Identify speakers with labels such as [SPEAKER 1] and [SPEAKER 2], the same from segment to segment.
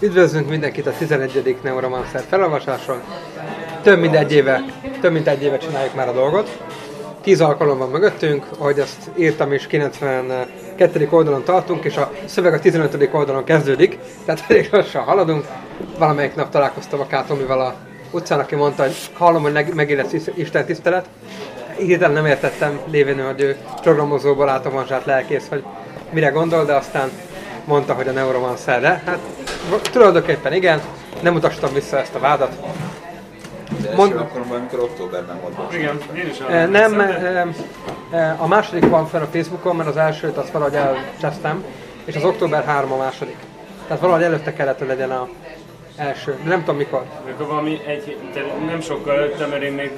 [SPEAKER 1] Üdvözlünk mindenkit a 11. Neuromancer felolvasáson. Több mint egy éve, több mint egy éve csináljuk már a dolgot. 10 alkalom van mögöttünk, ahogy azt írtam is, 92. oldalon tartunk, és a szöveg a 15. oldalon kezdődik, tehát elég lassan haladunk. Valamelyik nap találkoztam a Kátomival a utcán, aki mondta, hogy hallom, hogy meg- megint lesz is- Isten tisztelet. Hirtelen nem értettem, lévén, hogy ő programozóból látomanzsát lelkész, hogy mire gondol, de aztán mondta, hogy a Neuromancer, de hát tulajdonképpen igen, nem utastam vissza ezt a vádat. Mond-
[SPEAKER 2] első alkalommal, amikor októberben volt.
[SPEAKER 3] Igen, én is
[SPEAKER 1] E, Nem, e, e, a második van fel a Facebookon, mert az elsőt azt valahogy elcsesztem, és az október 3 a második. Tehát valahogy előtte kellett, hogy legyen a első. De nem tudom mikor.
[SPEAKER 3] Akkor valami egy, nem sokkal előtte, mert én még,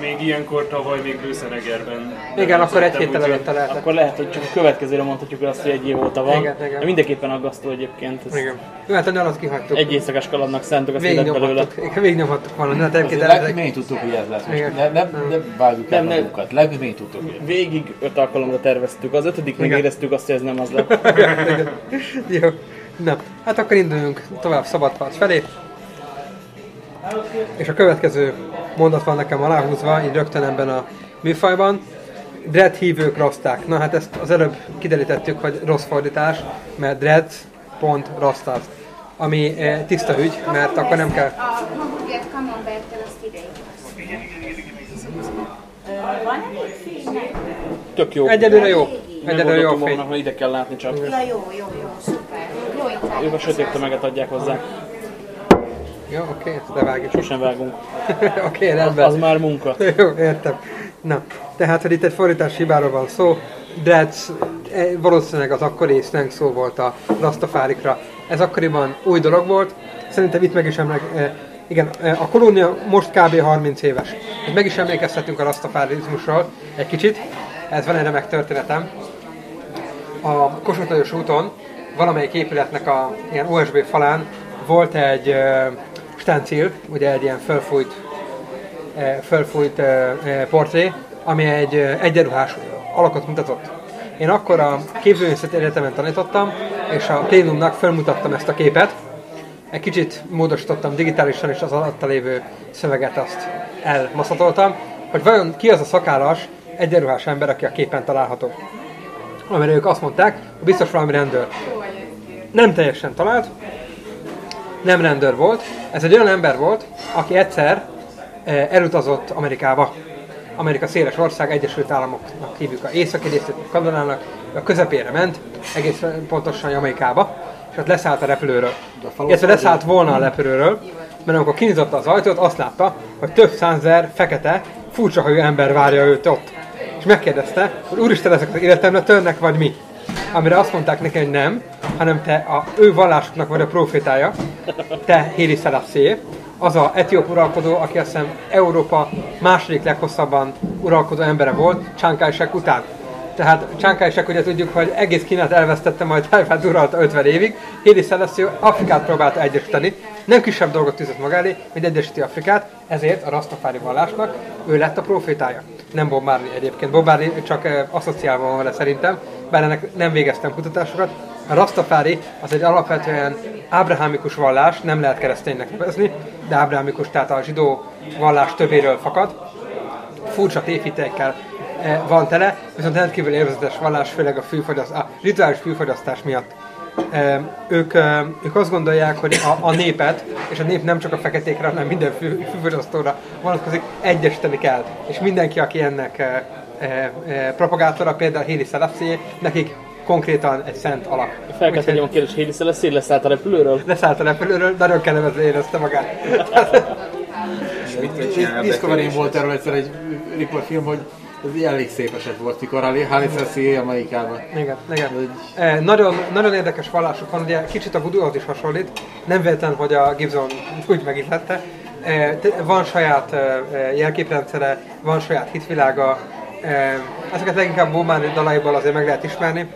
[SPEAKER 3] még ilyenkor tavaly még Bőszenegerben
[SPEAKER 1] Igen, akkor egy héttel előtte lehetett.
[SPEAKER 4] Akkor lehet, hogy csak a következőre mondhatjuk azt, hogy egy év óta van.
[SPEAKER 1] Igen, igen.
[SPEAKER 4] De mindenképpen aggasztó egyébként. Ez
[SPEAKER 1] Igen. Jó, hát a nyarat kihagytuk.
[SPEAKER 4] Egy éjszakás kalandnak szántuk az élet belőle.
[SPEAKER 1] Igen, végignyomhattuk volna. De hát egyébként
[SPEAKER 5] legmény tudtuk, hogy ez lesz. Most ne, nem, nem vágjuk el
[SPEAKER 4] Nem, nem.
[SPEAKER 5] magunkat. Legmény tudtuk,
[SPEAKER 4] Végig öt alkalomra terveztük, az ötödik még éreztük azt, hogy ez nem az lett.
[SPEAKER 1] Jó. Na, hát akkor induljunk tovább szabadharc felé. És a következő mondat van nekem aláhúzva, így rögtön ebben a műfajban. Dread hívők rosták. Na hát ezt az előbb kiderítettük, hogy rossz fordítás, mert dread pont rostáz. Ami eh, tiszta ügy, mert akkor nem kell...
[SPEAKER 6] A hamburgert camemberttel azt ide Van?
[SPEAKER 4] Tök jó.
[SPEAKER 1] Egyelőre jó. Egyelőre jó a
[SPEAKER 4] Megoldottunk
[SPEAKER 1] fény.
[SPEAKER 4] hogy ide kell látni csak.
[SPEAKER 6] Ja, jó, jó, jó, szuper. Jó itt
[SPEAKER 4] Ők a sötét tömeget adják hozzá.
[SPEAKER 1] Jó, oké, ezt levágjuk.
[SPEAKER 4] Sosem vágunk.
[SPEAKER 1] oké, rendben.
[SPEAKER 4] Az már munka.
[SPEAKER 1] Jó, értem. Na, tehát, hogy itt egy fordítás hibáról van szó, Dreads eh, valószínűleg az akkori slang szó volt a rastafárikra. Ez akkoriban új dolog volt, szerintem itt meg is emlék, eh, igen, eh, a kolónia most kb. 30 éves. Itt meg is emlékeztetünk a rastafárizmusról egy kicsit, ez van egy remek történetem. A Kossuth Lajos úton valamelyik épületnek a ilyen USB falán volt egy uh, stencil, ugye egy ilyen fölfújt eh, fölfújt eh, portré, ami egy eh, egyenruhás alakot mutatott. Én akkor a képzőművészeti egyetemen tanítottam, és a plénumnak felmutattam ezt a képet. Egy kicsit módosítottam digitálisan, és az alatta lévő szöveget azt elmaszatoltam, hogy vajon ki az a szakállas egyenruhás ember, aki a képen található. Amire ők azt mondták, hogy biztos valami rendőr. Nem teljesen talált, nem rendőr volt, ez egy olyan ember volt, aki egyszer eh, elutazott Amerikába. Amerika széles ország, Egyesült Államoknak hívjuk a északi részét, Kanadának, a közepére ment, egész pontosan Jamaikába, és ott leszállt a repülőről. Illetve leszállt volna a repülőről, mert amikor kinyitotta az ajtót, azt látta, hogy több százezer fekete, furcsa hajú ember várja őt ott. És megkérdezte, hogy úristen, ezek az életemre törnek, vagy mi? Amire azt mondták neki, hogy nem, hanem te a ő vallásuknak vagy a profétája, te Héri Selassie, az a etióp uralkodó, aki azt hiszem Európa második leghosszabban uralkodó embere volt, Csánkálysek után. Tehát Csánkálysek ugye tudjuk, hogy egész Kínát elvesztette, majd Tájfát uralta 50 évig. Héli Selassie Afrikát próbálta egyesíteni. Nem kisebb dolgot tűzött maga elé, mint egyesíti Afrikát, ezért a Rastafári vallásnak ő lett a profétája. Nem Bob Marley egyébként. Bob Marley csak eh, asszociálva van vele szerintem, bár ennek nem végeztem kutatásokat. A Rastafári az egy alapvetően ábrahamikus vallás, nem lehet kereszténynek nevezni, de ábrahamikus, tehát a zsidó vallás tövéről fakad. Furcsa tévhitekkel eh, van tele, viszont rendkívül élvezetes vallás, főleg a, fűfogyaszt, a rituális fűfogyasztás miatt. Eh, ők, eh, ők azt gondolják, hogy a, a népet, és a nép nem csak a feketékre, hanem minden fű, fűfogyasztóra vonatkozik, egyesíteni kell. És mindenki, aki ennek eh, eh, eh, propagátora, például Héli Selassie, nekik konkrétan egy szent alak.
[SPEAKER 4] Fel kell tegyem a kérdést, Héli Celestin leszállt a repülőről?
[SPEAKER 1] Leszállt a repülőről, nagyon kellemetlen érezte magát.
[SPEAKER 2] És mit
[SPEAKER 5] Discovery volt erről egyszer egy riportfilm, hogy ez egy elég szép eset volt, mikor a Halle Celsius Jamaikában.
[SPEAKER 1] Igen, igen. Eh, nagyon, nagyon érdekes vallások van, ugye kicsit a voodoohoz is hasonlít, nem véletlen, hogy a Gibson úgy megihlette. Te- van saját eh, eh, jelképrendszere, van saját hitvilága, eh, ezeket leginkább Marley dalaiból azért meg lehet ismerni.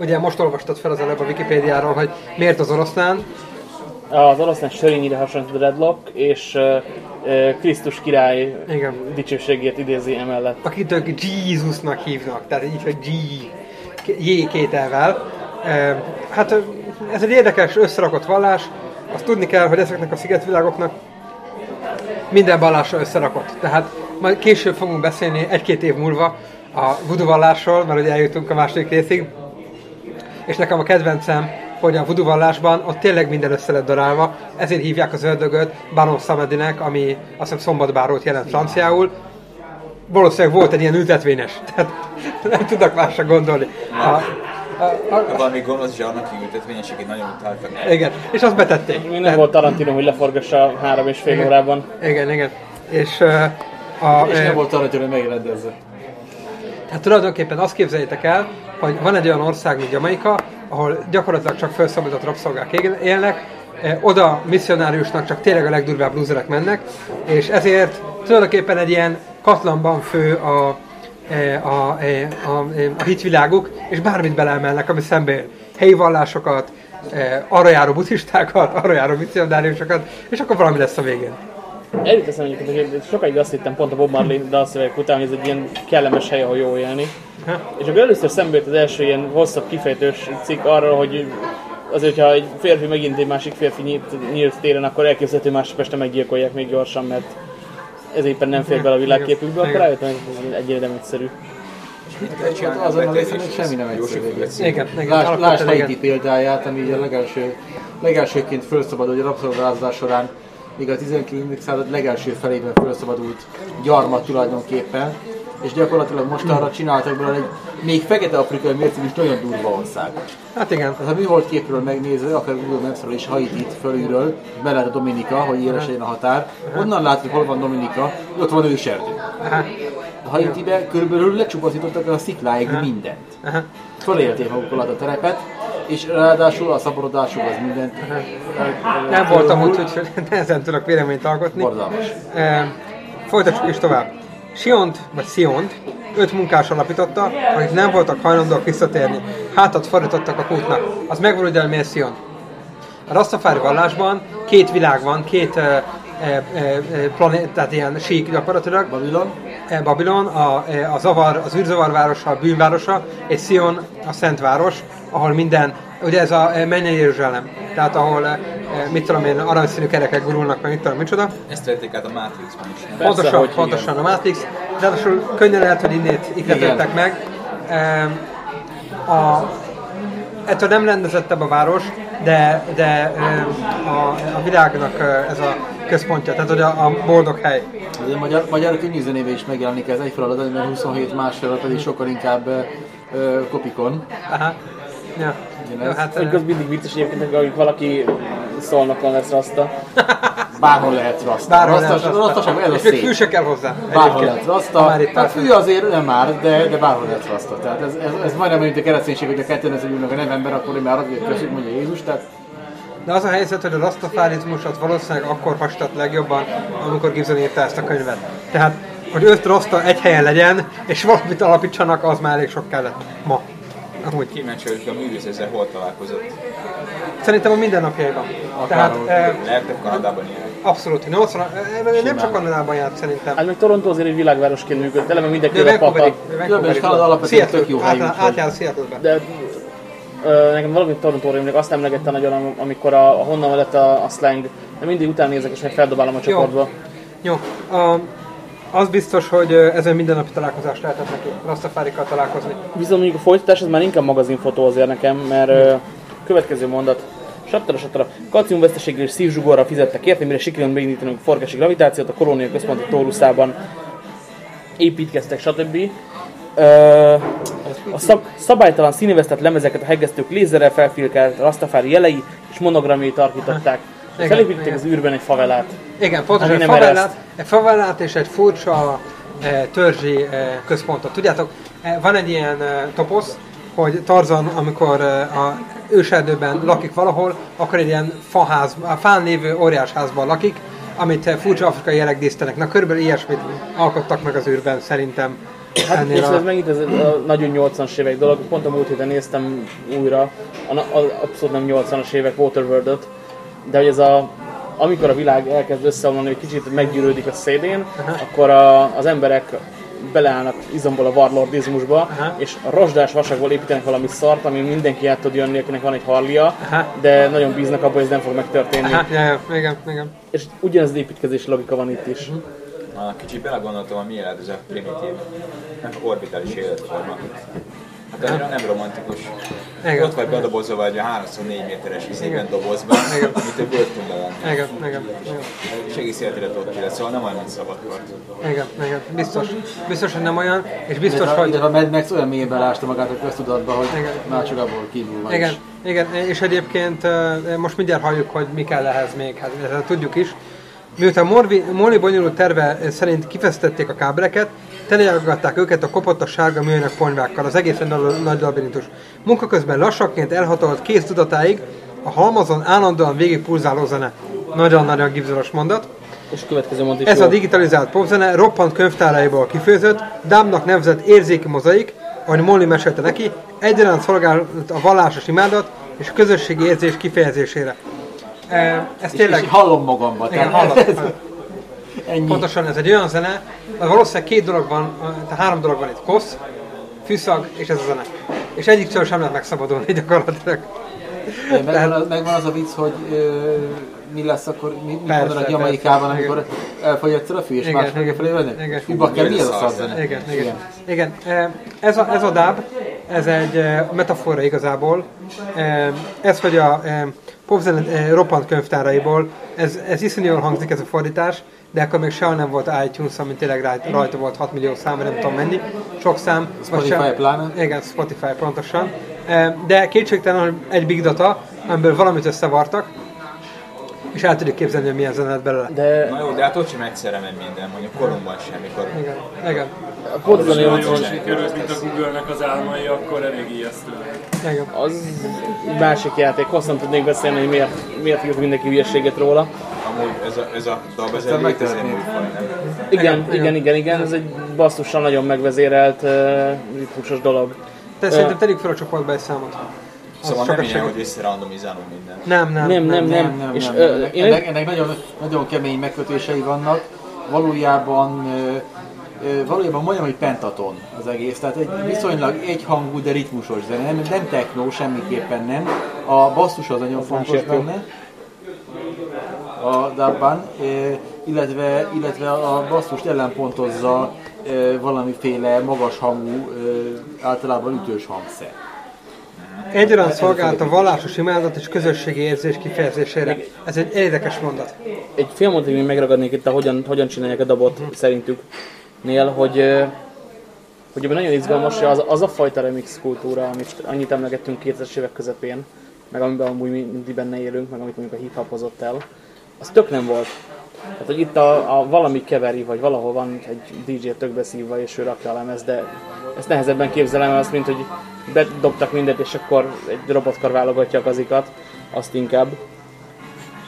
[SPEAKER 1] Ugye most olvastad fel az előbb a Wikipédiáról, hogy miért az oroszlán,
[SPEAKER 4] Az oroszlán sörényire hasonlít a Dreadlock, és uh, Krisztus király
[SPEAKER 1] Igen.
[SPEAKER 4] dicsőségét idézi emellett.
[SPEAKER 1] akit ők Jézusnak hívnak, tehát így, hogy G, J kételvel. Hát ez egy érdekes összerakott vallás. Azt tudni kell, hogy ezeknek a szigetvilágoknak minden vallásra összerakott. Tehát majd később fogunk beszélni egy-két év múlva a voodoo vallásról, mert ugye eljutunk a második részig. És nekem a kedvencem, hogy a voodoo vallásban ott tényleg minden össze lett darálva, ezért hívják az ördögöt Baron Samedinek, ami azt hiszem szombatbárót jelent franciául. Valószínűleg volt egy ilyen ültetvényes, tehát nem tudnak másra gondolni. A, a, a,
[SPEAKER 2] Valami gonosz zsarnoki ültetvényes, akit nagyon utáltak.
[SPEAKER 1] igen, és azt betették.
[SPEAKER 4] Mi nem volt Tarantino, hogy leforgassa három és fél
[SPEAKER 1] Igen.
[SPEAKER 4] órában.
[SPEAKER 1] Igen, igen. És uh, a,
[SPEAKER 5] És nem volt arra, hogy megrendezze.
[SPEAKER 1] Tehát tulajdonképpen azt képzeljétek el, hogy van egy olyan ország, mint Jamaika, ahol gyakorlatilag csak felszabadított rabszolgák él- élnek, eh, oda misszionáriusnak csak tényleg a legdurvább lúzerek mennek, és ezért tulajdonképpen egy ilyen katlanban fő a, eh, a, eh, a, eh, a hitviláguk, és bármit beleemelnek, ami szembe jön. Helyi vallásokat, arra járó buddhistákat, arra járó misszionáriusokat, és akkor valami lesz a végén.
[SPEAKER 4] Eljut egyébként, hogy sokáig azt hittem pont a Bob Marley dalszövegek után, hogy ez egy ilyen kellemes hely, ahol jó élni. És akkor először szembe jött az első ilyen hosszabb kifejtős cikk arról, hogy azért, hogyha egy férfi megint egy másik férfi nyílt, nyílt téren, akkor elképzelhető hogy másnap este meggyilkolják még gyorsan, mert ez éppen nem fér bele a világképükbe, akkor rájöttem, hogy ez egyre nem egyszerű.
[SPEAKER 5] Azon a részen semmi nem egyszerű. Igen.
[SPEAKER 1] Igen,
[SPEAKER 5] Lásd, lásd példáját, ami ugye a legelső, legelsőként felszabadult, hogy a rabszolgáltatás során még a 19. század legelső felében felszabadult gyarmat tulajdonképpen, és gyakorlatilag most arra csináltak belőle egy még fekete afrikai mércén is nagyon durva ország.
[SPEAKER 1] Hát igen,
[SPEAKER 5] Tehát ha mi volt képről megnézve, akár Google Maps-ről is Haitit fölülről, mellett a Dominika, hogy éles legyen a határ, onnan látni, hol van Dominika, ott van őserdő. A Haitibe körülbelül lecsupaszítottak a szikláig mindent. Fölélték maguk alatt a terepet, és ráadásul a szaporodásuk az mindent.
[SPEAKER 1] Nem voltam úgy, hogy nehezen tudok véleményt alkotni.
[SPEAKER 5] Borzalmas.
[SPEAKER 1] E, folytassuk is tovább. Siont, vagy Siont, öt munkás alapította, akik nem voltak hajlandóak visszatérni. Hátat fordítottak a kútnak. Az megvan, hogy miért Sion. A Rastafári vallásban két világ van, két e, e, e, planét, tehát ilyen sík gyakorlatilag.
[SPEAKER 5] Babilon.
[SPEAKER 1] E, Babilon, a, e, a zavar, az űrzavar városa, a bűnvárosa, és Sion a szent város, ahol minden, ugye ez a e, mennyei Jeruzsálem, tehát ahol, e, e, mit tudom én, aranyszínű kerekek gurulnak, meg mit tudom, micsoda.
[SPEAKER 2] Ezt vették át a Matrixban is. nem?
[SPEAKER 1] Pontosan,
[SPEAKER 4] hogy
[SPEAKER 1] pontosan a Matrix, ráadásul könnyen lehet, hogy innét ikletődtek meg. A, ettől nem rendezettebb a város, de, de a, a világnak ez a központja, tehát hogy a, a boldog hely.
[SPEAKER 5] Ez a magyar, magyar könyvzenébe is megjelenik ez egy feladat, mert 27 más feladat pedig sokkal inkább ö, kopikon.
[SPEAKER 1] Aha. Ja.
[SPEAKER 5] Ez-
[SPEAKER 1] hát,
[SPEAKER 4] Mondjuk az mindig vicces egyébként, hogy valaki szólnak van lesz rasta.
[SPEAKER 5] Bárhol lehet rasta.
[SPEAKER 1] Bárhol
[SPEAKER 5] Rasztas-
[SPEAKER 1] lehet raszta.
[SPEAKER 5] Rasztaság, ez a szép.
[SPEAKER 1] se kell hozzá.
[SPEAKER 5] Bárhol lehet raszta.
[SPEAKER 1] Ha már itt
[SPEAKER 5] Hát fű azért nem már, de, de bárhol lehet raszta. Tehát ez, ez, ez majdnem mint a kereszténység, hogy a ketten ülnek a nevember, akkor én már azért köszönjük, mondja Jézus. Tehát
[SPEAKER 1] De az a helyzet, hogy a rastafárizmusot valószínűleg akkor hastat legjobban, amikor Gibson írta ezt a könyvet. Tehát, hogy öt rasta egy helyen legyen, és valamit alapítsanak, az már elég sok kellett ma. Amúgy.
[SPEAKER 2] Kíváncsi vagyok, hogy a művész ezzel hol találkozott.
[SPEAKER 1] Szerintem a mindennapjaiban. Tehát eh,
[SPEAKER 2] Lehet, hogy Kanadában ilyen.
[SPEAKER 1] abszolút, 80, eh, nem csak Kanadában járt szerintem.
[SPEAKER 4] Hát meg Toronto azért egy világvárosként működött, eleve mindenki
[SPEAKER 1] De
[SPEAKER 4] a papa.
[SPEAKER 1] Vancouverig,
[SPEAKER 5] Különben is
[SPEAKER 1] Vancouverig.
[SPEAKER 5] Kanada alapvetően tök jó hely,
[SPEAKER 1] átjár- Seattle-be.
[SPEAKER 4] De ö, nekem valami Torontóra emlék, azt emlegette nagyon, am- amikor a, a honnan lett a, a slang, de mindig utána nézek és meg feldobálom a csoportba.
[SPEAKER 1] Jó. A, az biztos, hogy eh, ezen mindennapi találkozás lehetett neki, Rastafárikkal találkozni.
[SPEAKER 4] Viszont mondjuk a folytatás az már inkább magazinfotó azért nekem, mert ö, következő mondat. Sattara, sattara. Kalcium veszteséggel és szívzsugorra fizettek érte, mire sikerült beindítanunk forgási gravitációt, a kolónia központi tóruszában építkeztek, stb. A szab, szabálytalan színvesztett lemezeket a hegesztők lézerrel felfilkált Rastafári jelei és monogramjai tarkították.
[SPEAKER 1] Igen,
[SPEAKER 4] Felépítettek
[SPEAKER 1] igen.
[SPEAKER 4] az űrben egy favelát.
[SPEAKER 1] Igen, pontosan
[SPEAKER 4] Ami
[SPEAKER 1] egy favelát, egy favelát és egy furcsa eh, törzsi eh, központot. Tudjátok, eh, van egy ilyen eh, toposz, hogy Tarzan, amikor a őserdőben lakik valahol, akkor egy ilyen faház, a fán lévő óriás házban lakik, amit furcsa afrikai jelek díszítenek. Na, körülbelül ilyesmit alkottak meg az űrben szerintem.
[SPEAKER 4] Hát és
[SPEAKER 1] a-
[SPEAKER 4] ez megint ez a nagyon 80-as évek dolog, pont a múlt héten néztem újra, a, a, abszolút nem 80-as évek Waterworld-ot, de hogy ez a, amikor a világ elkezd összeomlani, hogy kicsit meggyűrődik a szélén, akkor a, az emberek beleállnak izomból a warlordizmusba,
[SPEAKER 1] Aha.
[SPEAKER 4] és a rozsdás vasakból építenek valami szart, ami mindenki át tud jönni, akinek van egy harlia,
[SPEAKER 1] Aha.
[SPEAKER 4] de nagyon bíznak abban, hogy ez nem fog megtörténni.
[SPEAKER 1] Aha, ja, ja, igen, igen.
[SPEAKER 4] És ugyanez az építkezés logika van itt is.
[SPEAKER 2] Ha kicsit belegondoltam, hogy mi lehet ez a primitív, orbitális életforma. Hát annyira nem romantikus.
[SPEAKER 1] Igen.
[SPEAKER 2] Ott vagy bedobozva vagy a 3x4 méteres izében dobozban, mint egy börtönben lenne.
[SPEAKER 1] Igen, igen, igen.
[SPEAKER 2] És egész életedet ott élet, szóval nem olyan, mint szabadkart.
[SPEAKER 1] Igen, igen. Biztos. Biztos, hogy nem olyan, és biztos,
[SPEAKER 5] Illetve,
[SPEAKER 1] hogy...
[SPEAKER 5] illetve a Mad Max olyan mélyen belásta magát a köztudatba, hogy
[SPEAKER 1] Igen.
[SPEAKER 5] már csak abból kívül van
[SPEAKER 1] Igen,
[SPEAKER 5] is.
[SPEAKER 1] igen, és egyébként most mindjárt halljuk, hogy mi kell ehhez még, hát tudjuk is. Miután Morvi, Molly bonyolult terve szerint kifesztették a kábeleket, telejágatták őket a kopott a sárga műanyag ponyvákkal, az egész egy nagy, nagy labirintus. Munka közben lassaként elhatolt kész tudatáig a halmazon állandóan végig pulzáló zene. Nagyon-nagyon gibzoros mondat.
[SPEAKER 4] És a következő mondat is
[SPEAKER 1] Ez
[SPEAKER 4] jó.
[SPEAKER 1] a digitalizált popzene roppant könyvtáraiból kifőzött, Dámnak nevezett érzéki mozaik, ahogy Molly mesélte neki, egyaránt szolgált a vallásos imádat és a közösségi érzés kifejezésére. E, Ez
[SPEAKER 5] És,
[SPEAKER 1] tényleg...
[SPEAKER 5] és hallom magamba.
[SPEAKER 1] Igen,
[SPEAKER 5] tehát
[SPEAKER 1] hallom.
[SPEAKER 5] Ennyi.
[SPEAKER 1] Pontosan ez egy olyan zene, mert valószínűleg két dolog van, tehát három dolog van itt. Kosz, fűszag és ez a zene. És egyiktől sem lehet megszabadulni gyakorlatilag.
[SPEAKER 5] Megvan, az, megvan az a vicc, hogy ö, mi lesz akkor, mi, mi
[SPEAKER 1] Persze,
[SPEAKER 5] mondanak Jamaikában, amikor elfogy egyszer a fű, és
[SPEAKER 1] Igen,
[SPEAKER 5] más meg felé venni? Hű, bakker, mi ez a szarzene?
[SPEAKER 1] Igen, igen. igen. Ez, a, ez a dáb, ez egy metafora igazából. Ez, hogy a popzene roppant könyvtáraiból, ez, ez iszonyú jól hangzik ez a fordítás, de akkor még sehol nem volt iTunes, ami tényleg rajta, volt 6 millió szám, nem tudom mennyi. Sok szám.
[SPEAKER 5] Spotify
[SPEAKER 1] sem-
[SPEAKER 5] pláne.
[SPEAKER 1] Igen, Spotify pontosan. De kétségtelen, hogy egy big data, amiből valamit összevartak, és el tudjuk képzelni, hogy milyen zene belőle.
[SPEAKER 4] De
[SPEAKER 2] Na jó, de hát ott sem egyszerre megy minden, mondjuk korunkban sem, mikor
[SPEAKER 1] Igen, igen,
[SPEAKER 4] a
[SPEAKER 3] nagyon jól
[SPEAKER 2] Sem.
[SPEAKER 3] sikerült, mint a Google-nek az álmai, akkor elég ijesztő
[SPEAKER 4] az másik játék. Hosszan tudnék beszélni, hogy miért, miért írjuk mindenki hülyeséget róla.
[SPEAKER 2] amúgy ez a, ez a dab, ez egy létező?
[SPEAKER 4] Igen, igen, igen, igen, ez egy basszussal nagyon megvezérelt uh, ritmusos dolog.
[SPEAKER 1] Te szerintem tegyük fel a csoportba egy számot.
[SPEAKER 2] Szóval nem ilyen, hogy összerandomizálunk mindent.
[SPEAKER 1] Nem, nem,
[SPEAKER 4] Nem, nem, nem.
[SPEAKER 5] Nem,
[SPEAKER 4] És,
[SPEAKER 5] nem. ennek, nagyon, nagyon kemény megkötései vannak. Valójában valójában majdnem, hogy pentaton az egész, tehát egy viszonylag egyhangú, de ritmusos zene, nem, nem techno, semmiképpen nem. A basszus az nagyon fontos benne, a dubban, ö, illetve, illetve a basszust ellenpontozza valamiféle magas hangú, általában ütős hangszer.
[SPEAKER 1] Egyaránt szolgált a vallásos imádat és közösségi érzés kifejezésére. Ez egy érdekes mondat.
[SPEAKER 4] Egy fél mondatig még megragadnék itt a hogyan, hogyan csinálják a dabot szerintük nél, hogy, hogy ebben nagyon izgalmas, az, az a fajta remix kultúra, amit annyit emlegettünk 2000-es évek közepén, meg amiben amúgy mi mindig benne élünk, meg amit mondjuk a hip-hop hozott el, az tök nem volt. Tehát, hogy itt a, a valami keveri, vagy valahol van egy DJ tökbe szívva, és ő rakja a lemez, de ezt nehezebben képzelem el azt, mint hogy bedobtak mindent, és akkor egy robotkar válogatja a kazikat, azt inkább.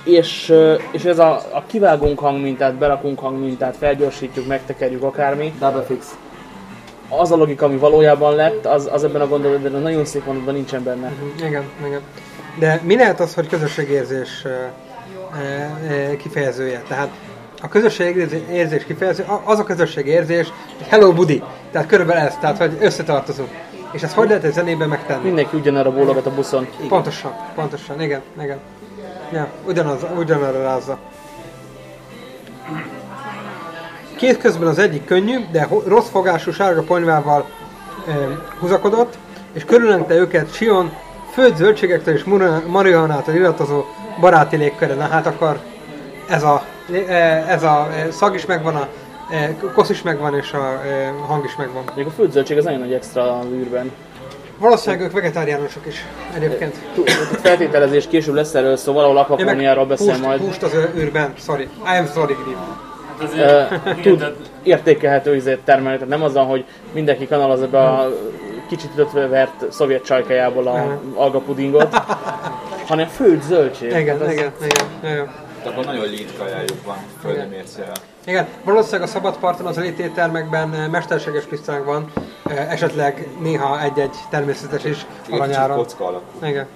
[SPEAKER 4] És, és ez a, a kivágunk hangmintát, berakunk hangmintát, felgyorsítjuk, megtekerjük akármi,
[SPEAKER 5] Double fix.
[SPEAKER 4] az a logika, ami valójában lett, az, az ebben a gondolatban a nagyon szép mondatban nincsen benne.
[SPEAKER 1] Igen, igen. De mi lehet az, hogy közösségérzés kifejezője? Tehát a közösségérzés kifejező, az a közösségérzés, hogy hello budi, tehát körülbelül ez, tehát hogy összetartozunk. És ezt hogy lehet egy zenében megtenni?
[SPEAKER 4] Mindenki ugyanarra bólogat a buszon.
[SPEAKER 1] Pontosan, pontosan, igen, igen. Ja, ugyanaz, ugyanarra rázza. Két közben az egyik könnyű, de rossz fogású sárga ponyvával e, húzakodott, és körülötte őket Sion főtt zöldségektől és marihuanától illatozó baráti légköre. Na hát akkor ez a, e, ez a e, szag is megvan, a e, kosz is megvan, és a hang is megvan.
[SPEAKER 4] Még a földzöldség az nagyon nagy extra a űrben.
[SPEAKER 1] Valószínűleg ők vegetáriánusok is egyébként.
[SPEAKER 4] Feltételezés később lesz erről szó, valahol akvapóniáról beszél
[SPEAKER 1] húst,
[SPEAKER 4] majd.
[SPEAKER 1] húst az űrben, sorry. I am sorry.
[SPEAKER 3] Hát azért, igen,
[SPEAKER 4] tud értékelhető izét termelni, tehát nem azzal, hogy mindenki kanalaz ebbe a kicsit ötve vert szovjet csajkájából a algapudingot, hanem főtt zöldség.
[SPEAKER 1] Igen,
[SPEAKER 4] az-
[SPEAKER 1] igen, igen, igen.
[SPEAKER 2] Tehát akkor nagyon lead kajájuk van földi
[SPEAKER 1] Igen.
[SPEAKER 2] mércével.
[SPEAKER 1] Igen, valószínűleg a szabadparton az elétértermekben eh, mesterséges pisztolyánk van, eh, esetleg néha egy-egy természetes is
[SPEAKER 2] Igen, kicsit
[SPEAKER 1] aranyáron.
[SPEAKER 2] kocka alakú.
[SPEAKER 1] Igen.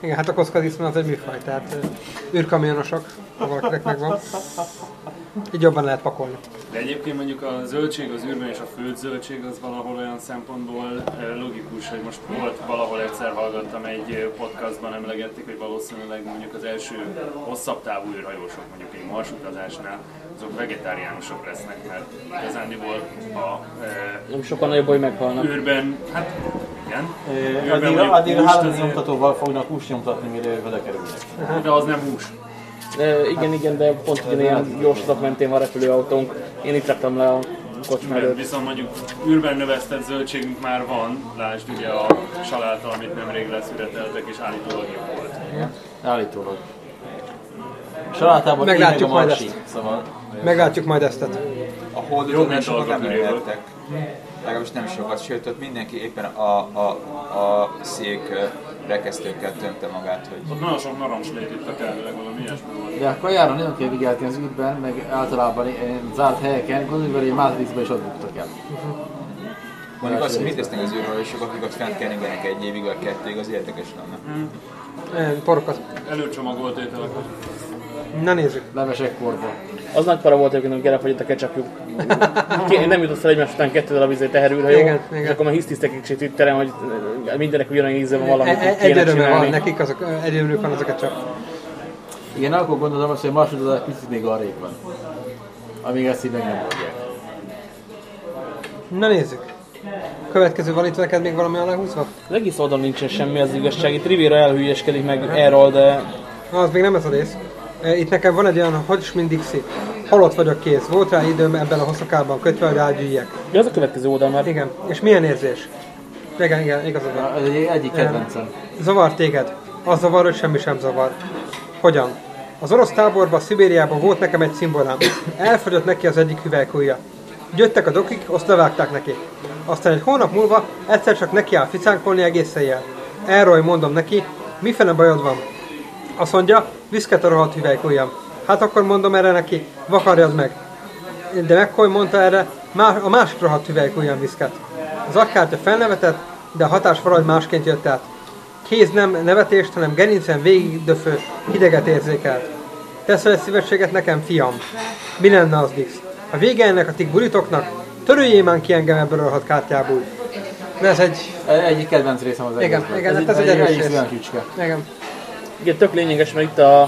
[SPEAKER 1] Igen, hát a kockadiszma az egy műfaj, tehát ö, űrkamionosok, valakinek megvan. Így jobban lehet pakolni.
[SPEAKER 3] De egyébként mondjuk a zöldség az űrben és a főtt zöldség az valahol olyan szempontból eh, logikus, hogy most volt valahol egyszer hallgattam egy eh, podcastban emlegették, hogy valószínűleg mondjuk az első hosszabb távú űrhajósok mondjuk egy marsutazásnál azok vegetáriánusok lesznek, mert igazándiból a e,
[SPEAKER 4] Nem sokkal nagyobb, hogy meghalnak.
[SPEAKER 3] űrben, hát igen,
[SPEAKER 5] Addig, addig nyomtatóval fognak húst nyomtatni, mire ők kerülnek.
[SPEAKER 3] de az nem hús.
[SPEAKER 4] E, igen, igen, de pont ugyanilyen gyors utak mentén van repülőautónk. Én itt raktam le a kocsma előtt.
[SPEAKER 3] viszont mondjuk űrben növesztett zöldségünk már van, lásd ugye a saláttal, amit nemrég leszüreteltek és állítólag jó volt.
[SPEAKER 5] Állítólag. Salátában
[SPEAKER 1] Meglátjuk
[SPEAKER 5] én meg a
[SPEAKER 1] majd ezt.
[SPEAKER 5] Szóval
[SPEAKER 1] Meglátjuk majd eztet.
[SPEAKER 2] A holdot nem
[SPEAKER 3] dolgok köréből.
[SPEAKER 2] lehettek. Legalábbis nem sokat, sőt ott mindenki éppen a, a, a szék rekesztőkkel tömte magát, hogy
[SPEAKER 3] Ott nagyon sok narancs létíttek elvileg valami ilyesmi volt.
[SPEAKER 2] mondjuk azt, hogy mit tesznek az űrhajósok, akik ott fent keringenek egy évig vagy kettőig, az érdekes lenne.
[SPEAKER 1] Ö, Porokat.
[SPEAKER 3] Előcsomagolt ételeket.
[SPEAKER 1] Na nézzük.
[SPEAKER 5] Levesek korba.
[SPEAKER 4] Az nagy para volt, hogy elfogyott a ketchupjuk. Ké- Nem jutott fel egymás után kettő darab izé teherűrhajó.
[SPEAKER 1] Igen, igen.
[SPEAKER 4] És akkor már hisztisztek egy kicsit Twitteren, hogy mindenek ugyanolyan íze van valamit, hogy
[SPEAKER 1] Egy
[SPEAKER 4] kéne
[SPEAKER 1] öröme van nekik, azok, egy örömük van azok a csak.
[SPEAKER 5] Igen, akkor gondolom azt, hogy a marsutazás picit még arrébb van. Amíg ezt így meg nem oldják.
[SPEAKER 1] Na nézzük. Következő van itt neked még valami aláhúzva?
[SPEAKER 4] Az egész oldalon nincsen semmi az igazság. Itt Rivera elhülyeskedik meg erről, de
[SPEAKER 1] Na, az még nem ez a rész. E, Itt nekem van egy olyan, hogy is mindig Dixi. Halott vagyok kész. Volt rá időm ebben a hosszakában kötve, hogy rágyűjjek.
[SPEAKER 4] ja, az a következő oldal már.
[SPEAKER 1] Igen. És milyen érzés? Igen, igen, igazad van.
[SPEAKER 5] Ez egy egyik kedvencem.
[SPEAKER 1] Zavar téged? Az zavar, hogy semmi sem zavar. Hogyan? Az orosz táborban, Szibériában volt nekem egy szimbolám. Elfogyott neki az egyik hüvelykújja. Jöttek a dokik, azt levágták neki. Aztán egy hónap múlva egyszer csak neki áll ficánkolni egész éjjel. Elroy, mondom neki, mifele bajod van? Azt mondja, viszket a rohadt hüvelykújjam. Hát akkor mondom erre neki, vakarjad meg. De McCoy mondta erre, má- a másik rohadt hüvelykújjam viszket. Az akkártya felnevetett, de a hatás valahogy másként jött át. Kéz nem nevetést, hanem gerincen végigdöfő hideget érzékelt. Teszel egy szívességet nekem, fiam? Mi lenne az, Dix? A vége ennek a tik buritoknak, törüljél már ki engem ebből a rohadt kártyából. De ez egy...
[SPEAKER 5] Egyik kedvenc részem az
[SPEAKER 1] Igen,
[SPEAKER 5] egészben.
[SPEAKER 1] igen,
[SPEAKER 5] ez,
[SPEAKER 1] hát ez egy
[SPEAKER 5] egy
[SPEAKER 1] erős rész. Igen.
[SPEAKER 4] Igen, tök lényeges, mert itt a,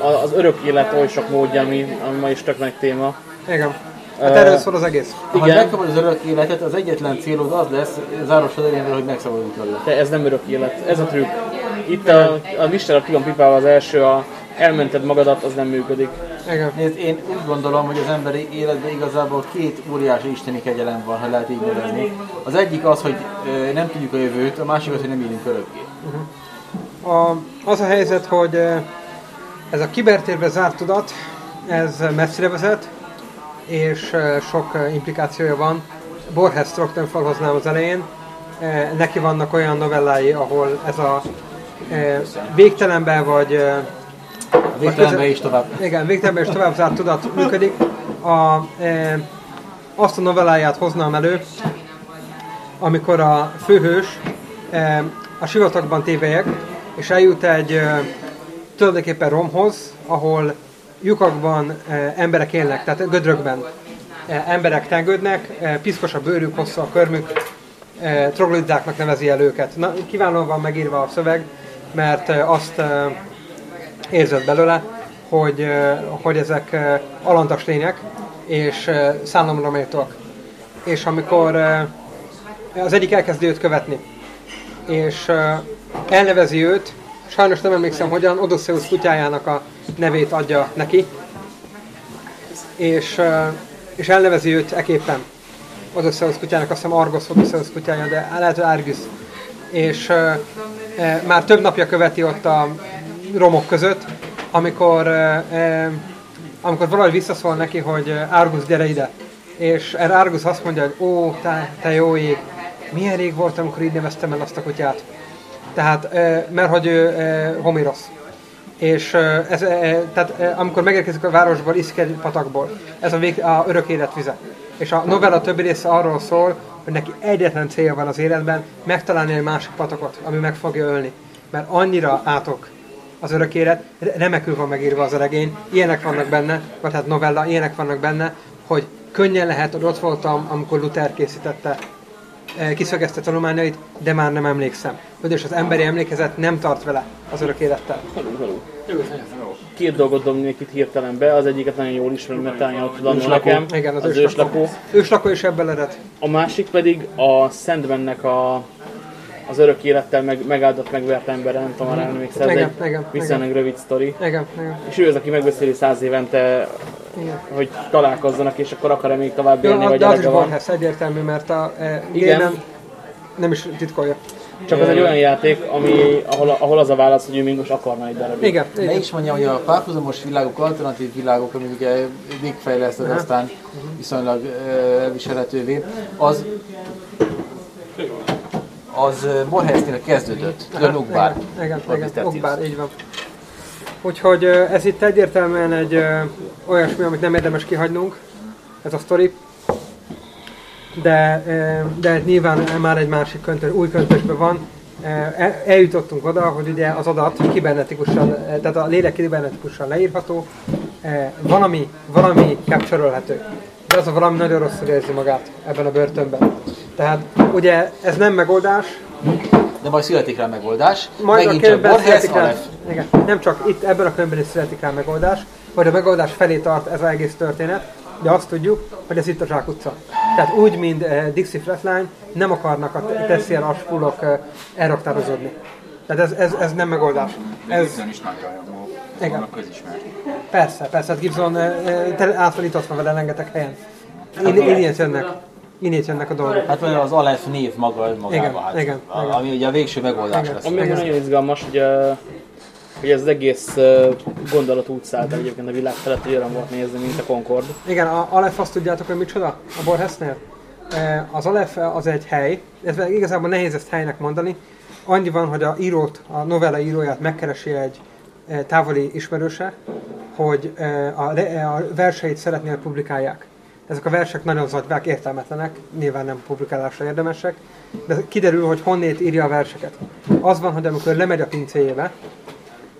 [SPEAKER 4] a, az örök élet oly sok módja, ami, ami ma is tök nagy téma.
[SPEAKER 1] Igen. Hát erről szól az egész.
[SPEAKER 5] Ha
[SPEAKER 4] Igen.
[SPEAKER 5] megkapod az örök életet, az egyetlen célod az lesz, záros elejénről, hogy megszabadulj tőle.
[SPEAKER 4] De ez nem örök élet, ez a trükk. Itt a, a Mr. ki van pipálva az első, a elmented magadat, az nem működik.
[SPEAKER 1] Igen.
[SPEAKER 5] Nézd, én úgy gondolom, hogy az emberi életben igazából két óriási isteni kegyelem van, ha lehet így nevezni. Az egyik az, hogy nem tudjuk a jövőt, a másik az, hogy nem élünk örökké.
[SPEAKER 1] A, az a helyzet, hogy eh, ez a kibertérbe zárt tudat, ez messzire vezet, és eh, sok eh, implikációja van. Borges rögtön felhoznám az elején. Neki vannak olyan novellái, ahol ez a végtelenben vagy
[SPEAKER 5] Végtelenbe is tovább.
[SPEAKER 1] igen, végtelenben és tovább zárt tudat működik. A, azt a novelláját hoznám elő, amikor a főhős a sivatagban tévelyek, és eljut egy tulajdonképpen romhoz, ahol lyukakban emberek élnek, tehát gödrökben emberek tengődnek, piszkos a bőrük, hosszú a körmük, troglodzáknak nevezi el őket. Na, kiválóan van megírva a szöveg, mert azt érzed belőle, hogy, hogy ezek alantas lények, és számomra méltóak. És amikor az egyik elkezdi őt követni, és elnevezi őt, sajnos nem emlékszem hogyan, Odysseus kutyájának a nevét adja neki, és, és elnevezi őt eképpen. Odysseus kutyának, azt hiszem Argos Odysseus kutyája, de lehet, hogy Argus. És eh, már több napja követi ott a romok között, amikor, eh, amikor valahogy visszaszól neki, hogy Argus, gyere ide. És erre Argus azt mondja, hogy ó, te, te jó ég, milyen rég volt, amikor így neveztem el azt a kutyát. Tehát, eh, mert hogy ő homirosz. És ez, eh, tehát, eh, amikor megérkezik a városból, iszik egy patakból. Ez a, vég, a örök élet. És a novella többi része arról szól, hogy neki egyetlen célja van az életben, megtalálni egy másik patakot, ami meg fogja ölni. mert annyira átok az örök élet, re- remekül van megírva az a regény, ilyenek vannak benne, vagy hát novella, ilyenek vannak benne, hogy könnyen lehet, hogy ott voltam, amikor Luther készítette, kiszögezte tanulmányait, de már nem emlékszem. Ugyanis az emberi emlékezet nem tart vele az örök élettel.
[SPEAKER 4] Haló. Két dolgot dobnék itt hirtelen be, az egyiket nagyon jól ismerem, mert talán ott van nekem,
[SPEAKER 1] Igen, az,
[SPEAKER 4] az
[SPEAKER 1] őslakó.
[SPEAKER 4] őslakó.
[SPEAKER 1] Őslakó is ebből ered.
[SPEAKER 4] A másik pedig a Sandmannek a az örök élettel meg, megáldott, megvert ember, nem tudom, arra emlékszel, ez
[SPEAKER 1] Igen,
[SPEAKER 4] egy
[SPEAKER 1] igen,
[SPEAKER 4] viszonylag rövid sztori.
[SPEAKER 1] Igen, igen.
[SPEAKER 4] És ő az, aki megbeszéli száz évente,
[SPEAKER 1] igen.
[SPEAKER 4] hogy találkozzanak, és akkor akar-e még tovább élni,
[SPEAKER 1] Ja,
[SPEAKER 4] vagy
[SPEAKER 1] de az is. Borges egyértelmű, mert a e,
[SPEAKER 4] Igen.
[SPEAKER 1] Gaiman nem is titkolja.
[SPEAKER 4] Csak az egy olyan játék, ami, ahol, ahol az a válasz, hogy ő most akarna egy darabig.
[SPEAKER 1] Igen,
[SPEAKER 5] Ne
[SPEAKER 1] igen.
[SPEAKER 5] is mondjam, hogy a párhuzamos világok, alternatív világok, amik ugye Dick fejlesztett, aztán viszonylag ö, elviselhetővé, az az ö, Borgesnél kezdődött, a Nukbár.
[SPEAKER 1] Igen, igen, igen. Okbár, így van. Úgyhogy ez itt egyértelműen egy olyasmi, amit nem érdemes kihagynunk, ez a sztori. De, de nyilván már egy másik köntös, új köntösben van. El- Eljutottunk oda, hogy ugye az adat kibernetikusan, tehát a lélek kibernetikusan leírható, ö, valami, valami capture De az a valami nagyon rosszul érzi magát ebben a börtönben. Tehát ugye ez nem megoldás,
[SPEAKER 5] De majd születik rá megoldás.
[SPEAKER 1] majd
[SPEAKER 5] Megint
[SPEAKER 1] a
[SPEAKER 5] csak Borges,
[SPEAKER 1] születik rá, igen, nem csak itt ebben a könyvben is születik rá megoldás, vagy a megoldás felé tart ez az egész történet, de azt tudjuk, hogy ez itt a Zsák utca. Tehát úgy, mint uh, Dixie Flatline, nem akarnak a Tessier aspulok uh, elraktározódni. Tehát ez, ez, ez nem megoldás.
[SPEAKER 2] De
[SPEAKER 1] Ez,
[SPEAKER 2] Gibson is nagy rajongó.
[SPEAKER 1] Igen.
[SPEAKER 2] Vannak közismert.
[SPEAKER 1] persze, persze, hát Gibson uh, tele- át van vele rengeteg helyen. In, innét jönnek, innét jönnek a dolgok.
[SPEAKER 5] Hát mert az Aleph név maga önmagában.
[SPEAKER 1] Igen,
[SPEAKER 5] hát,
[SPEAKER 1] igen,
[SPEAKER 5] a-
[SPEAKER 1] igen.
[SPEAKER 5] Ami ugye a végső megoldás
[SPEAKER 1] Igen.
[SPEAKER 5] lesz.
[SPEAKER 4] Ami nagyon izgalmas, hogy, hogy ez az egész gondolat úgy szállt el egyébként a világ felett, hogy olyan volt nézni, mint a Concord.
[SPEAKER 1] Igen, a Aleph azt tudjátok, hogy micsoda a Borgesnél? Eh, Az Aleph az egy hely, ez igazából nehéz ezt helynek mondani. Annyi van, hogy a írót, a novella íróját megkeresi egy távoli ismerőse, hogy a, a verseit szeretnél publikálják. Ezek a versek nagyon zagyvák, értelmetlenek, nyilván nem publikálásra érdemesek, de kiderül, hogy honnét írja a verseket. Az van, hogy amikor lemegy a pincéjébe,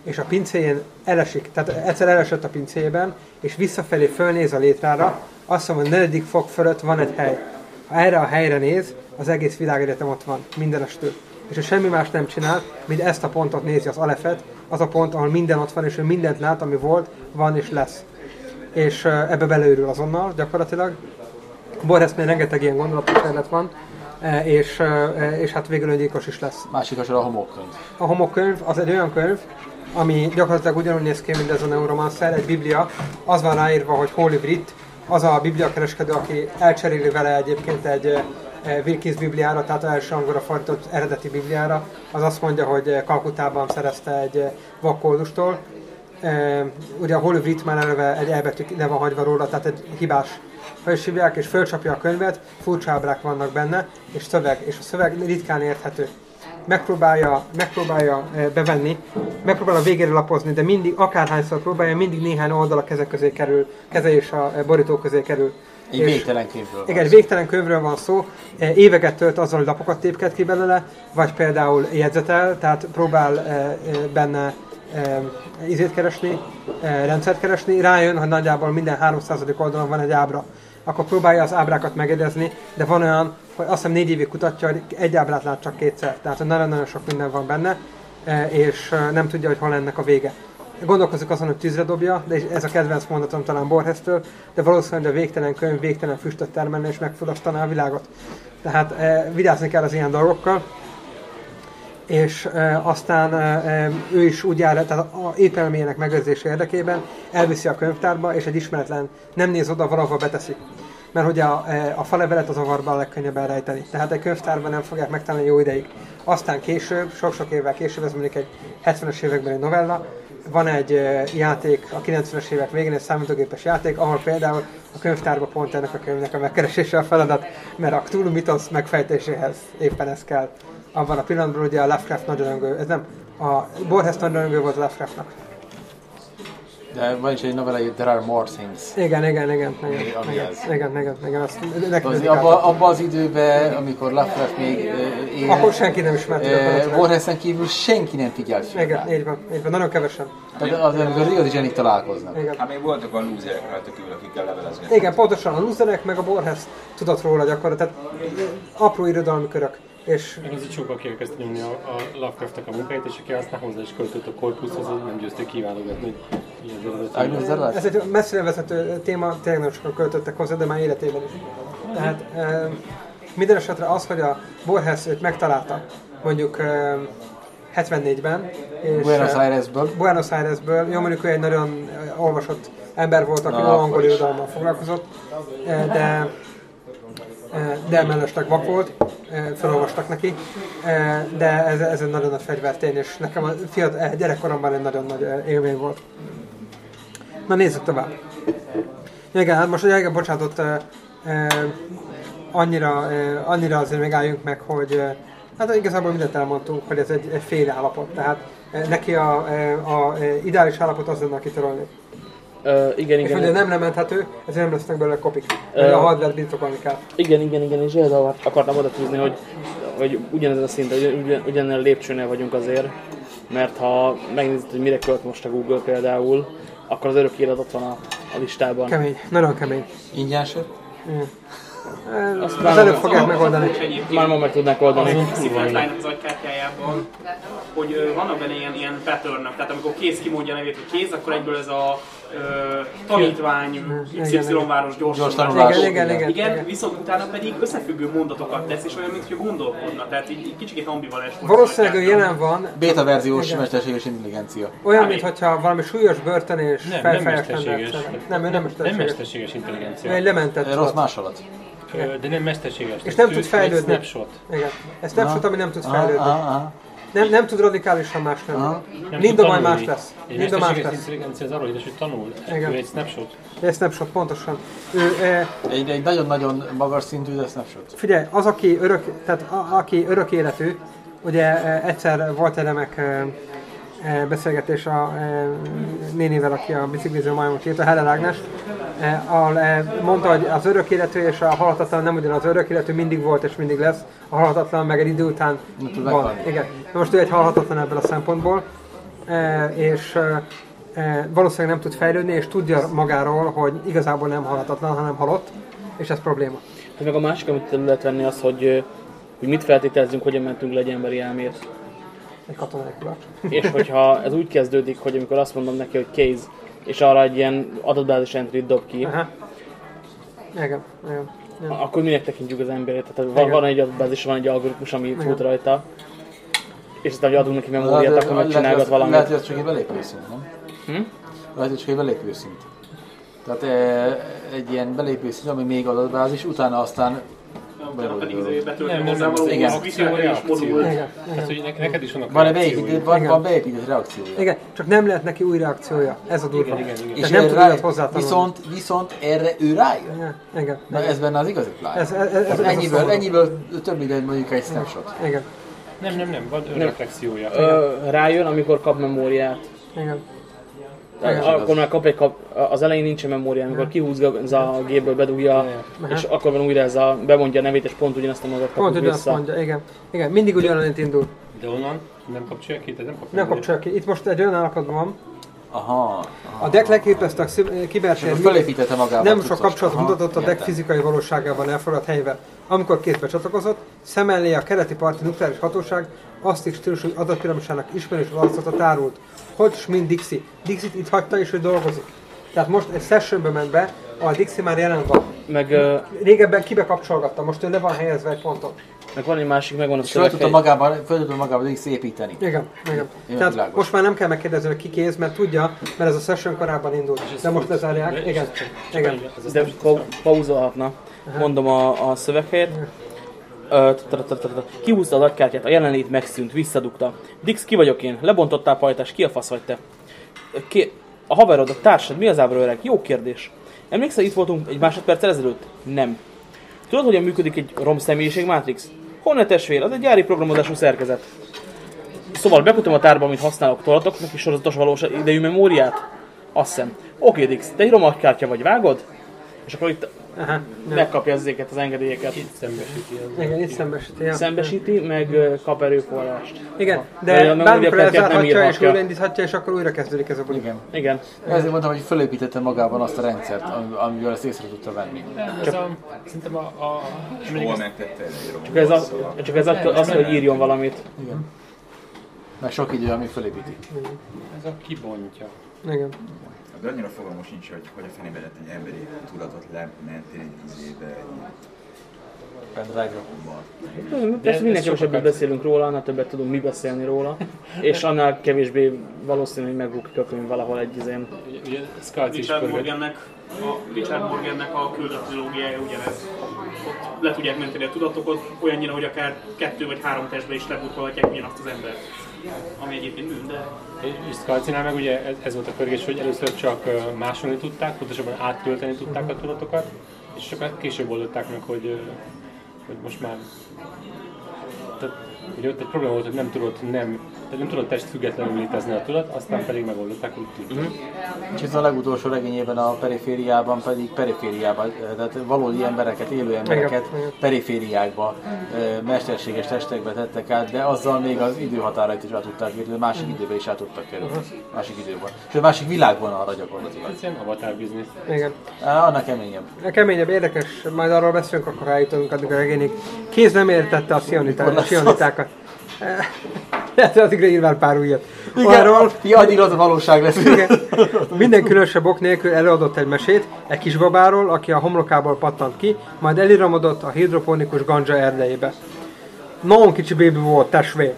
[SPEAKER 1] és a pincéjén elesik, tehát egyszer elesett a pincéjében, és visszafelé fölnéz a létrára, azt mondja, hogy negyedik fok fölött van egy hely. Ha erre a helyre néz, az egész világegyetem ott van, mindenestől. És ő semmi más nem csinál, mint ezt a pontot nézi az alefet, az a pont, ahol minden ott van, és ő mindent lát, ami volt, van és lesz. És ebbe beleőrül azonnal gyakorlatilag. Borgesnél rengeteg ilyen gondolatkísérlet van, és, és hát végül öngyilkos is lesz.
[SPEAKER 5] Másik a homokkönyv.
[SPEAKER 1] A homokkönyv az egy olyan könyv, ami gyakorlatilag ugyanúgy néz ki, mint ez a Neuromancer, egy biblia. Az van ráírva, hogy Holy Writ, az a bibliakereskedő, aki elcseréli vele egyébként egy Wilkins bibliára, tehát első angolra fordított eredeti bibliára, az azt mondja, hogy Kalkutában szerezte egy vakkódustól. Eh, Ugye a Holy Writ már eleve egy elbetű le van hagyva róla, tehát egy hibás fel is hívják, és fölcsapja a könyvet, furcsa ábrák vannak benne, és szöveg, és a szöveg ritkán érthető. Megpróbálja, megpróbálja bevenni, megpróbál a végére lapozni, de mindig, akárhányszor próbálja, mindig néhány oldal a keze közé kerül, keze és a borító közé kerül.
[SPEAKER 5] Egy végtelen könyvről
[SPEAKER 1] igen, végtelen könyvről van szó, éveket tölt azzal, hogy lapokat tépket ki belőle, vagy például jegyzetel, tehát próbál benne izét keresni, eh, rendszert keresni, rájön, hogy nagyjából minden 300. oldalon van egy ábra. Akkor próbálja az ábrákat megedezni, de van olyan, hogy azt hiszem négy évig kutatja, hogy egy ábrát lát csak kétszer. Tehát nagyon-nagyon sok minden van benne, eh, és eh, nem tudja, hogy hol ennek a vége. Gondolkozik azon, hogy tűzre dobja, de ez a kedvenc mondatom talán Borgestől, de valószínűleg a végtelen könyv végtelen füstöt termelne és megfullasztaná a világot. Tehát vigyázni kell az ilyen dolgokkal. És e, aztán e, ő is úgy jár, tehát a épelmének megőrzése érdekében elviszi a könyvtárba, és egy ismeretlen nem néz oda, valahol beteszi. Mert hogy a, a falevelet az avarban a legkönnyebb elrejteni. Tehát egy könyvtárban nem fogják megtalálni jó ideig. Aztán később, sok-sok évvel később, ez mondjuk egy 70-es években egy novella, van egy játék a 90-es évek végén, egy számítógépes játék, ahol például a könyvtárba pont ennek a könyvnek a megkeresése a feladat, mert a Cthulhu mitosz megfejtéséhez éppen ez kell. Abban a pillanatban ugye a Lovecraft nagyon öngő, ez nem, a Borges nagyon öngő volt a Lovecraftnak.
[SPEAKER 5] De van is egy novella, hogy There are more things.
[SPEAKER 1] Igen, igen, igen, igen,
[SPEAKER 5] Ami
[SPEAKER 1] igen,
[SPEAKER 5] ez.
[SPEAKER 1] igen, igen, igen, azt
[SPEAKER 5] Az, abba, abba az időben, amikor Lovecraft még ö, élt,
[SPEAKER 1] Akkor senki nem ismert
[SPEAKER 5] ö, Borgesen kívül senki nem figyelt fel
[SPEAKER 1] Igen, így van, így van, nagyon kevesen.
[SPEAKER 5] Tehát az, amikor az igazi zsenik találkoznak.
[SPEAKER 1] Igen.
[SPEAKER 2] Hát még voltak a lúzerek rajta kívül, akikkel levelezni.
[SPEAKER 1] Igen, pontosan a lúzerek, meg a Borges tudott róla gyakorlatilag, tehát apró irodalmi körök. És
[SPEAKER 7] Meg az, hogy sokkal ki elkezdte nyomni a, a Lovecraftnak a munkáit, és aki aztán hozzá is költött a korpuszhoz, az nem győzte kiválogatni,
[SPEAKER 5] Derlás?
[SPEAKER 1] ez egy messzire vezető téma, tényleg nagyon sokan költöttek hozzá, de már életében is. Tehát e, minden esetre az, hogy a Borges őt megtalálta, mondjuk e, 74-ben, és
[SPEAKER 5] Buenos Airesből.
[SPEAKER 1] Buenos Airesből, jó mondjuk ő egy nagyon olvasott ember volt, aki
[SPEAKER 5] Na,
[SPEAKER 1] angol irodalommal foglalkozott, de de mellesleg vak volt, felolvastak neki, de ez, ez egy nagyon nagy fegyvertény, és nekem a fiat, e, gyerekkoromban egy nagyon nagy e, élmény volt. Na nézzük tovább. Igen, hát most igen, bocsánatot, e, e, annyira, annyira azért megálljunk meg, hogy hát igazából mindent elmondtunk, hogy ez egy, egy fél állapot, tehát neki a, a, e, ideális állapot az lenne, kitörölni.
[SPEAKER 4] Ö, igen,
[SPEAKER 1] És
[SPEAKER 4] igen.
[SPEAKER 1] ugye nem lementhető, ezért nem lesznek belőle kopik.
[SPEAKER 4] Ö,
[SPEAKER 1] a hardware birtokolni kell.
[SPEAKER 4] Igen, igen, igen, és ehhez akartam oda tűzni, hogy, hogy ugyanezen a szinten, ugyan, ugyan, ugyanen a lépcsőnél vagyunk azért, mert ha megnézed, hogy mire költ most a Google például, akkor az örök élet ott van a, a listában.
[SPEAKER 1] Kemény, nagyon kemény.
[SPEAKER 5] Ingyen sör?
[SPEAKER 1] Az, az előbb fogják megoldani.
[SPEAKER 4] Már ma meg tudnák oldani.
[SPEAKER 8] Frontline az agykártyájában, hogy vannak benne ilyen, ilyen pattern tehát amikor kéz kimondja a nevét, hogy kéz, akkor egyből ez a tanítvány, XY város gyors tanulás.
[SPEAKER 1] Igen, igen, igen.
[SPEAKER 8] Igen, viszont utána pedig összefüggő mondatokat tesz, és olyan, mintha gondolkodna, tehát így, így kicsit ambivalens. volt.
[SPEAKER 1] Valószínűleg ő jelen van,
[SPEAKER 5] Beta verziós
[SPEAKER 1] Igen.
[SPEAKER 5] mesterséges intelligencia.
[SPEAKER 1] olyan, mintha valami súlyos börtön és
[SPEAKER 7] Nem, nem
[SPEAKER 1] felfejes
[SPEAKER 7] mesterséges.
[SPEAKER 1] Nem, ő nem
[SPEAKER 7] Nem
[SPEAKER 1] mesterséges.
[SPEAKER 7] mesterséges
[SPEAKER 1] Ő egy
[SPEAKER 7] intelligencia.
[SPEAKER 1] lementett
[SPEAKER 5] Rossz másolat.
[SPEAKER 7] De nem mesterséges.
[SPEAKER 1] És nem tud fejlődni.
[SPEAKER 7] Snapshot.
[SPEAKER 1] Igen. Ez snapshot, ami nem tud fejlődni. Nem, nem tud radikálisan más lenni.
[SPEAKER 5] Aha.
[SPEAKER 1] Linda majd más lesz.
[SPEAKER 7] Egy
[SPEAKER 1] Linda más lesz.
[SPEAKER 7] intelligencia az arról hogy tanul.
[SPEAKER 1] Igen.
[SPEAKER 7] Ő egy snapshot.
[SPEAKER 1] Ez snapshot, pontosan. Ő, e,
[SPEAKER 5] Egy, egy nagyon-nagyon magas szintű, de snapshot.
[SPEAKER 1] Figyelj, az, aki örök, tehát a, aki örök életű, ugye e, egyszer volt egy remek e, beszélgetés a nénivel, aki a bicikliző majmot írt, a Helen Ágnes, ahol mondta, hogy az örök életű és a halhatatlan nem ugyanaz, az örök életű mindig volt és mindig lesz, a halhatatlan meg egy idő után van. Igen. Most ő egy halhatatlan ebből a szempontból, és valószínűleg nem tud fejlődni, és tudja magáról, hogy igazából nem halhatatlan, hanem halott, és ez probléma.
[SPEAKER 4] Hát meg a másik, amit lehet venni az, hogy, hogy mit feltételezünk, hogyan mentünk le egy emberi elmét.
[SPEAKER 1] Egy katonai kulacs.
[SPEAKER 4] És hogyha ez úgy kezdődik, hogy amikor azt mondom neki, hogy case, és arra egy ilyen adatbázis entry dob ki,
[SPEAKER 1] Aha. Igen, igen. igen.
[SPEAKER 4] akkor minek tekintjük az emberét? Tehát van, van egy adatbázis, van egy algoritmus, ami fut rajta, és aztán, hogy adunk neki memóriát, akkor megcsinálgat valamit.
[SPEAKER 5] Lehet, hogy az csak egy belépőszint, nem?
[SPEAKER 4] Hm?
[SPEAKER 5] Lehet, hogy csak egy belépőszint. Tehát e, egy ilyen belépőszint, ami még adatbázis, utána aztán
[SPEAKER 8] Utána pedig izé betölti
[SPEAKER 7] Nem, nem,
[SPEAKER 8] hozzá való
[SPEAKER 5] igen.
[SPEAKER 8] viselkedés modul.
[SPEAKER 1] Igen,
[SPEAKER 7] Tehát, hogy ne- neked is vannak
[SPEAKER 5] van beépített, van, beépített reakciója.
[SPEAKER 1] igen, csak nem lehet neki új reakciója. Ez a durva.
[SPEAKER 7] Igen, igen, igen.
[SPEAKER 1] Tehát nem tud hozzátanulni.
[SPEAKER 5] viszont, viszont erre ő rájön.
[SPEAKER 1] Igen, igen,
[SPEAKER 5] Na ez benne az igazi plány.
[SPEAKER 1] Ez- ez- ez- ez
[SPEAKER 5] ennyiből, ennyiből több, mint mondjuk egy snapshot.
[SPEAKER 1] igen,
[SPEAKER 7] Nem, nem, nem, van önreflexiója.
[SPEAKER 4] Rájön, amikor kap memóriát.
[SPEAKER 1] igen.
[SPEAKER 4] Akkor már kap egy kap, az elején nincsen memória, amikor kihúzza a gépből, bedugja, és akkor van újra ez a, bemondja a nevét, és pont ugyanazt a mondatot
[SPEAKER 1] Pont ugyanazt mondja, igen. Igen, mindig ugyanannyitt indul.
[SPEAKER 7] De onnan nem kapcsolja ki, tehát nem kapcsolja
[SPEAKER 1] Nem kapcsolja ki. Itt most egy olyan állapotban van.
[SPEAKER 5] Aha.
[SPEAKER 1] A deck leképezte a
[SPEAKER 5] Most felépítette magával.
[SPEAKER 1] nem sok kapcsolatot mutatott a deck fizikai valóságában elfogadt helyvel. Amikor kétbe csatlakozott, szem mellé a keleti parti nukleáris hatóság asztik stílusú adatpiramisának ismerős arcota tárult. Hogy mint Dixie. Dixit itt hagyta és ő dolgozik. Tehát most egy sessionbe ment be, a Dixie már jelen van.
[SPEAKER 4] Meg,
[SPEAKER 1] Régebben kibe kapcsolgatta, most ő le van helyezve egy ponton.
[SPEAKER 4] meg van egy másik, megvan a
[SPEAKER 5] És fel tudta
[SPEAKER 4] szöveg.
[SPEAKER 5] magában, fel tudta magában így szépíteni.
[SPEAKER 1] Igen, igen. Tehát
[SPEAKER 5] világos.
[SPEAKER 1] most már nem kell megkérdezni, hogy ki kéz, mert tudja, mert ez a session korábban indult. De most lezárják. Igen, igen.
[SPEAKER 4] De pa- pauzolhatna. Mondom a, a szöveghelyet. Kihúzta az agykártyát, a jelenlét megszűnt, visszadugta. Dix, ki vagyok én? Lebontottál pajtás, ki a fasz vagy te? Ki, a haverod, a társad, mi az ábra öreg? Jó kérdés. Emlékszel, itt voltunk egy másodperccel ezelőtt? Nem. Tudod, hogyan működik egy rom személyiség Matrix? Honne testvér, az egy gyári programozású szerkezet. Szóval befutom a tárba, amit használok, tolatok neki sorozatos valós idejű memóriát? Azt hiszem. Oké, Dix, te egy romakkártya vagy, vágod? És akkor itt
[SPEAKER 1] Aha,
[SPEAKER 4] megkapja ezeket az engedélyeket.
[SPEAKER 7] Itt szembesíti az.
[SPEAKER 1] Igen, itt szembesíti. Ja.
[SPEAKER 4] Szembesíti, meg kap erőforrást.
[SPEAKER 1] Igen, de bármikor elzárhatja és újraindíthatja, és akkor újra kezdődik ez a buli.
[SPEAKER 5] Igen.
[SPEAKER 4] Igen.
[SPEAKER 5] Ezért mondtam, hogy fölépítette magában azt a rendszert, am- amivel ezt észre tudta venni.
[SPEAKER 7] Ez a, szerintem a, a
[SPEAKER 2] hol megtette
[SPEAKER 4] Csak ez, a, csak ez az, hogy írjon valamit.
[SPEAKER 5] Igen. Meg sok idő, ami fölépíti.
[SPEAKER 7] ez a kibontja.
[SPEAKER 1] Igen.
[SPEAKER 2] De annyira fogalmos nincs, hogy hogy a fenébe lehet egy emberi tudatot lementél egy izébe, egy
[SPEAKER 5] Pendrive-ra.
[SPEAKER 4] Persze minél kevesebbet beszélünk róla, annál többet tudunk mi beszélni róla. És annál kevésbé valószínű, hogy megbukik a könyv valahol egy izén.
[SPEAKER 8] Richard. Morgannek a, Richard Morgannek a küldött trilógiája ugyanez. Ott le tudják menteni a tudatokat, olyannyira, hogy akár kettő vagy három testbe is leburkolhatják ugyanazt az embert. Ami egyébként bűn, de
[SPEAKER 7] És Skalcinál meg ugye ez, ez volt a pörgés, hogy először csak másolni tudták, pontosabban átkölteni tudták a tudatokat, és csak később oldották meg, hogy, hogy most már... Tehát, ugye ott egy probléma volt, hogy nem tudott nem, tehát nem tudott test függetlenül létezni a tudat, aztán pedig megoldották, hogy tudta.
[SPEAKER 5] És ez a legutolsó regényében a perifériában pedig perifériában, tehát valódi embereket, élő embereket perifériákba, mesterséges testekbe tettek át, de azzal még az időhatárait is át tudták írni, másik időbe is át tudtak kerülni. Másik időben. És a másik világban arra gyakorlatilag.
[SPEAKER 7] Ez ilyen avatar biznisz.
[SPEAKER 1] Igen.
[SPEAKER 5] Annak keményebb.
[SPEAKER 1] A keményebb, érdekes, majd arról beszélünk, akkor eljutunk addig a regényig. Kéz nem értette a sionitákat. Lehet, hogy addigra ír már pár újat.
[SPEAKER 5] Igen,
[SPEAKER 1] Arról,
[SPEAKER 5] ja, az a valóság lesz.
[SPEAKER 1] igen, minden különösebb ok nélkül előadott egy mesét egy kisbabáról, aki a homlokából pattant ki, majd eliramodott a hidroponikus ganja erdejébe. Nagyon kicsi bébi volt, tesvé.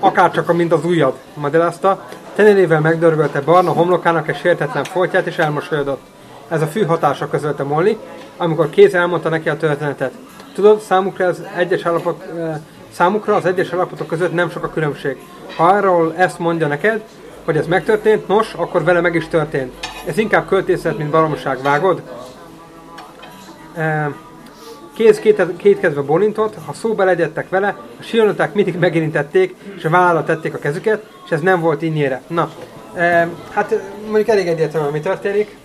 [SPEAKER 1] Akár csak a mint az ujjad, magyarázta. Tenélével megdörgölte barna homlokának egy sértetlen foltját és elmosolyodott. Ez a fű hatása közölte Molly, amikor Kéz elmondta neki a történetet. Tudod, számukra, ez egyes állapot, eh, számukra az egyes állapotok között nem sok a különbség. Ha arról ezt mondja neked, hogy ez megtörtént, nos, akkor vele meg is történt. Ez inkább költészet, mint baromság, vágod? Kéz két, kétkezve bolintott, ha szóba legyettek vele, a sionoták mindig megérintették, és a vállalra tették a kezüket, és ez nem volt ínyére. Na, e, hát mondjuk elég egyértelműen mi történik.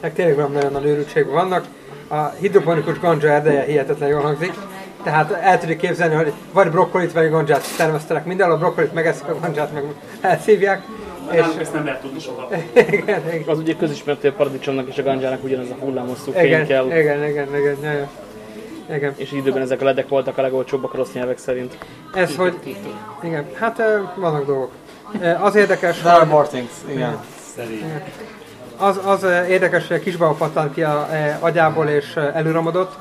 [SPEAKER 1] Meg tényleg van nagyon nagy őrültség vannak. A hidroponikus ganja erdeje hihetetlen jól hangzik. Tehát el tudjuk képzelni, hogy vagy brokkolit, vagy ganját termesztenek mindenhol, a brokkolit megeszik, a ganját meg elszívják. És,
[SPEAKER 8] nálunk ezt nem lehet tudni soha.
[SPEAKER 1] igen, igen.
[SPEAKER 4] Az ugye közismert, hogy a paradicsomnak és a ganjának ugyanaz a hullámhosszú fény
[SPEAKER 1] Igen,
[SPEAKER 4] kell.
[SPEAKER 1] igen, igen, igen, igen, igen.
[SPEAKER 4] És időben ezek a ledek voltak a legolcsóbbak a rossz nyelvek szerint.
[SPEAKER 1] Ez, hogy... Igen, hát vannak dolgok. Az érdekes,
[SPEAKER 5] There are more things. Igen.
[SPEAKER 1] Az, az érdekes, hogy a kisbaba pattant ki a agyából és előramodott.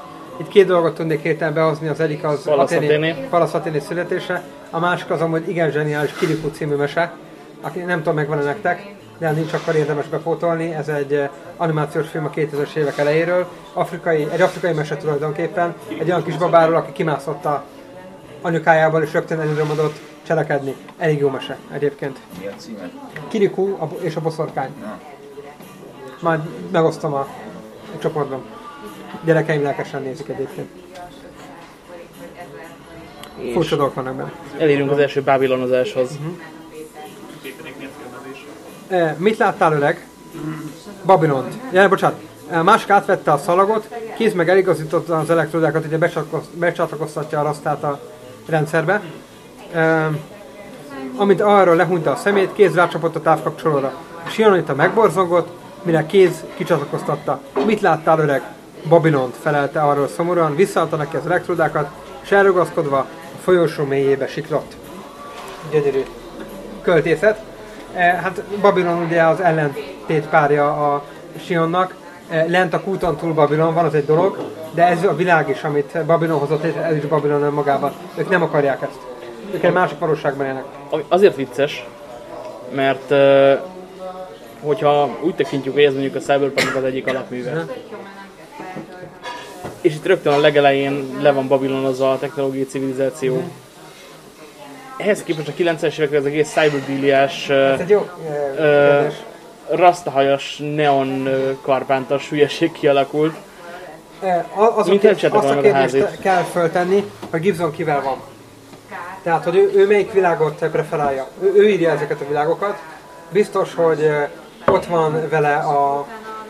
[SPEAKER 1] Itt két dolgot tudnék hirtelen behozni, az egyik az Athéni-
[SPEAKER 4] Athéné.
[SPEAKER 1] Születése, a másik az amúgy igen zseniális Kirikou című mese, aki nem tudom megvan -e nektek, de nincs akkor érdemes bepótolni. Ez egy eh, animációs film a 2000-es évek elejéről, afrikai, egy afrikai mese tulajdonképpen, egy olyan kisbabáról, aki kimászott a anyukájából és rögtön előramodott cselekedni. Elég jó mese egyébként.
[SPEAKER 2] Mi a címe?
[SPEAKER 1] És a boszorkány.
[SPEAKER 2] Na.
[SPEAKER 1] Majd megosztom a csoportban. Gyerekeim lelkesen nézik egyébként. Furcsa dolgok vannak benne.
[SPEAKER 4] elérünk az első bábilonozáshoz.
[SPEAKER 1] E, mit láttál öreg? Babilont. Ja, bocsánat. E, másik átvette a szalagot, kéz meg eligazította az elektrodákat, ugye becsatlakoz- becsatlakoztatja a rasztát a rendszerbe. E, amint arról lehunta a szemét, kéz rácsapott a távkapcsolóra. Sionita megborzongott, mire kéz kicsatlakoztatta. Mit láttál öreg? Babilont, felelte arról szomorúan, visszaadta neki az elektrodákat, és elrugaszkodva a folyosó mélyébe siklott. Gyönyörű költészet. Eh, Hát Babilon ugye az ellentét párja a Sionnak. Eh, Lent a kúton túl Babilon van, az egy dolog, de ez a világ is, amit Babilon hozott ez is Babilon önmagában. Ők nem akarják ezt. Ők egy másik valóságban élnek.
[SPEAKER 4] Azért vicces, mert ö, hogyha úgy tekintjük, hogy ez mondjuk a Cyberpunk az egyik alapműve, és itt rögtön a legelején le van babilonozva a technológiai civilizáció. Ehhez képest a 90-es évekre az egész cyberbíliás, rastahajas, neon ö, karpántas hülyeség kialakult.
[SPEAKER 1] A- Az a,
[SPEAKER 4] Mint
[SPEAKER 1] kérdés, azt a
[SPEAKER 4] a
[SPEAKER 1] kérdést kell föltenni, hogy Gibson kivel van. Tehát, hogy ő, ő melyik világot preferálja. Ő, ő írja ezeket a világokat. Biztos, hogy ott van vele a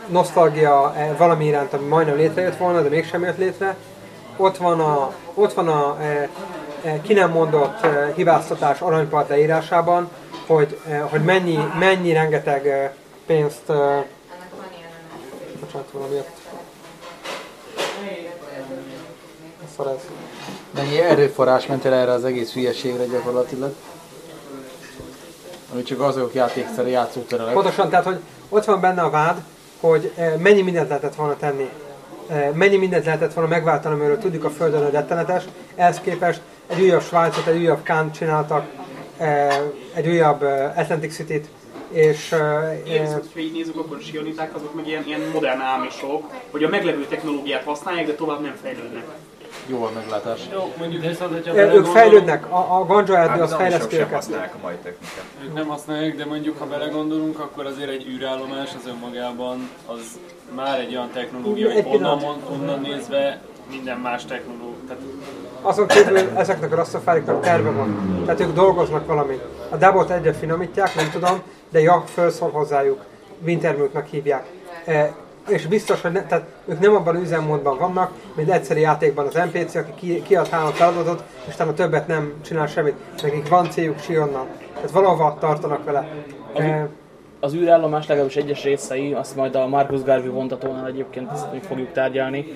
[SPEAKER 1] nosztalgia eh, valami iránt, ami majdnem létrejött volna, de mégsem jött létre. Ott van a, ott van a e, e, ki nem mondott e, hibáztatás aranypart leírásában, hogy, e, hogy mennyi, mennyi rengeteg e, pénzt... E, bocsánat, valami jött. Szar ez.
[SPEAKER 5] Mennyi erőforrás ment el erre az egész hülyeségre gyakorlatilag. Ami csak azok játékszere játszóterelek.
[SPEAKER 1] Pontosan, tehát, hogy ott van benne a vád, hogy eh, mennyi mindent lehetett volna tenni. Eh, Mennyi mindent lehetett volna megváltani, amiről tudjuk a Földön, hogy rettenetes. Ehhez képest egy újabb Svájcot, egy újabb Kánt csináltak, eh, egy újabb Atlantic City-t, és
[SPEAKER 8] Én,
[SPEAKER 1] eh,
[SPEAKER 8] hogyha így nézzük, akkor a sioniták azok meg ilyen, ilyen modern ámisok, hogy a meglevő technológiát használják, de tovább nem fejlődnek.
[SPEAKER 5] Jó a meglátás.
[SPEAKER 3] Jó, mondjuk viszont, hogyha
[SPEAKER 1] ők
[SPEAKER 3] belegondolunk-
[SPEAKER 1] fejlődnek, a, a ganja erdő az
[SPEAKER 2] az
[SPEAKER 1] fejleszti őket.
[SPEAKER 2] használják a mai technikát.
[SPEAKER 3] Ők nem használják, de mondjuk ha belegondolunk, akkor azért egy űrállomás az önmagában az már egy olyan technológia,
[SPEAKER 1] Egy
[SPEAKER 3] hogy onnan, onnan nézve minden más technológia. Tehát
[SPEAKER 1] Azon kívül ezeknek a rastafáriknak terve van. Tehát ők dolgoznak valamit. A dabot egyre finomítják, nem tudom, de Jak felszól hozzájuk. Wintermute-nak hívják. És biztos, hogy ne, tehát ők nem abban az üzemmódban vannak, mint egyszeri játékban az NPC, aki ki, kiad három feladatot, és utána többet nem csinál semmit. Nekik van céljuk Sionnal. Tehát valahova tartanak vele. E,
[SPEAKER 4] Az űrállomás legalábbis egyes részei, azt majd a Marcus Garvey vontatónál egyébként ezt még fogjuk tárgyalni.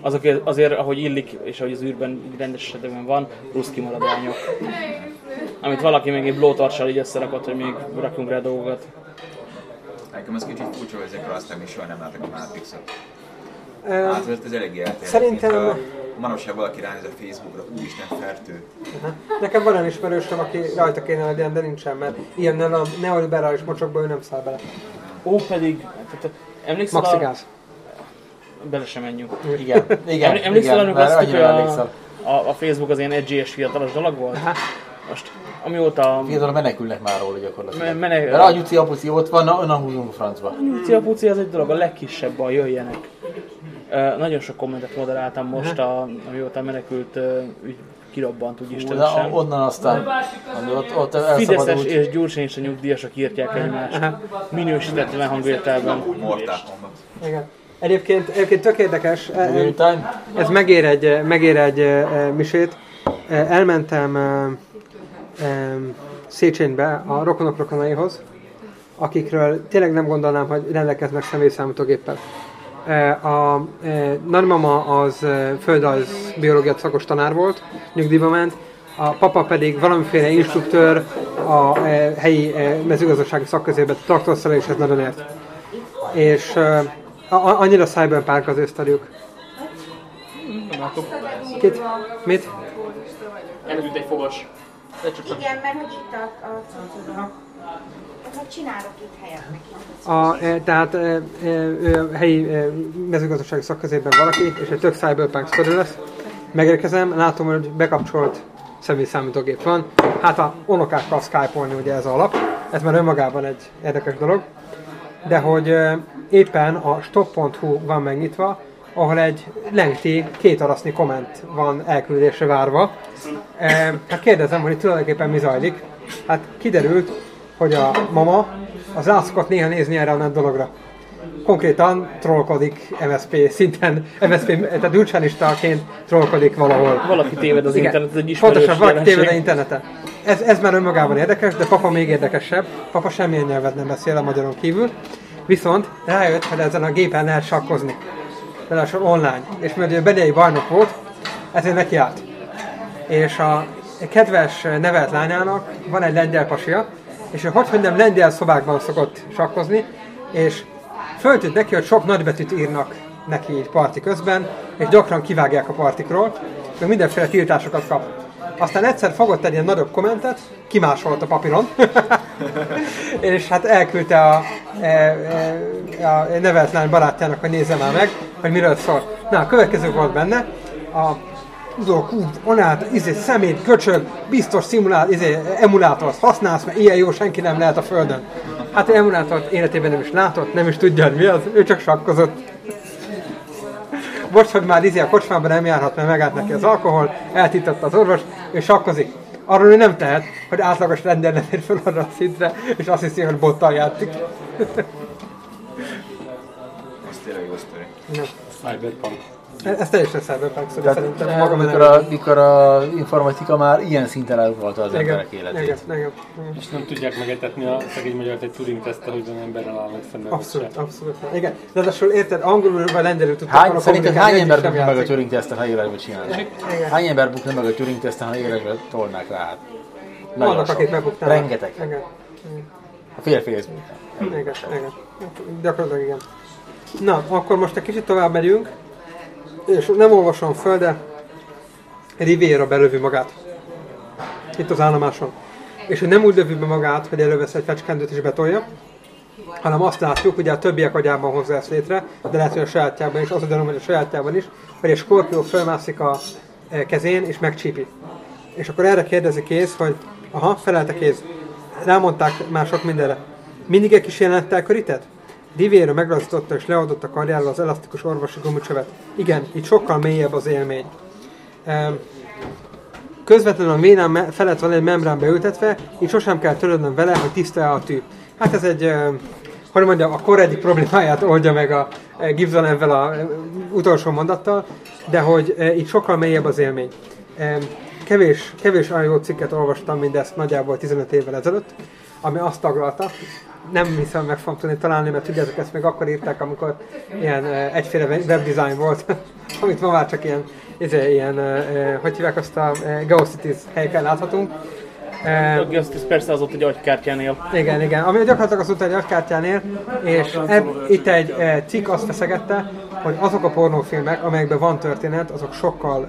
[SPEAKER 4] Azok azért, ahogy illik, és ahogy az űrben rendes esetben van, ruszki maradványok. Amit valaki még egy blowtorcsal így összerakott, hogy még rakjunk rá dolgokat.
[SPEAKER 2] Nekem az kicsit furcsa, hogy ezekről aztán is soha nem láttak a Matrixot. Hát ez eléggé eltérő.
[SPEAKER 1] Szerintem-
[SPEAKER 2] uh, Manapság valaki ránéz a Facebookra, úristen fertő.
[SPEAKER 1] nekem van olyan ismerősöm, aki rajta kéne legyen, de nincsen, mert ilyen neo- neoliberális mocsokba ő nem száll bele.
[SPEAKER 4] Ó, pedig, tehát, emlékszel
[SPEAKER 1] Maxi
[SPEAKER 4] a...
[SPEAKER 1] gáz.
[SPEAKER 4] Bele sem menjünk.
[SPEAKER 5] Igen, igen,
[SPEAKER 4] Eml- Emlékszel,
[SPEAKER 5] igen,
[SPEAKER 4] amikor azt hogy a, a, a Facebook az ilyen edgy fiatalos dolog volt? Most, amióta
[SPEAKER 5] Fiatal menekülnek már róla gyakorlatilag.
[SPEAKER 4] Me- mene-
[SPEAKER 5] Mert anyuci, apuci ott van, na, onnan húzunk a francba.
[SPEAKER 4] Nyuci a puci az egy dolog, a legkisebb baj, jöjjenek. Uh, nagyon sok kommentet moderáltam most, a, amióta a menekült uh, ügy kirobbant, úgy
[SPEAKER 5] Na,
[SPEAKER 4] Istenesen.
[SPEAKER 5] onnan aztán, ott, ott
[SPEAKER 4] Fideszes
[SPEAKER 5] elszabadult.
[SPEAKER 4] és Gyurcsány a nyugdíjasok írtják egymást. Minősítetlen hangvételben.
[SPEAKER 1] Igen. Egyébként, egyébként tök érdekes, e- e- ez megér egy, megér egy e, misét. Elmentem Széchenybe a rokonok rokonaihoz, akikről tényleg nem gondolnám, hogy rendelkeznek személyszámítógéppel. E, A e, nagymama az e, földrajz biológia szakos tanár volt, nyugdíjba ment, a papa pedig valamiféle instruktőr a helyi mezőgazdasági szakközében traktorszereléshez nagyon ért. És annyira cyberpunk az ő sztoriuk. Mit?
[SPEAKER 8] Eltűnt egy fogas.
[SPEAKER 6] Igen, mert hogy itt a, a cuccodon. Hát csinálok itt helyet neki.
[SPEAKER 1] A, e, tehát e, e, ő a helyi e, mezőgazdasági szakközében valaki, és egy tök cyberpunk sztori lesz. Megérkezem, látom, hogy bekapcsolt személyszámítógép van. Hát a unokákkal skype ugye ez a alap. Ez már önmagában egy érdekes dolog. De hogy e, éppen a stop.hu van megnyitva, ahol egy lengti, két arasznyi komment van elküldésre várva. E, hát kérdezem, hogy tulajdonképpen mi zajlik. Hát kiderült, hogy a mama az rá szokott néha nézni erre a dologra. Konkrétan trollkodik MSP szinten, MSP, tehát gyurcsánistaként trollkodik valahol.
[SPEAKER 4] Valaki téved az internet, egy
[SPEAKER 1] Pontosan, valaki téved a
[SPEAKER 4] jelenség.
[SPEAKER 1] interneten. Ez, ez már önmagában érdekes, de papa még érdekesebb. Papa semmilyen nyelvet nem beszél a magyaron kívül. Viszont rájött, hogy ezen a gépen lehet sakkozni. Ráadásul online. És mert ő bedei bajnok volt, ezért neki állt. És a kedves nevelt lányának van egy lengyel pasia, és ő hogy, nem lengyel szobákban szokott sakkozni, és föltűnt neki, hogy sok nagybetűt írnak neki így parti közben, és gyakran kivágják a partikról, meg mindenféle tiltásokat kap. Aztán egyszer fogott egy ilyen nagyobb kommentet, kimásolt a papíron, és hát elküldte a, e, e, a nevelt lány barátjának, hogy nézze már meg, hogy miről szól. Na, a következő volt benne, a tudok, ú, onát, izé, szemét, köcsög, biztos szimulál, izé, emulátort használsz, mert ilyen jó senki nem lehet a Földön. Hát emulátort életében nem is látott, nem is tudja, hogy mi az, ő csak sakkozott bocs, hogy már Lizi a kocsmába nem járhat, mert megállt neki az alkohol, eltiltott az orvos, és sakkozik. Arról ő nem tehet, hogy átlagos rendel nem ér arra a szintre, és azt hiszi, hogy bottal játszik. Ez tényleg jó sztori.
[SPEAKER 7] Cyberpunk.
[SPEAKER 1] Ez, teljesen cyberpunk
[SPEAKER 5] Tehát
[SPEAKER 1] szerintem. Maga
[SPEAKER 5] mikor a, mikor a informatika már ilyen szinten eluralta az emberek életét.
[SPEAKER 1] igen, igen, igen.
[SPEAKER 7] És nem tudják megetetni a szegény magyar egy Turing tesztel, hogy van emberrel állnak szemben.
[SPEAKER 1] Abszolút,
[SPEAKER 7] se.
[SPEAKER 1] abszolút. Igen. De ráadásul érted, angolul vagy lengyelül tudtak
[SPEAKER 5] Hány, szerinted hány ember bukna meg a. Turing teszten, ha életben csinálnak?
[SPEAKER 1] Igen.
[SPEAKER 5] Hány ember bukna meg a Turing teszten, ha életben tolnák rá? Hát,
[SPEAKER 1] Vannak, akik megbuknának.
[SPEAKER 5] Rengeteg.
[SPEAKER 1] Igen.
[SPEAKER 5] A férfi ez
[SPEAKER 1] Igen, igen. Gyakorlatilag igen. Na, akkor most egy kicsit tovább megyünk, és nem olvasom föl, de Riviera belövi magát. Itt az állomáson. És nem úgy lövi be magát, hogy elővesz egy fecskendőt és betolja, hanem azt látjuk, ugye a többiek agyában hozza ezt létre, de lehet, hogy a sajátjában is, az a gyanúm, hogy a sajátjában is, hogy egy skorpió fölmászik a eh, kezén és megcsípi. És akkor erre kérdezi Kéz, hogy aha, felelte Kéz. Rámondták már sok mindenre. Mindig egy kis jelenettel körített? Divéra megrajzította és leadott a karjáról az elasztikus orvosi gumicsövet. Igen, itt sokkal mélyebb az élmény. Em, Közvetlenül a vénám felett van egy membrán beültetve, így sosem kell törődnöm vele, hogy tiszta a tű. Hát ez egy, ö, hogy mondjam, a kor egyik problémáját oldja meg a ö, Gibson ebben a ö, utolsó mondattal, de hogy itt sokkal mélyebb az élmény. Em, Kevés, kevés olyan jó cikket olvastam mindezt nagyjából 15 évvel ezelőtt, ami azt taglalta, nem hiszem meg fogom tudni találni, mert tudjátok, ezt még akkor írták, amikor ilyen egyféle webdesign volt, amit ma már csak ilyen, izé, ilyen hogy hívják azt a GeoCities helyeken láthatunk.
[SPEAKER 4] A Justice persze az ott egy agykártyánél.
[SPEAKER 1] igen, igen. Ami gyakorlatilag az utána egy agykártyánél, és eb, itt egy cikk azt feszegette, hogy azok a pornófilmek, amelyekben van történet, azok sokkal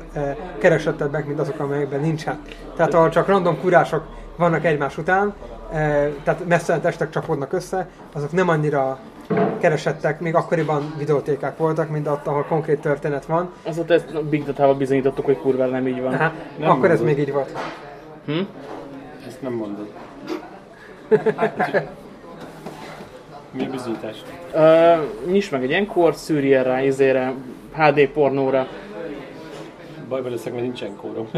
[SPEAKER 1] keresettebbek, mint azok, amelyekben nincsen. Tehát ahol csak random kurások vannak egymás után, tehát messzelen testek csapódnak össze, azok nem annyira keresettek, még akkoriban videótékák voltak, mint ott, ahol konkrét történet van.
[SPEAKER 4] Azóta ezt a Big Data-val bizonyítottuk, hogy kurvára nem így van.
[SPEAKER 1] Aha,
[SPEAKER 7] Nem
[SPEAKER 1] akkor ez
[SPEAKER 7] mondod.
[SPEAKER 1] még így volt.
[SPEAKER 7] Ezt nem mondod. Mi a bizonyítás?
[SPEAKER 4] Uh, nyisd meg egy enkor, szűrjél rá izére, HD pornóra.
[SPEAKER 7] Bajban leszek, mert nincsen kórom.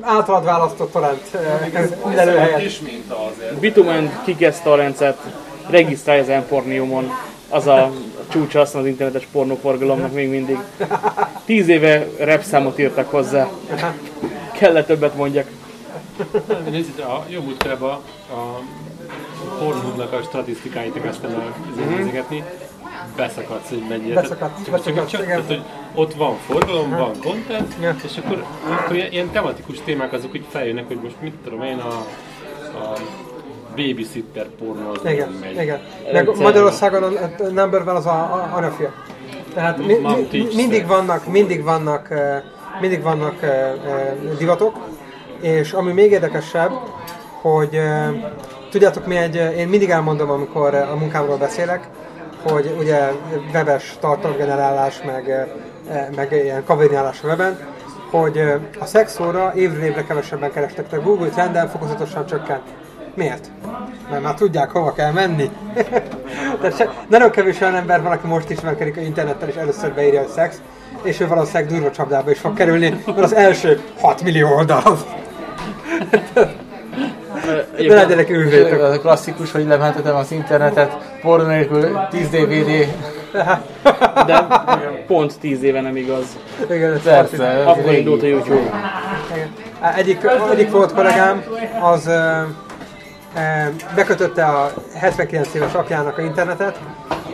[SPEAKER 1] Általad választott torrent e, lelőhelyet.
[SPEAKER 3] Kis minta azért.
[SPEAKER 4] Bitumen kikezdte a rendszert, regisztrálj az Emporniumon. Az a csúcsa aztán az internetes pornóforgalomnak még mindig. Tíz éve repszámot írtak hozzá. Kellett többet mondjak.
[SPEAKER 7] Nézzük, a jó múltkorában a Pornhubnak a statisztikáit kezdtem el nézegetni. Beszakadsz, hogy mennyire.
[SPEAKER 1] Beszakadsz,
[SPEAKER 7] csak,
[SPEAKER 1] beszakadsz,
[SPEAKER 7] csak,
[SPEAKER 1] igen.
[SPEAKER 7] tehát, hogy ott van forgalom, van content,
[SPEAKER 1] Ja.
[SPEAKER 7] és akkor, akkor ilyen, tematikus témák azok úgy feljönnek, hogy most mit tudom én, a, a babysitter pornó az
[SPEAKER 1] Igen,
[SPEAKER 7] megy.
[SPEAKER 1] igen. Meg. Magyarországon a number van az a, a anafia. Tehát mi, mi, mindig vannak, mindig vannak, mindig vannak divatok, és ami még érdekesebb, hogy tudjátok mi egy, én mindig elmondom, amikor a munkámról beszélek, hogy ugye webes tartalomgenerálás, meg, meg ilyen kavernyálás a weben, hogy eh, a szexóra évről évre kevesebben kerestek, tehát Google trenden fokozatosan csökkent. Miért? Mert már tudják, hova kell menni. Tehát se, nagyon kevés olyan ember van, aki most ismerkedik a interneten, és először beírja, hogy szex, és ő valószínűleg durva csapdába is fog kerülni, mert az első 6 millió oldal. De legyenek ővétek.
[SPEAKER 5] Az a klasszikus, hogy lementetem az internetet, pornó nélkül 10 DVD.
[SPEAKER 4] De pont tíz éve nem igaz.
[SPEAKER 1] Igen, ez
[SPEAKER 5] Persze, ez
[SPEAKER 4] Akkor
[SPEAKER 5] régi.
[SPEAKER 4] indult a YouTube.
[SPEAKER 1] Igen. Egyik, egyik volt kollégám, az bekötötte a 79 éves apjának a internetet,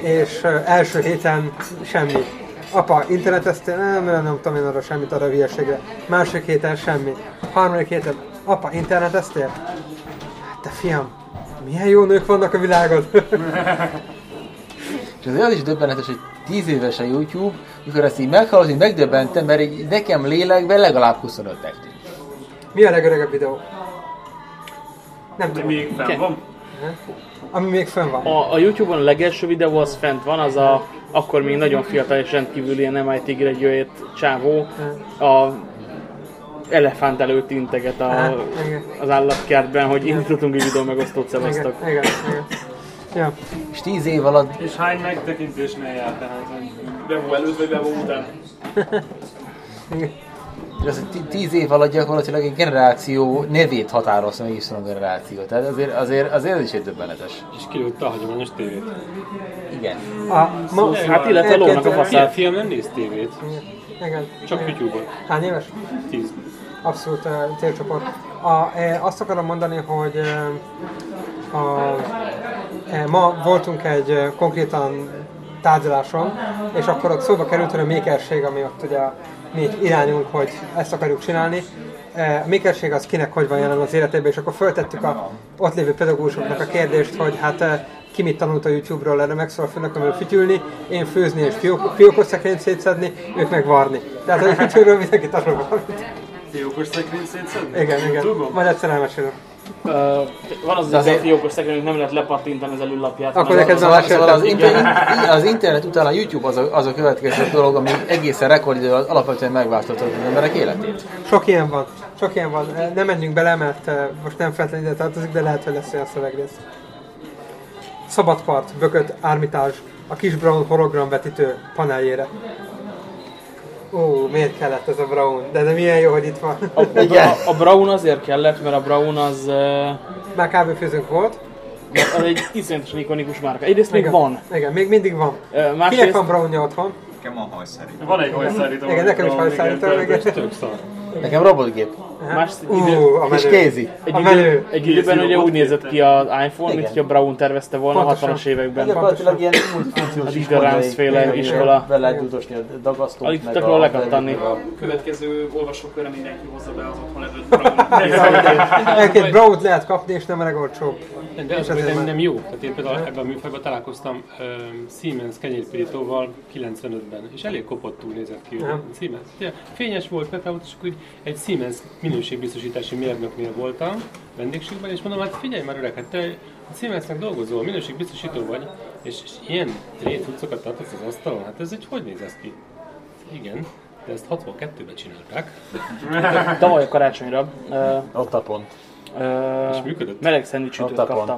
[SPEAKER 1] és első héten semmi. Apa, interneteztél? Nem, nem, nem tudom én arra semmit, arra a hülyeségre. Másik héten semmi. Harmadik héten, apa, interneteztél? Hát te fiam, milyen jó nők vannak a világon.
[SPEAKER 5] És azért az is döbbenetes, hogy 10 éves a YouTube, mikor ezt így meghallod, így megdöbbentem, mert így nekem lélekben legalább 25 tűnt.
[SPEAKER 1] Mi a legöregebb videó? Nem tudom.
[SPEAKER 3] Még fenn van?
[SPEAKER 1] Ami még fönn van.
[SPEAKER 4] A, a YouTube-on a legelső videó az fent van, az a akkor még nagyon fiatal és rendkívül ilyen MIT graduate csávó a elefánt előtt integet a,
[SPEAKER 1] igen.
[SPEAKER 4] az állatkertben, hogy indítottunk egy videó megosztót
[SPEAKER 1] Igen,
[SPEAKER 4] szevasztok.
[SPEAKER 1] igen, igen. Ja.
[SPEAKER 5] És 10 év alatt
[SPEAKER 3] És hány megtekintésnél jár tehát? Bevó előtt vagy bevó után?
[SPEAKER 5] És az hogy tíz év alatt gyakorlatilag egy generáció nevét határozta meg is a generáció. Tehát azért, azért, azért ez is egy döbbenetes.
[SPEAKER 7] És kilőtte a hagyományos tévét.
[SPEAKER 5] Igen.
[SPEAKER 1] A, ma,
[SPEAKER 4] Hát illetve lónak a faszát.
[SPEAKER 7] fiam nem néz tévét,
[SPEAKER 1] Igen.
[SPEAKER 7] csak YouTube-ot.
[SPEAKER 1] Hány éves?
[SPEAKER 7] Tíz.
[SPEAKER 1] Abszolút uh, célcsoport. A, e, azt akarom mondani, hogy e, a, e, ma voltunk egy e, konkrétan tárgyaláson, és akkor ott szóba került, hogy a mékerség, ami ott ugye mi irányunk, hogy ezt akarjuk csinálni, E, a mékerség az kinek hogy van jelen az életében, és akkor föltettük a ott lévő pedagógusoknak a kérdést, hogy hát ki mit tanult a YouTube-ról, erre meg szóval főnök, amiről fütyülni, én főzni és fiók, fiókos szekrényt szétszedni, ők meg varni. Tehát a YouTube-ről mindenki tanul valamit.
[SPEAKER 3] Fiókos szekrény szétszedni?
[SPEAKER 1] Igen, igen.
[SPEAKER 3] Tudom.
[SPEAKER 1] Majd egyszer elmesélem.
[SPEAKER 4] Van az az a fiókos szekrényünk, nem lehet lepattintani az előlapját.
[SPEAKER 1] Akkor neked
[SPEAKER 4] az-
[SPEAKER 1] már
[SPEAKER 5] szóval az,
[SPEAKER 1] meséltem.
[SPEAKER 5] inter, az internet után a YouTube az a, az a következő dolog, ami egészen rekordidő alapvetően megváltoztatta az emberek életét.
[SPEAKER 1] Sok ilyen van. Sok ilyen van. Eh, Nem menjünk bele, mert eh, most nem feltétlenül ide tartozik, de lehet, hogy lesz olyan szövegrész. Szabadpart, Bököt, Ármitázs, a kis Brown hologram vetítő paneljére. Ó, miért kellett ez a Brown? De, de milyen jó, hogy itt van.
[SPEAKER 4] A, a, a Brown azért kellett, mert a Brown az, ö,
[SPEAKER 1] Már kávéfőzőnk volt.
[SPEAKER 4] az egy iszonyatosan ikonikus márka. Egyrészt még
[SPEAKER 1] Igen.
[SPEAKER 4] van.
[SPEAKER 1] Igen, még mindig van. Kinek
[SPEAKER 4] Másrészt,
[SPEAKER 1] van Brownja otthon?
[SPEAKER 2] Nekem van hajszerű.
[SPEAKER 3] Van egy hajszárító.
[SPEAKER 1] Igen, nekem is
[SPEAKER 3] igen.
[SPEAKER 7] Tök szar.
[SPEAKER 5] Nekem robotgép.
[SPEAKER 4] más
[SPEAKER 1] Ú,
[SPEAKER 4] idő,
[SPEAKER 1] a
[SPEAKER 5] És kézi.
[SPEAKER 4] egy,
[SPEAKER 1] a
[SPEAKER 4] idő, egy időben ugye úgy nézett ki az iPhone, mint hogy a Brown tervezte volna a
[SPEAKER 1] Pontosan.
[SPEAKER 4] 60-as években.
[SPEAKER 5] Gyakorlatilag ilyen multifunkciós
[SPEAKER 4] Az Ignorance féle iskola.
[SPEAKER 5] Be lehet dudosni a dagasztót.
[SPEAKER 4] Alig tudtak
[SPEAKER 5] a-
[SPEAKER 4] róla lekattanni.
[SPEAKER 5] a-
[SPEAKER 8] Következő olvasókörre mindenki hozza be az otthon levő Brown.
[SPEAKER 1] Egy Brown-t lehet kapni, és nem a legolcsóbb.
[SPEAKER 7] De, az nem, nem jó. Tehát én például ebben a műfajban találkoztam Siemens kenyérpirítóval 95-ben, és elég kopottul nézett ki. Siemens. Fényes volt, Pepe volt, és akkor így egy Siemens minőségbiztosítási mérnöknél voltam vendégségben, és mondom, hát figyelj már öreg, hát te a Siemensnek dolgozol, minőségbiztosító vagy, és, és ilyen réthucokat tartasz az asztalon, hát ez egy hogy néz ez ki? Igen, de ezt 62-ben csinálták,
[SPEAKER 4] Tavaly a karácsonyra ö,
[SPEAKER 5] Ott a pont.
[SPEAKER 4] ö,
[SPEAKER 7] és működött.
[SPEAKER 4] meleg szendvicsütőt kaptam.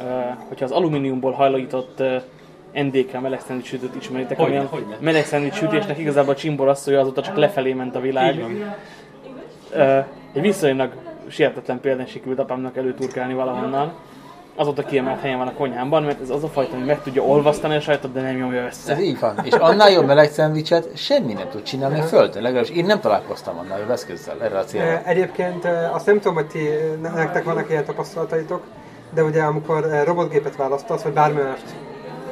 [SPEAKER 4] Ö, hogyha az alumíniumból hajlított ö, NDK meleg szendvicsütőt ismeritek,
[SPEAKER 7] Hogyne,
[SPEAKER 4] amilyen
[SPEAKER 7] hogyne.
[SPEAKER 4] meleg szendvicsütésnek igazából a csimborasszója azóta csak lefelé ment a világ. Ö, egy viszonylag sietetlen példán sikerült apámnak előturkálni valahonnan. Azóta kiemelt helyen van a konyhámban, mert ez az a fajta, ami meg tudja olvasztani a sajtot, de nem nyomja össze.
[SPEAKER 5] Ez így van. És annál jobb meleg szendvicset semmi nem tud csinálni a földön. Legalábbis én nem találkoztam annál jobb eszközzel erre a célra.
[SPEAKER 1] Egyébként azt nem tudom, hogy ti, ne- nektek vannak ilyen tapasztalataitok, de ugye amikor robotgépet választasz, vagy bármi mást,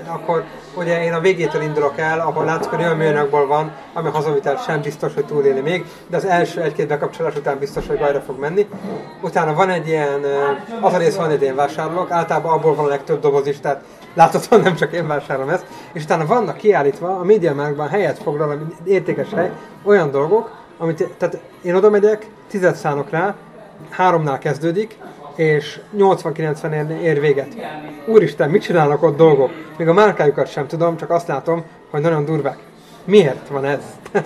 [SPEAKER 1] akkor ugye én a végétől indulok el, ahol látszik, hogy olyan műanyagból van, ami hazavitel sem biztos, hogy túlélni még, de az első egy-két bekapcsolás után biztos, hogy bajra fog menni. Utána van egy ilyen, az a rész van, hogy én vásárolok, általában abból van a legtöbb doboz is, tehát láthatóan nem csak én vásárolom ezt, és utána vannak kiállítva a MediaMarktban helyet foglal, értékes hely, olyan dolgok, amit, tehát én oda megyek, tizet szánok rá, háromnál kezdődik, és 80-90 ér, véget. Úristen, mit csinálnak ott dolgok? Még a márkájukat sem tudom, csak azt látom, hogy nagyon durvák. Miért van ez?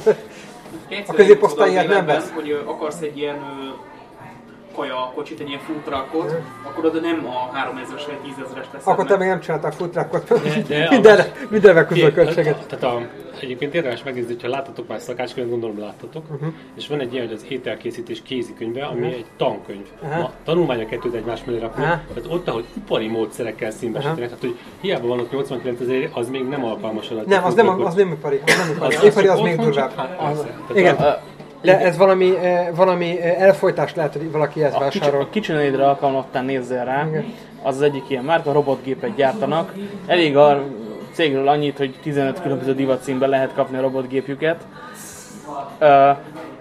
[SPEAKER 1] A középosztály ilyet nem
[SPEAKER 8] életben, hogy akarsz egy ilyen ö, kaja kocsit, egy ilyen food truckot, akkor oda nem a 3000-es vagy 10.000-es teszed
[SPEAKER 1] Akkor te
[SPEAKER 8] meg.
[SPEAKER 1] még nem csináltál futrákot.
[SPEAKER 7] de-
[SPEAKER 1] Mindenre, mindenre küzdő költséget.
[SPEAKER 7] Tehát a, egyébként érdemes megnézni, hogyha láttatok már szakácskönyvet, gondolom láttatok, uh-huh. és van egy ilyen, hogy az ételkészítés kézikönyve, ami
[SPEAKER 1] Mhm.
[SPEAKER 7] egy tankönyv.
[SPEAKER 1] Aha.
[SPEAKER 7] Na, tanulmány a kettőt egymás mellé rakni,
[SPEAKER 1] Aha.
[SPEAKER 7] tehát ott, ahogy ipari módszerekkel színbesítenek, tehát hogy hiába van ott 89 ezer, az még nem alkalmas arra.
[SPEAKER 1] Nem, az nem, az nem ipari. Az nem ipari. Az ipari az
[SPEAKER 7] csak
[SPEAKER 1] még
[SPEAKER 7] otthon,
[SPEAKER 1] durvább.
[SPEAKER 7] Hát, persze. Tehát
[SPEAKER 1] Igen. De ez valami, eh, valami eh, elfolytás lehet, hogy valaki ezt
[SPEAKER 4] A, kicsi,
[SPEAKER 1] vásárol.
[SPEAKER 4] a kicsinédre alkalmattán nézzel rá,
[SPEAKER 1] Igen.
[SPEAKER 4] az az egyik ilyen márka, robotgépet gyártanak. Elég a cégről annyit, hogy 15 különböző divatcímben lehet kapni a robotgépjüket. Ö,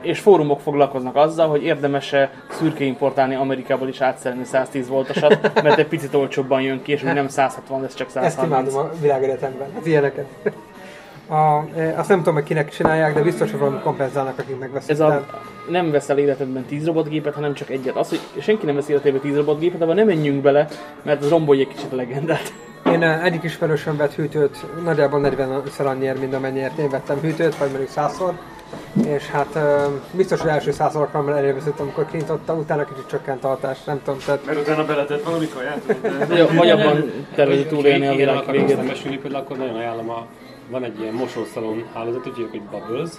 [SPEAKER 4] és fórumok foglalkoznak azzal, hogy érdemes-e szürke importálni Amerikából is átszerelni 110 voltosat, mert egy picit olcsóbban jön ki, és még nem 160 lesz, csak
[SPEAKER 1] Ezt
[SPEAKER 4] 130.
[SPEAKER 1] imádom a világegyetemben, az ilyeneket. A, eh, azt nem tudom, hogy kinek csinálják, de biztos, hogy valami kompenzálnak, akik megveszik.
[SPEAKER 4] Ez a, nem veszel életedben 10 robotgépet, hanem csak egyet. Az, hogy senki nem vesz életében 10 robotgépet, abban nem menjünk bele, mert az rombolja egy kicsit a legendát.
[SPEAKER 1] Én eh, egyik ismerősöm vett hűtőt, nagyjából 40-szer annyiért, mint amennyiért én vettem hűtőt, vagy mondjuk 100-szor. És hát eh, biztos, hogy első száz alkalommal előveszett, amikor kintotta, utána kicsit csökkent a hatás, nem tudom, tehát
[SPEAKER 3] Mert utána beletett valami kaját.
[SPEAKER 4] Vagy, abban tervezi túlélni a világ végét.
[SPEAKER 7] szembesülni, például akkor nagyon ajánlom a van egy ilyen mosószalon hálózat, úgy hívják, hogy Bubbles,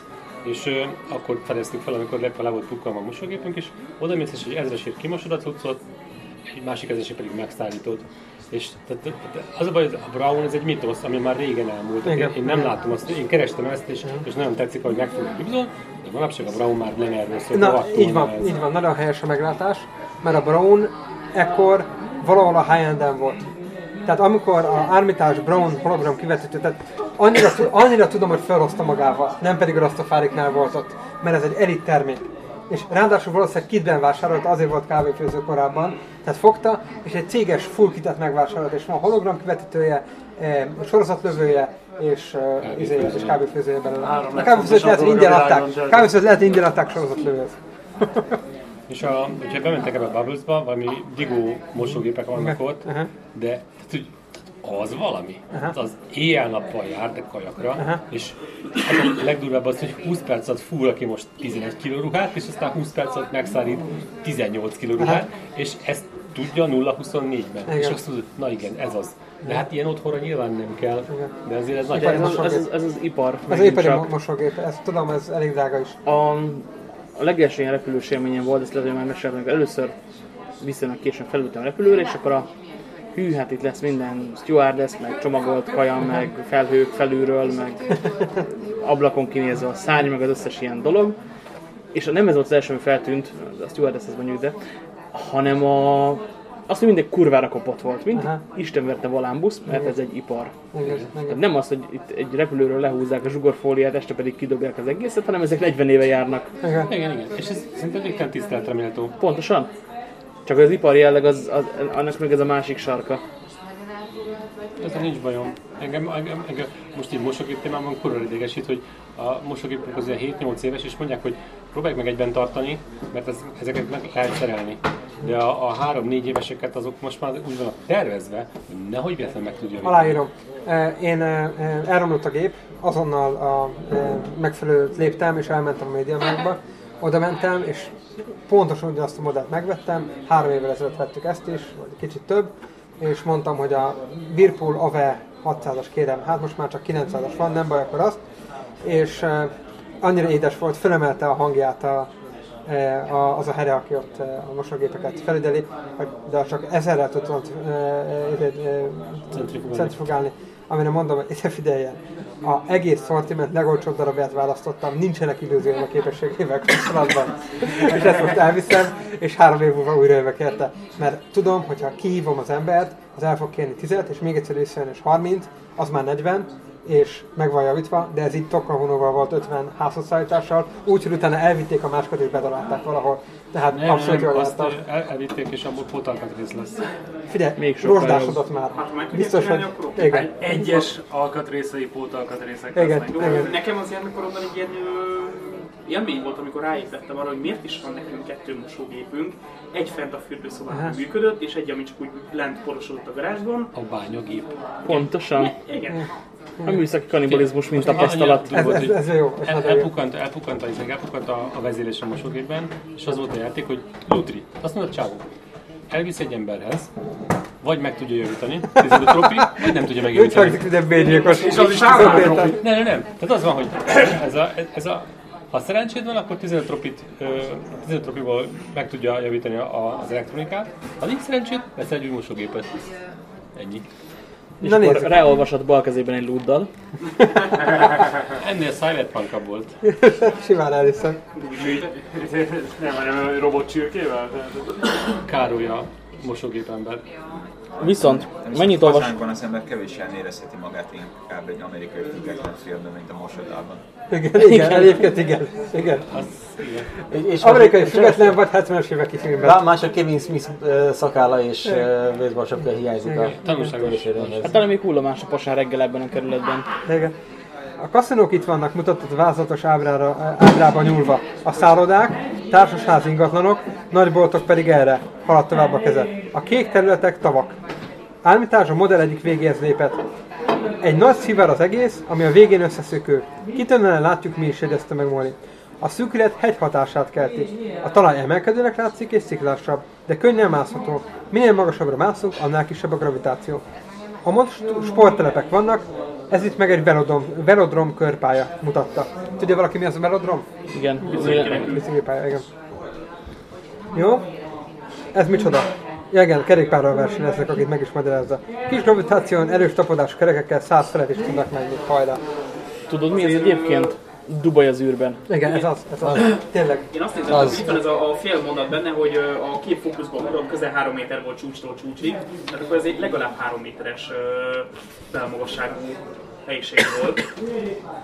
[SPEAKER 7] És ö, akkor fedeztük fel, amikor le, le volt pukkalva a mosógépünk, és oda mész, és egy ezresért kimosod a cuccot, egy másik ezresért pedig megszállítod. És tehát, tehát az a baj, hogy a Brown ez egy mitosz, ami már régen elmúlt.
[SPEAKER 1] Igen.
[SPEAKER 7] Én, én, nem látom azt, én kerestem ezt, és, és nagyon tetszik, hogy megfogjuk Gibson, de manapság a Brown már nem erről szól.
[SPEAKER 1] Na, így van,
[SPEAKER 7] ez.
[SPEAKER 1] így van, nagyon helyes a meglátás, mert a Brown ekkor valahol a high volt. Tehát amikor a Armitage Brown hologram kivetítő, tehát annyira, annyira tudom, hogy felhozta magával, nem pedig a Rastafáriknál volt ott, mert ez egy elit termék. És ráadásul valószínűleg kitben vásárolt, azért volt kávéfőző korábban, tehát fogta, és egy céges full kitet megvásárolt, és van hologram kivetítője, eh, sorozatlövője, és, eh, izé, és kávéfőzője belőle. A kávéfőzőt lehet, hogy ingyen adták. Kávéfőzőt lehet, hogy ingyen adták sorozatlövőt.
[SPEAKER 7] És a, hogyha bementek ebbe a Bubblesba, valami digó mosógépek vannak ott, de tehát, az valami.
[SPEAKER 1] Aha.
[SPEAKER 7] Hát az éjjel-nappal jár, de kajakra,
[SPEAKER 1] Aha.
[SPEAKER 7] és az a legdurvább az, hogy 20 perc alatt fúr ki most 11 kg ruhát, és aztán 20 perc alatt megszárít 18 kg ruhát, és ezt tudja 0-24-ben. És azt mondod, na igen, ez az. De hát ilyen otthonra nyilván nem kell, de azért ez nagy.
[SPEAKER 4] Ez, az, ez, az, ez az ipar.
[SPEAKER 1] Ez ipari
[SPEAKER 4] csak.
[SPEAKER 1] mo- mosógép, ezt tudom, ez elég drága is.
[SPEAKER 4] A, a legelső ilyen repülős élményem volt, ezt lehet, hogy már meséltem, először viszonylag későn felültem a repülőre, és akkor a hű, hát itt lesz minden stewardess, meg csomagolt kaja, meg felhők felülről, meg ablakon kinézve a szárny, meg az összes ilyen dolog. És nem ez volt az első, ami feltűnt, a stewardess ez mondjuk, de, hanem a, azt, hogy mindegy kurvára kopott volt, mint
[SPEAKER 1] Aha.
[SPEAKER 4] Isten verte Volánbusz, mert ez egy ipar.
[SPEAKER 1] Igen,
[SPEAKER 4] Tehát nem az, hogy itt egy repülőről lehúzzák a zsugorfóliát, este pedig kidobják az egészet, hanem ezek 40 éve járnak.
[SPEAKER 1] igen.
[SPEAKER 7] Igen, igen. És ez szerintem végtelen tiszteletre méltó.
[SPEAKER 4] Pontosan. Csak az ipari jelleg, az, az, annak meg ez a másik sarka.
[SPEAKER 7] Ezzel nincs bajom. Engem, engem, engem most így mosógép témában kurva idegesít, hogy a mosógépünk az ilyen 7-8 éves, és mondják, hogy próbáljuk meg egyben tartani, mert ez, ezeket meg lehet szerelni. De a, a 3-4 éveseket azok most már úgy vannak tervezve, hogy nehogy véletlenül meg tudja.
[SPEAKER 1] Aláírom. Eh, Én eh, eh, elromlott a gép, azonnal a megfelelőt léptem, és elmentem a médiamákba. Oda mentem, és pontosan ugyanazt a modellt megvettem. Három évvel ezelőtt vettük ezt is, vagy kicsit több. És mondtam, hogy a Whirlpool AVE 600-as kérem, hát most már csak 900-as van, nem baj, akkor azt. És eh, annyira édes volt, fölemelte a hangját a, eh, a, az a here, aki ott eh, a mosógépeket felügyeli, de csak ezerrel tudtam
[SPEAKER 7] Centrifugálni.
[SPEAKER 1] Amire mondom, hogy ide figyeljen, a egész szortiment legolcsóbb darabját választottam, nincsenek illúzióim a képességével kapcsolatban. és ezt most elviszem, és három év múlva újra jövök érte. Mert tudom, hogyha kihívom az embert, az el fog kérni 10 és még egyszer visszajön, és 30, az már 40, és meg van javítva, de ez itt Tokahonóval volt 50 házhozszállítással, úgyhogy utána elvitték a másikat és bedalálták valahol. Tehát
[SPEAKER 7] Nem,
[SPEAKER 1] abszolút
[SPEAKER 7] nem,
[SPEAKER 1] jól
[SPEAKER 7] azt
[SPEAKER 1] láttam.
[SPEAKER 7] el, elvitték, és abból pótalkatrész lesz.
[SPEAKER 1] Figyelj,
[SPEAKER 4] Még sokkal
[SPEAKER 1] rozsdásodott már.
[SPEAKER 8] Hát, ha meg
[SPEAKER 1] Biztos, hogy... Igen.
[SPEAKER 3] Egyes alkatrészei, pótalkatrészek
[SPEAKER 1] Igen.
[SPEAKER 3] lesznek.
[SPEAKER 1] Igen.
[SPEAKER 8] Nekem az gyermekkoromban egy ilyen élmény volt, amikor ráébredtem arra, hogy miért is van nekünk kettő mosógépünk. Egy fent a fürdőszobában működött, és egy, ami csak úgy lent porosodott a garázsban.
[SPEAKER 7] A bányagép.
[SPEAKER 4] Pontosan.
[SPEAKER 8] Igen.
[SPEAKER 4] A műszaki kanibalizmus mint
[SPEAKER 7] Most
[SPEAKER 4] tapasztalat.
[SPEAKER 7] annyi-
[SPEAKER 1] Ez, ez, ez jó,
[SPEAKER 7] El, elpukkant, elpukkant, a, elpukkant a, a vezérlés a mosógépben, és az volt a játék, hogy lutri. Azt mondod, csávó, elvisz egy emberhez, vagy meg tudja javítani, 15 tropi, vagy nem tudja
[SPEAKER 1] Úgy
[SPEAKER 7] megjavítani.
[SPEAKER 1] mint egy bégyilkos.
[SPEAKER 8] És az is
[SPEAKER 7] Nem, nem, nem. Tehát az van, hogy ez a, ez a ha szerencséd van, akkor 15 tropit, ö, 15 tropiból meg tudja javítani a, az elektronikát. Ha nincs szerencséd, vesz egy új mosógépet. Ennyi.
[SPEAKER 4] És
[SPEAKER 1] Na
[SPEAKER 4] akkor
[SPEAKER 1] nézzük.
[SPEAKER 4] ráolvasott bal kezében egy lúddal.
[SPEAKER 7] Ennél cyberpunk volt.
[SPEAKER 1] Simán elhiszem.
[SPEAKER 3] Nem, hanem robot csirkével? Tehát-
[SPEAKER 7] Károly a mosógépember.
[SPEAKER 4] Viszont, mennyit olvas...
[SPEAKER 2] Hazánkban az ember kevésen érezheti magát inkább egy amerikai független filmben, mint a mosodában.
[SPEAKER 1] Igen, igen, egyébként igen. igen.
[SPEAKER 7] Az, igen.
[SPEAKER 5] És
[SPEAKER 1] Amerikai független vagy 70-es évek filmben.
[SPEAKER 5] Lá- Más a Kevin Smith ö, szakálla és baseball sapka hiányzik a
[SPEAKER 7] Tanulságos.
[SPEAKER 4] Hát talán még hullamás a pasán reggel ebben a kerületben.
[SPEAKER 1] Igen. A kaszinók itt vannak mutatott vázatos ábrára, ábrába nyúlva. A szállodák, társasház ingatlanok, nagyboltok pedig erre haladt tovább a keze. A kék területek tavak. Álmitás a modell egyik végéhez lépett. Egy nagy szivár az egész, ami a végén összeszökő. Kitűnően látjuk mi is, jegyezte meg Molly. A szűkület hegy hatását kelti. A talaj emelkedőnek látszik és sziklásabb, de könnyen mászható. Minél magasabbra mászunk, annál kisebb a gravitáció. Ha most sporttelepek vannak, Ez itt meg egy velodrom, velodrom körpálya mutatta. Tudja valaki mi az a velodrom?
[SPEAKER 4] Igen.
[SPEAKER 1] Biciklipálya, igen. Jó. Ez micsoda? Ja, igen, kerékpárral versenyeznek, akit meg is magyarázza. Kis gravitáción, erős tapadás kerekekkel száz felet is tudnak menni. Hajrá.
[SPEAKER 4] Tudod mi ez egyébként? Dubaj az űrben.
[SPEAKER 1] Igen, ez az, ez az. Tényleg.
[SPEAKER 8] Én azt nézem, hogy itt van ez a, a fél mondat benne, hogy a kép fókuszban ugrott közel 3 méter volt csúcstól csúcsig, tehát akkor ez egy legalább 3 méteres belmagasságú helyiség volt.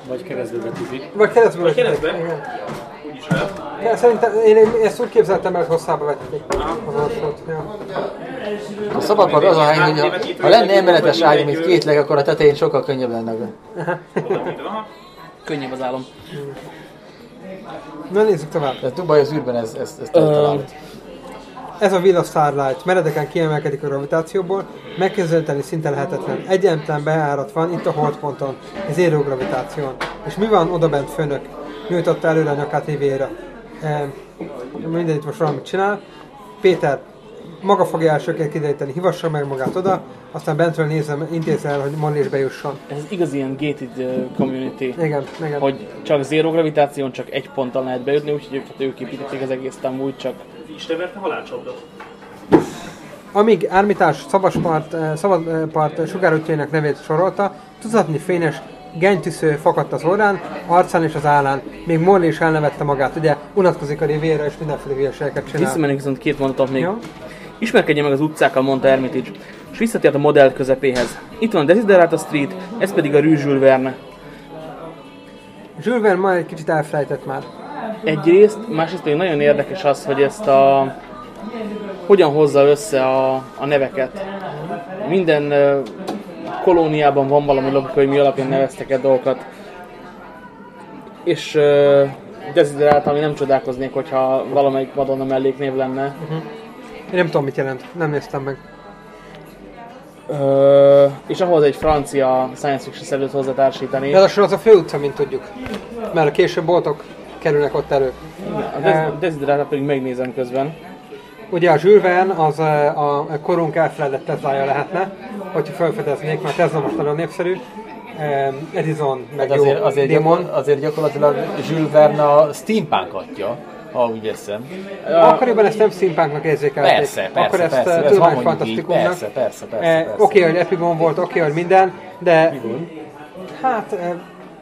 [SPEAKER 7] Vagy keresztbe betűzik.
[SPEAKER 1] Vagy keresztbe
[SPEAKER 8] Vagy keresztbe?
[SPEAKER 1] Igen.
[SPEAKER 8] Úgyis lehet.
[SPEAKER 1] De szerintem én, én ezt úgy képzeltem el, hogy hosszába. Az arcot. Ja.
[SPEAKER 5] A szabadpad az a hely, hogy ha, ha lenne emeletes ágy, mint két leg, akkor a tetején sokkal könnyebb lenne.
[SPEAKER 4] Könnyebb az álom.
[SPEAKER 1] Na nézzük tovább.
[SPEAKER 5] Tehát Dubaj az űrben ez, ez, ez talált.
[SPEAKER 1] Ez a Villa Starlight meredeken kiemelkedik a gravitációból, megközelíteni szinte lehetetlen. Egyetlen beárat van itt a holdponton, zéró gravitáción. És mi van odabent fönök? Nyújtotta előre a nyakát Riviera. E, minden itt most valamit csinál. Péter, maga fogja elsőként kideríteni, hivassa meg magát oda, aztán bentről nézem, intézze el, hogy is bejusson.
[SPEAKER 4] Ez igaz ilyen gated community.
[SPEAKER 1] Igen, igen.
[SPEAKER 4] Hogy csak zero gravitáción, csak egy ponttal lehet bejutni, úgyhogy ők, ők építették az egész amúgy csak
[SPEAKER 8] Isten verte halálcsapdot.
[SPEAKER 1] Amíg Ármitás Szabaspart, eh, Szabadpart sugárútjainak nevét sorolta, tudatni fényes gentyűsző fakadt az orrán, arcán és az állán. Még Molly is elnevette magát, ugye unatkozik a rivéra és mindenféle hülyeségeket csinál.
[SPEAKER 4] Visszamenünk viszont két mondatot még.
[SPEAKER 1] Jó.
[SPEAKER 4] Ismerkedje meg az utcákkal, mondta Hermitage, és visszatért a modell közepéhez. Itt van a Desiderata Street, ez pedig a Rue Jules Verne.
[SPEAKER 1] Jules Verne ma egy kicsit elfelejtett már.
[SPEAKER 4] Egyrészt, másrészt pedig nagyon érdekes az, hogy ezt a... hogyan hozza össze a, a neveket. Minden kolóniában van valami logika, hogy mi alapján neveztek el dolgokat. És uh, Desiderata, ami nem csodálkoznék, hogyha valamelyik Madonna melléknév lenne.
[SPEAKER 1] Én nem tudom, mit jelent. Nem néztem meg.
[SPEAKER 4] Ö, és ahhoz egy francia science fiction szerűt hozzátársítani.
[SPEAKER 1] Ráadásul az a főutca, mint tudjuk. Mert a később boltok kerülnek ott elő.
[SPEAKER 4] A Des- Desiderata pedig megnézem közben.
[SPEAKER 1] Ugye a Verne az a korunk elfeledett Teslája lehetne, hogyha felfedeznék, mert Tesla most nagyon népszerű. Edison, meg
[SPEAKER 5] Hát
[SPEAKER 1] jó
[SPEAKER 5] azért, azért,
[SPEAKER 1] démon.
[SPEAKER 5] gyakor, azért gyakorlatilag Jules Verne a steampunk atya, ha úgy veszem.
[SPEAKER 1] Akkoriban ezt nem steampunknak érzékelték.
[SPEAKER 5] Persze, persze,
[SPEAKER 1] Akkor ezt
[SPEAKER 5] persze,
[SPEAKER 1] eh, tudományfantasztikumnak.
[SPEAKER 5] persze, persze, persze,
[SPEAKER 1] Eh,
[SPEAKER 5] persze.
[SPEAKER 1] Oké, hogy Epibon volt, oké, hogy minden, de hát eh,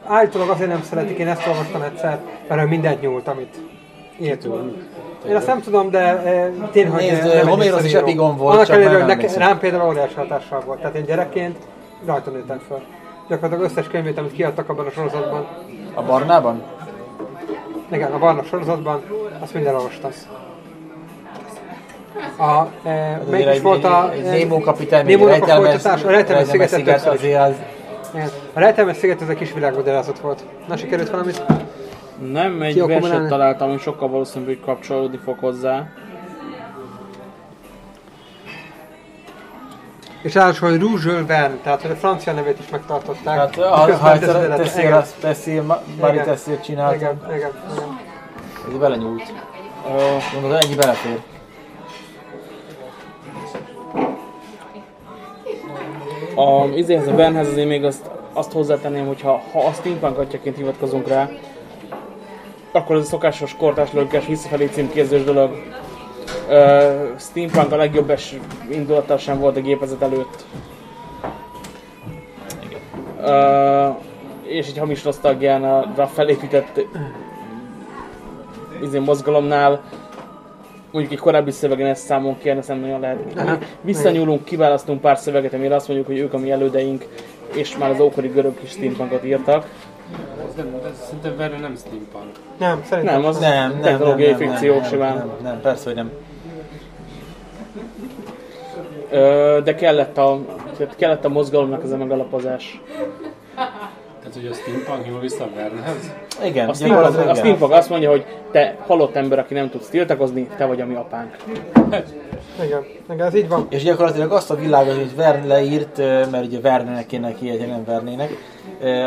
[SPEAKER 1] állítólag azért nem szeretik, én ezt olvastam egyszer, mert ő mindent nyúlt, amit írt. Én azt nem tudom, de e, tényleg, hogy
[SPEAKER 5] Nézd,
[SPEAKER 1] eh, nem
[SPEAKER 5] Homérosz is. Epigon volt,
[SPEAKER 1] Annak
[SPEAKER 5] csak
[SPEAKER 1] ellenére, hogy
[SPEAKER 5] emlékszem.
[SPEAKER 1] rám például óriási hatással volt. Tehát én gyerekként rajta nőttem föl. Gyakorlatilag összes könyvét, amit kiadtak abban a sorozatban,
[SPEAKER 5] A barnában?
[SPEAKER 1] Igen, a barna sorozatban, azt minden olvastam. A, e, melyik is volt a... e,
[SPEAKER 5] egy Nemo kapitány, még rejtelmes,
[SPEAKER 1] folytatás, a rejtelmes szigetet
[SPEAKER 5] azért az,
[SPEAKER 1] Igen. A rejtelmes sziget ez egy kis világmagyarázat volt. Na, sikerült valamit?
[SPEAKER 4] Nem, egy verset találtam, ami sokkal valószínűbb, hogy kapcsolódni fog hozzá.
[SPEAKER 1] És ráadásul, hogy Rouge Verne, tehát hogy a francia nevét is megtartották.
[SPEAKER 5] hát ha, ha egyszer
[SPEAKER 1] igen.
[SPEAKER 5] azt tessél, Ma- Mari
[SPEAKER 1] Igen.
[SPEAKER 5] tessél csinálta,
[SPEAKER 1] Igen, igen, igen.
[SPEAKER 5] ez belenyúlt.
[SPEAKER 4] Ö,
[SPEAKER 5] Mondod, ennyi belefér.
[SPEAKER 4] a izéhez a Vernhez azért még azt, azt hozzátenném, hogy ha, ha a steampunk atyaként hivatkozunk rá, akkor ez a szokásos kortás logikás visszafelé címkézős dolog. Uh, steampunk a legjobb es indulattal sem volt a gépezet előtt. Uh, és egy hamis nosztalgiára felépített izé, mozgalomnál mondjuk egy korábbi szövegen ezt számon kérni, nem nagyon lehet. Visszanyúlunk, kiválasztunk pár szöveget, amire azt mondjuk, hogy ők a mi elődeink, és már az ókori görög is steampunkot írtak.
[SPEAKER 7] Ez nem, ez szerintem Verne nem steampunk.
[SPEAKER 1] Nem, szerintem.
[SPEAKER 4] Nem, az
[SPEAKER 5] Nem, nem,
[SPEAKER 4] technológiai
[SPEAKER 5] nem, nem,
[SPEAKER 4] fikció
[SPEAKER 5] nem,
[SPEAKER 4] simán.
[SPEAKER 5] nem, nem, persze, hogy nem.
[SPEAKER 4] Ö, de kellett a, tehát kellett a mozgalomnak ez a megalapozás.
[SPEAKER 7] Tehát, hogy a steampunk jól vissza Vernehez?
[SPEAKER 5] Igen,
[SPEAKER 4] A steampunk,
[SPEAKER 5] gyakorlatilag
[SPEAKER 4] a steampunk azt mondja, hogy te halott ember, aki nem tudsz tiltakozni, te vagy a mi apánk.
[SPEAKER 1] Igen, igen, ez így van.
[SPEAKER 5] És gyakorlatilag azt a világot, amit Verne leírt, mert ugye Vernenek kéne kiejteni, nem Vernének,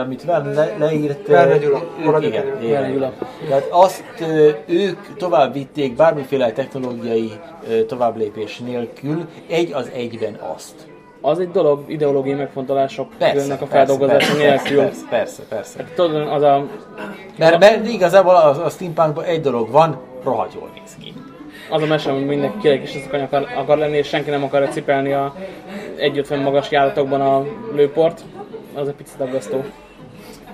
[SPEAKER 5] amit Verne le, leírt...
[SPEAKER 1] Verne Gyula,
[SPEAKER 5] ők- igen,
[SPEAKER 4] Verne Gyula.
[SPEAKER 5] Tehát azt ö, ők tovább vitték bármiféle technológiai továbblépés nélkül, egy az egyben azt.
[SPEAKER 4] az egy dolog ideológiai megfontolások
[SPEAKER 5] Persze,
[SPEAKER 4] a feldolgozása nélkül.
[SPEAKER 5] Persze, persze, persze.
[SPEAKER 4] Tudod, az a,
[SPEAKER 5] Mert, mert igazából a, a steampunkban egy dolog van, rohadt jól néz ki.
[SPEAKER 4] az a mese, hogy mindenki kirek is akar, akar lenni, és senki nem akarja cipelni a 1,50 magas járatokban a lőport, az egy picit aggasztó.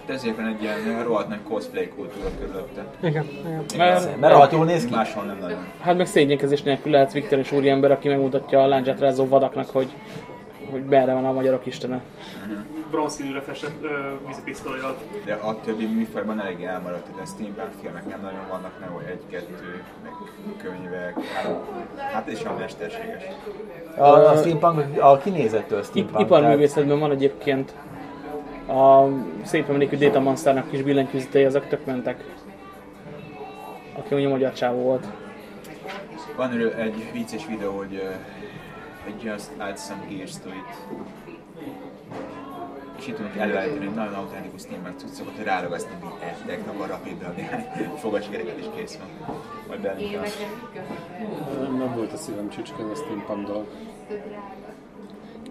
[SPEAKER 2] De ezért van egy ilyen rohadt nagy cosplay kultúra körülötte.
[SPEAKER 1] Igen, igen.
[SPEAKER 4] Mert,
[SPEAKER 5] Mert rohadt jól néz ki.
[SPEAKER 2] Máshol nem nagyon.
[SPEAKER 4] hát meg szégyenkezés nélkül lehet Viktor és úriember, aki megmutatja a láncsát rázó vadaknak, hogy hogy merre van a magyarok istene.
[SPEAKER 8] bronzszínűre festett vízipisztolyjal.
[SPEAKER 2] De a többi műfajban elég elmaradt, de steampunk filmek nem nagyon vannak, nem vagy egy-kettő, meg könyvek, hát, hát és a mesterséges.
[SPEAKER 5] A, a steampunk, a kinézettől steampunk.
[SPEAKER 4] iparművészetben van egyébként a szép emlékű Data Monsternak kis billentyűzetei, azok tök mentek. Aki ugye magyar csávó volt.
[SPEAKER 2] Van erről egy vicces videó, hogy uh, just add some gears to it. És itt tudunk előállítani egy nagyon autentikus steampunk cuccokat, hogy ráragasztni ettek, akkor rapidra néhány fogaskereket is kész van. Majd belinkelem.
[SPEAKER 7] Nem, nem volt a szívem csücske ez a steampunk dolog.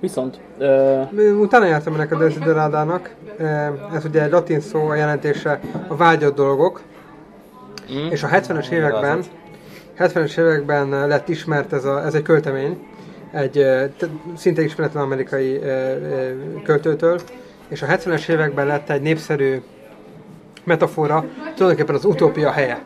[SPEAKER 4] Viszont, ö,
[SPEAKER 1] Utána jártam ennek a Desiderádának. Ez ugye egy latin szó a jelentése a vágyott dolgok.
[SPEAKER 4] Mm.
[SPEAKER 1] És a 70-es években 70-es években lett ismert ez, a, ez egy költemény, egy szinte ismeretlen amerikai költőtől, és a 70-es években lett egy népszerű metafora, tulajdonképpen az utópia helye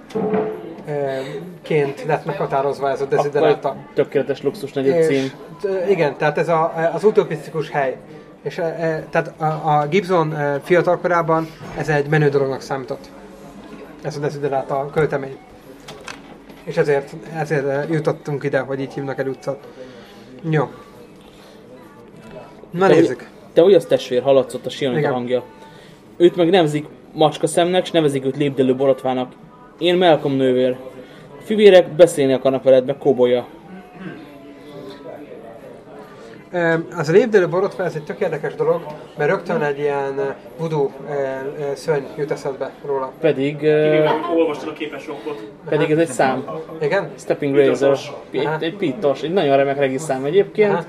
[SPEAKER 1] ként lett meghatározva ez a desiderata.
[SPEAKER 4] tökéletes luxus negyed cím.
[SPEAKER 1] És, igen, tehát ez a, az utopisztikus hely. És e, tehát a, a Gibson e, fiatalkorában ez egy menő dolognak számított. Ez a desiderata költemény. És ezért, ezért jutottunk ide, hogy így hívnak el utcát. Jó. Na
[SPEAKER 4] Te,
[SPEAKER 1] nézzük.
[SPEAKER 4] te úgy az testvér, hallatszott a Sionika
[SPEAKER 1] Igen.
[SPEAKER 4] hangja. Őt meg nevezik macska szemnek, s nevezik őt lépdelő borotvának. Én Malcolm nővér. A fivérek beszélni akarnak veled, meg kobolya.
[SPEAKER 1] Az a lépdelő borotva, ez egy tök érdekes dolog, mert rögtön egy ilyen e, szörny jut eszedbe róla.
[SPEAKER 4] Pedig,
[SPEAKER 8] Kivéve olvastad a képes rockot.
[SPEAKER 4] pedig ez egy szám.
[SPEAKER 1] Igen?
[SPEAKER 4] Stepping Razor. Egy, egy pittos, egy nagyon remek regiszám egyébként.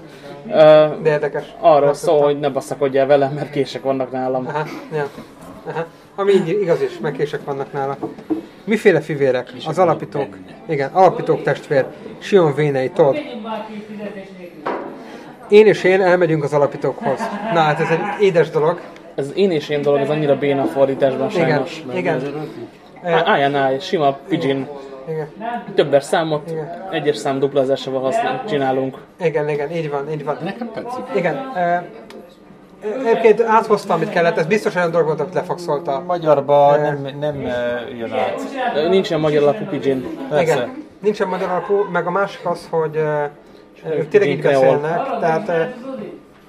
[SPEAKER 1] Aha. De érdekes.
[SPEAKER 4] arról szól, hogy ne basszakodjál velem, mert kések vannak nálam.
[SPEAKER 1] Aha, ja. Aha. Ami így igaz is, megkések vannak nála. Miféle fivérek? Az alapítók. Igen, alapítók testvér. Sion Vénei, Todd. Én és én elmegyünk az alapítókhoz. Na hát ez egy édes dolog.
[SPEAKER 4] Ez én és én dolog, ez annyira béna fordításban
[SPEAKER 1] Igen,
[SPEAKER 4] sajnos.
[SPEAKER 1] igen.
[SPEAKER 4] Á- Álljan áll, sima pidgin.
[SPEAKER 1] Igen,
[SPEAKER 4] Többes számot,
[SPEAKER 1] Igen.
[SPEAKER 4] egyes szám duplázásával használ, csinálunk.
[SPEAKER 1] igen, igen, így van, így van.
[SPEAKER 7] Nekem tetszik.
[SPEAKER 1] Igen. Egyébként áthoztam, amit kellett, ez biztos olyan dolog volt, amit lefakszolta.
[SPEAKER 5] Magyarban nem, nem eh, jön át.
[SPEAKER 4] Nincsen magyar alapú pidgin.
[SPEAKER 1] Igen. Nincsen magyar alapú, meg a másik az, hogy e, ők tényleg így beszélnek, tehát e,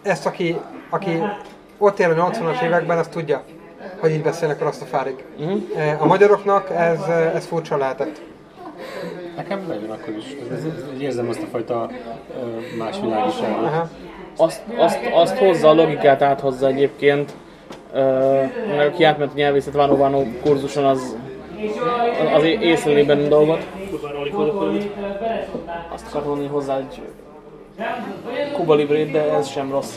[SPEAKER 1] ezt aki, aki ott él a 80-as években, az tudja, hogy így beszélnek a rastafárik. E, A magyaroknak ez, ez furcsa lehetett.
[SPEAKER 7] Nekem legyen akkor is. Ez, ez, ez, érzem azt a fajta más világiságot.
[SPEAKER 4] Azt, azt, azt hozza, a logikát áthozza egyébként. Ö, Meg aki átment a nyelvészet Vánó Vánó kurzuson, az, az észleli benne dolgot. Azt akar mondani hozzá egy Kuba Librét, de ez sem rossz.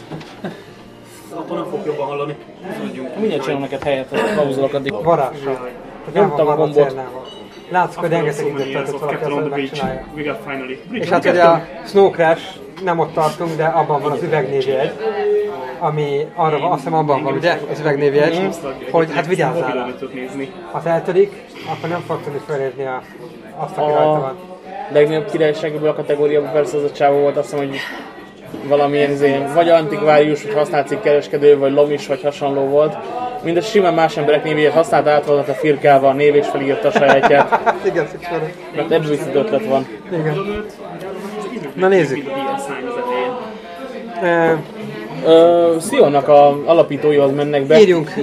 [SPEAKER 8] Attól nem fog jobban hallani.
[SPEAKER 4] Mindjárt csinálom neked helyet, a klauzulokat addig.
[SPEAKER 1] Varással.
[SPEAKER 4] Nyomtam a gombot.
[SPEAKER 1] Látszik, hogy rengeteg időt töltött valaki azon, megcsinálja. És hát ugye a Snow Crash, nem ott tartunk, de abban van az üvegnévjegy, ami arra van, azt hiszem abban van, ugye, az üvegnévjegy, hogy hát vigyázzál rá. Ha eltörik, akkor nem fog tudni felérni a, azt, aki
[SPEAKER 4] A-
[SPEAKER 1] rajta van.
[SPEAKER 4] legnagyobb királyságból a kategóriában persze az a csávó volt, azt hiszem, hogy valamilyen izé, vagy antikvárius, vagy használt cikkereskedő, vagy lomis, vagy hasonló volt. Mindez simán más emberek névéért használta áthozott a firkával, a név és felírta a sajátját,
[SPEAKER 1] igen, szükségem.
[SPEAKER 4] mert ebből ötlet van.
[SPEAKER 1] Igen. Na nézzük.
[SPEAKER 8] Mint a az elején.
[SPEAKER 1] E,
[SPEAKER 4] Ö, Sionnak a alapítóihoz mennek be.
[SPEAKER 1] írjunk,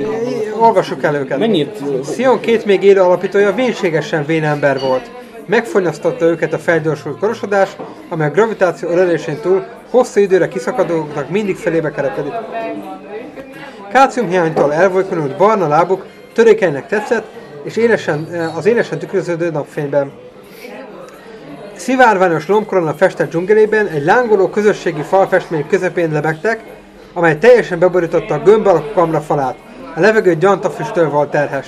[SPEAKER 1] olvassuk el őket.
[SPEAKER 4] Mennyit?
[SPEAKER 1] Sion két még élő alapítója vénségesen vén ember volt. Megfogyasztotta őket a felgyorsult korosodás, amely a gravitáció ölelésén túl hosszú időre kiszakadóknak mindig felébe kerekedik. Kálcium hiánytól elvolykonult barna lábuk törékenynek tetszett, és élesen, az élesen tükröződő napfényben. Szivárványos lombkorona festett dzsungelében egy lángoló közösségi falfestmény közepén lebegtek, amely teljesen beborította a gömb alakú kamra falát. A levegő gyantafüsttől volt terhes.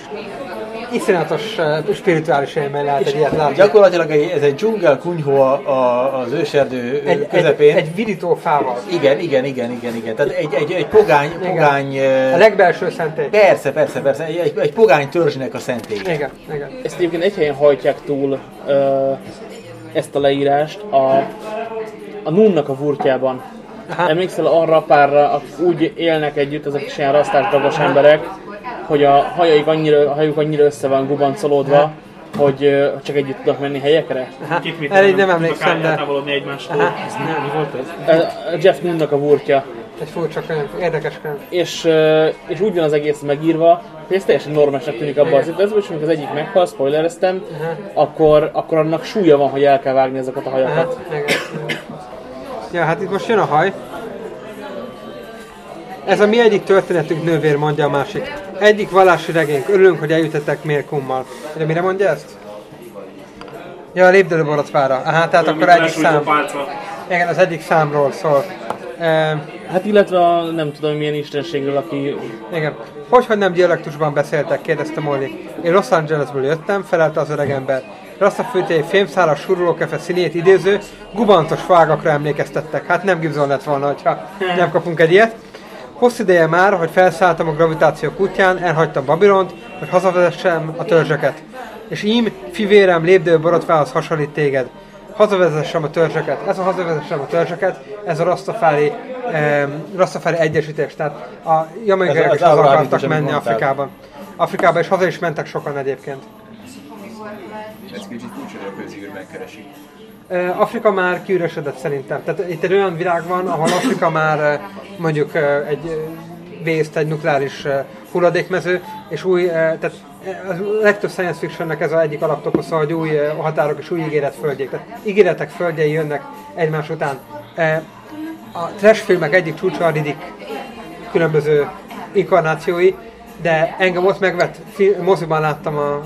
[SPEAKER 1] Iszonyatos uh, spirituális élmény lehet egy ilyet látni.
[SPEAKER 5] Gyakorlatilag egy, ez egy dzsungel kunyhó a, a, az őserdő
[SPEAKER 1] Egy, egy,
[SPEAKER 5] közepén.
[SPEAKER 1] egy virító fával.
[SPEAKER 5] Igen, igen, igen, igen, igen. Tehát egy, egy, egy pogány,
[SPEAKER 1] Igen.
[SPEAKER 5] pogány...
[SPEAKER 1] A
[SPEAKER 5] eh,
[SPEAKER 1] legbelső szentély.
[SPEAKER 5] Persze, persze, persze. Egy, egy, egy pogány törzsnek a szentély.
[SPEAKER 1] Igen, igen.
[SPEAKER 4] Ezt egyébként egy helyen hajtják túl ö, ezt a leírást a, a Nunnak a vurtjában.
[SPEAKER 1] Aha.
[SPEAKER 4] Emlékszel arra a párra, akik úgy élnek együtt, ezek is ilyen rasztás dragos emberek, hogy a hajaik annyira, a hajuk annyira össze van gubancolódva, hogy ö, csak együtt tudnak menni helyekre.
[SPEAKER 1] Elég nem
[SPEAKER 8] tudnak
[SPEAKER 1] emlékszem, de
[SPEAKER 8] egymástól.
[SPEAKER 1] Aha.
[SPEAKER 5] Mi volt ez?
[SPEAKER 4] A Jeff Nunnak a vurtja.
[SPEAKER 1] Egy furcsa könyv, érdekes könyv.
[SPEAKER 4] És, ö, és úgy van az egész megírva, hogy ez teljesen normálisnak tűnik abban az időben, és amikor az egyik meghal, spoilereztem, akkor, akkor annak súlya van, hogy el kell vágni ezeket a hajakat.
[SPEAKER 1] igen. Ja, hát itt most jön a haj. Ez a mi egyik történetünk nővér, mondja a másik. Egyik vallási regénk. Örülünk, hogy eljutettek Mérkummal. Ugye mire mondja ezt? Ja, a lépdelő borotvára. Aha, tehát akkor egyik szám. Igen, az egyik számról szól. E,
[SPEAKER 4] Hát illetve a nem tudom milyen istenségről, aki
[SPEAKER 1] igen. Hogy, hogy nem dialektusban beszéltek, kérdezte Molly. Én Los Angelesből jöttem, felelte az öreg ember. Rasszafőtje egy fémszálas surulókefe színét idéző, gubantos fágakra emlékeztettek. Hát nem Gibson lett volna, hogyha nem kapunk egy ilyet. Hosszú ideje már, hogy felszálltam a gravitáció kutyán, elhagytam Babilont, hogy hazavezessem a törzseket. És ím, fivérem, lépdő borotvához hasonlít téged. Hazavezessem a törzseket. Ez a hazavezessem a törzseket, ez a Rastafári, eh, Rastafári egyesítés. Tehát a jamaikaiak is haza akartak menni
[SPEAKER 5] mondtál.
[SPEAKER 1] Afrikában. Afrikába is haza is mentek sokan egyébként.
[SPEAKER 2] Ez kicsit furcsa, hogy a közűrben keresik.
[SPEAKER 1] Eh, Afrika már kiüresedett szerintem. Tehát itt egy olyan világ van, ahol Afrika már mondjuk egy vészt, egy nukleáris hulladékmező, és új, eh, tehát eh, az legtöbb science fictionnek ez az egyik alaptokosza, hogy új eh, határok és új ígéretföldjék. Tehát ígéretek földjei jönnek egymás után. Eh, A trash filmek egyik csúcsa a Riddick különböző inkarnációi, de engem ott megvett, moziban láttam a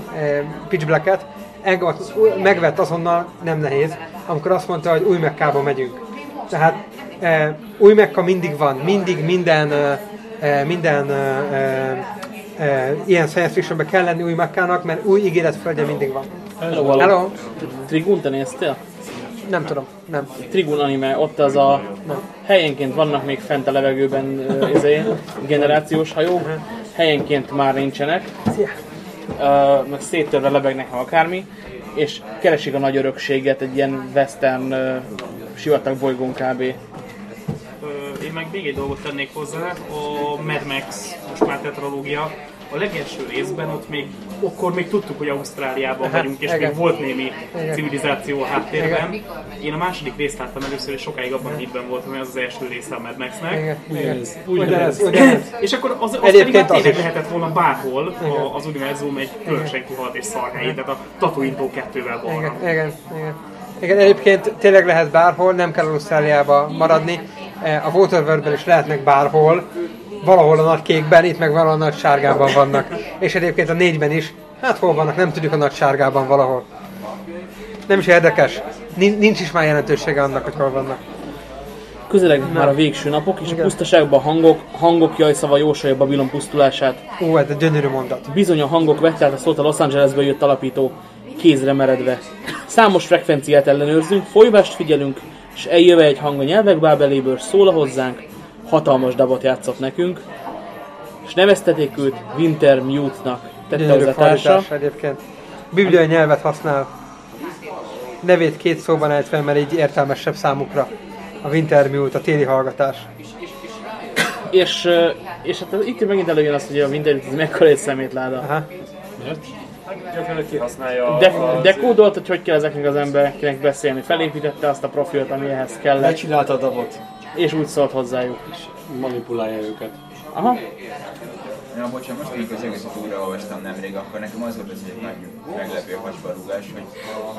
[SPEAKER 1] Pitch Black-et, engem ott megvett azonnal, nem nehéz, amikor azt mondta, hogy új Mekkába megyünk. Tehát új Mekka mindig van, mindig minden, minden e, ilyen fictionben kell lenni új Mekkának, mert új ígéretföldje mindig van.
[SPEAKER 4] Hello,
[SPEAKER 1] Hello?
[SPEAKER 4] Trigun, te néztél?
[SPEAKER 1] Nem tudom, nem.
[SPEAKER 4] Trigun anime, ott az a helyenként vannak még fent a levegőben ö, izé, generációs hajók, helyenként már nincsenek, uh, meg széttörve lebegnek meg akármi, és keresik a nagy örökséget egy ilyen western uh, sivatag bolygón kb.
[SPEAKER 8] Én meg még egy dolgot tennék hozzá, a Mad Max, most már tetralógia, a legelső részben ott még, akkor még tudtuk, hogy Ausztráliában
[SPEAKER 1] Aha,
[SPEAKER 8] vagyunk, és
[SPEAKER 1] igen.
[SPEAKER 8] még volt némi
[SPEAKER 1] Igen.
[SPEAKER 8] civilizáció a háttérben. Én a második részt láttam először, és sokáig abban a hitben voltam, hogy az az első része a Mad Maxnek.
[SPEAKER 1] Igen, igen.
[SPEAKER 7] Ugyanez.
[SPEAKER 8] És akkor az, az
[SPEAKER 1] Egyébként
[SPEAKER 8] pedig
[SPEAKER 1] az
[SPEAKER 8] lehetett volna bárhol a, az univerzum egy különösen kihalt és szarhely, tehát a Tatooine-tól kettővel balra.
[SPEAKER 1] Igen, igen, igen. Igen, egyébként tényleg lehet bárhol, nem kell Ausztráliába maradni. Eh, A Waterworld-ben is lehetnek bárhol, valahol a nagy kékben, itt meg valahol a nagy sárgában vannak. És egyébként a négyben is, hát hol vannak, nem tudjuk a nagy sárgában valahol. Nem is érdekes. Nin- Nincs is már jelentősége annak, hogy hol vannak.
[SPEAKER 4] Közelegnek már a végső napok, és a pusztaságban hangok, hangok jajszava jósolja Babilon pusztulását.
[SPEAKER 1] Ó, ez egy gyönyörű mondat.
[SPEAKER 4] Bizony a hangok vett át a szót a Los Angelesből jött alapító, kézre meredve. Számos frekvenciát ellenőrzünk, folyvást figyelünk, és eljöve egy hang a nyelvek bábeléből szól hozzánk, hatalmas dabot játszott nekünk, és nevezteték őt Winter Mute-nak, tette hozzá társa.
[SPEAKER 1] egyébként. Bibliai nyelvet használ. Nevét két szóban ejtve, mert így értelmesebb számukra. A Winter Mute, a téli hallgatás.
[SPEAKER 4] És, és hát itt megint előjön az, hogy a Winter Mute ez mekkora egy szemétláda.
[SPEAKER 1] Aha.
[SPEAKER 3] Gyakorlatilag kihasználja
[SPEAKER 4] De,
[SPEAKER 3] az-
[SPEAKER 4] dekódolt, hogy hogy kell ezeknek az embereknek beszélni, felépítette azt a profilt, ami ehhez kellett,
[SPEAKER 5] Megcsinálta a dabot.
[SPEAKER 4] és úgy szólt hozzájuk.
[SPEAKER 7] Manipulálja őket.
[SPEAKER 4] Aha.
[SPEAKER 2] Ja, bocsánat, most még az egészet újra olvastam nemrég, akkor nekem az volt az egy nagy meglepő hasbarúgás, hogy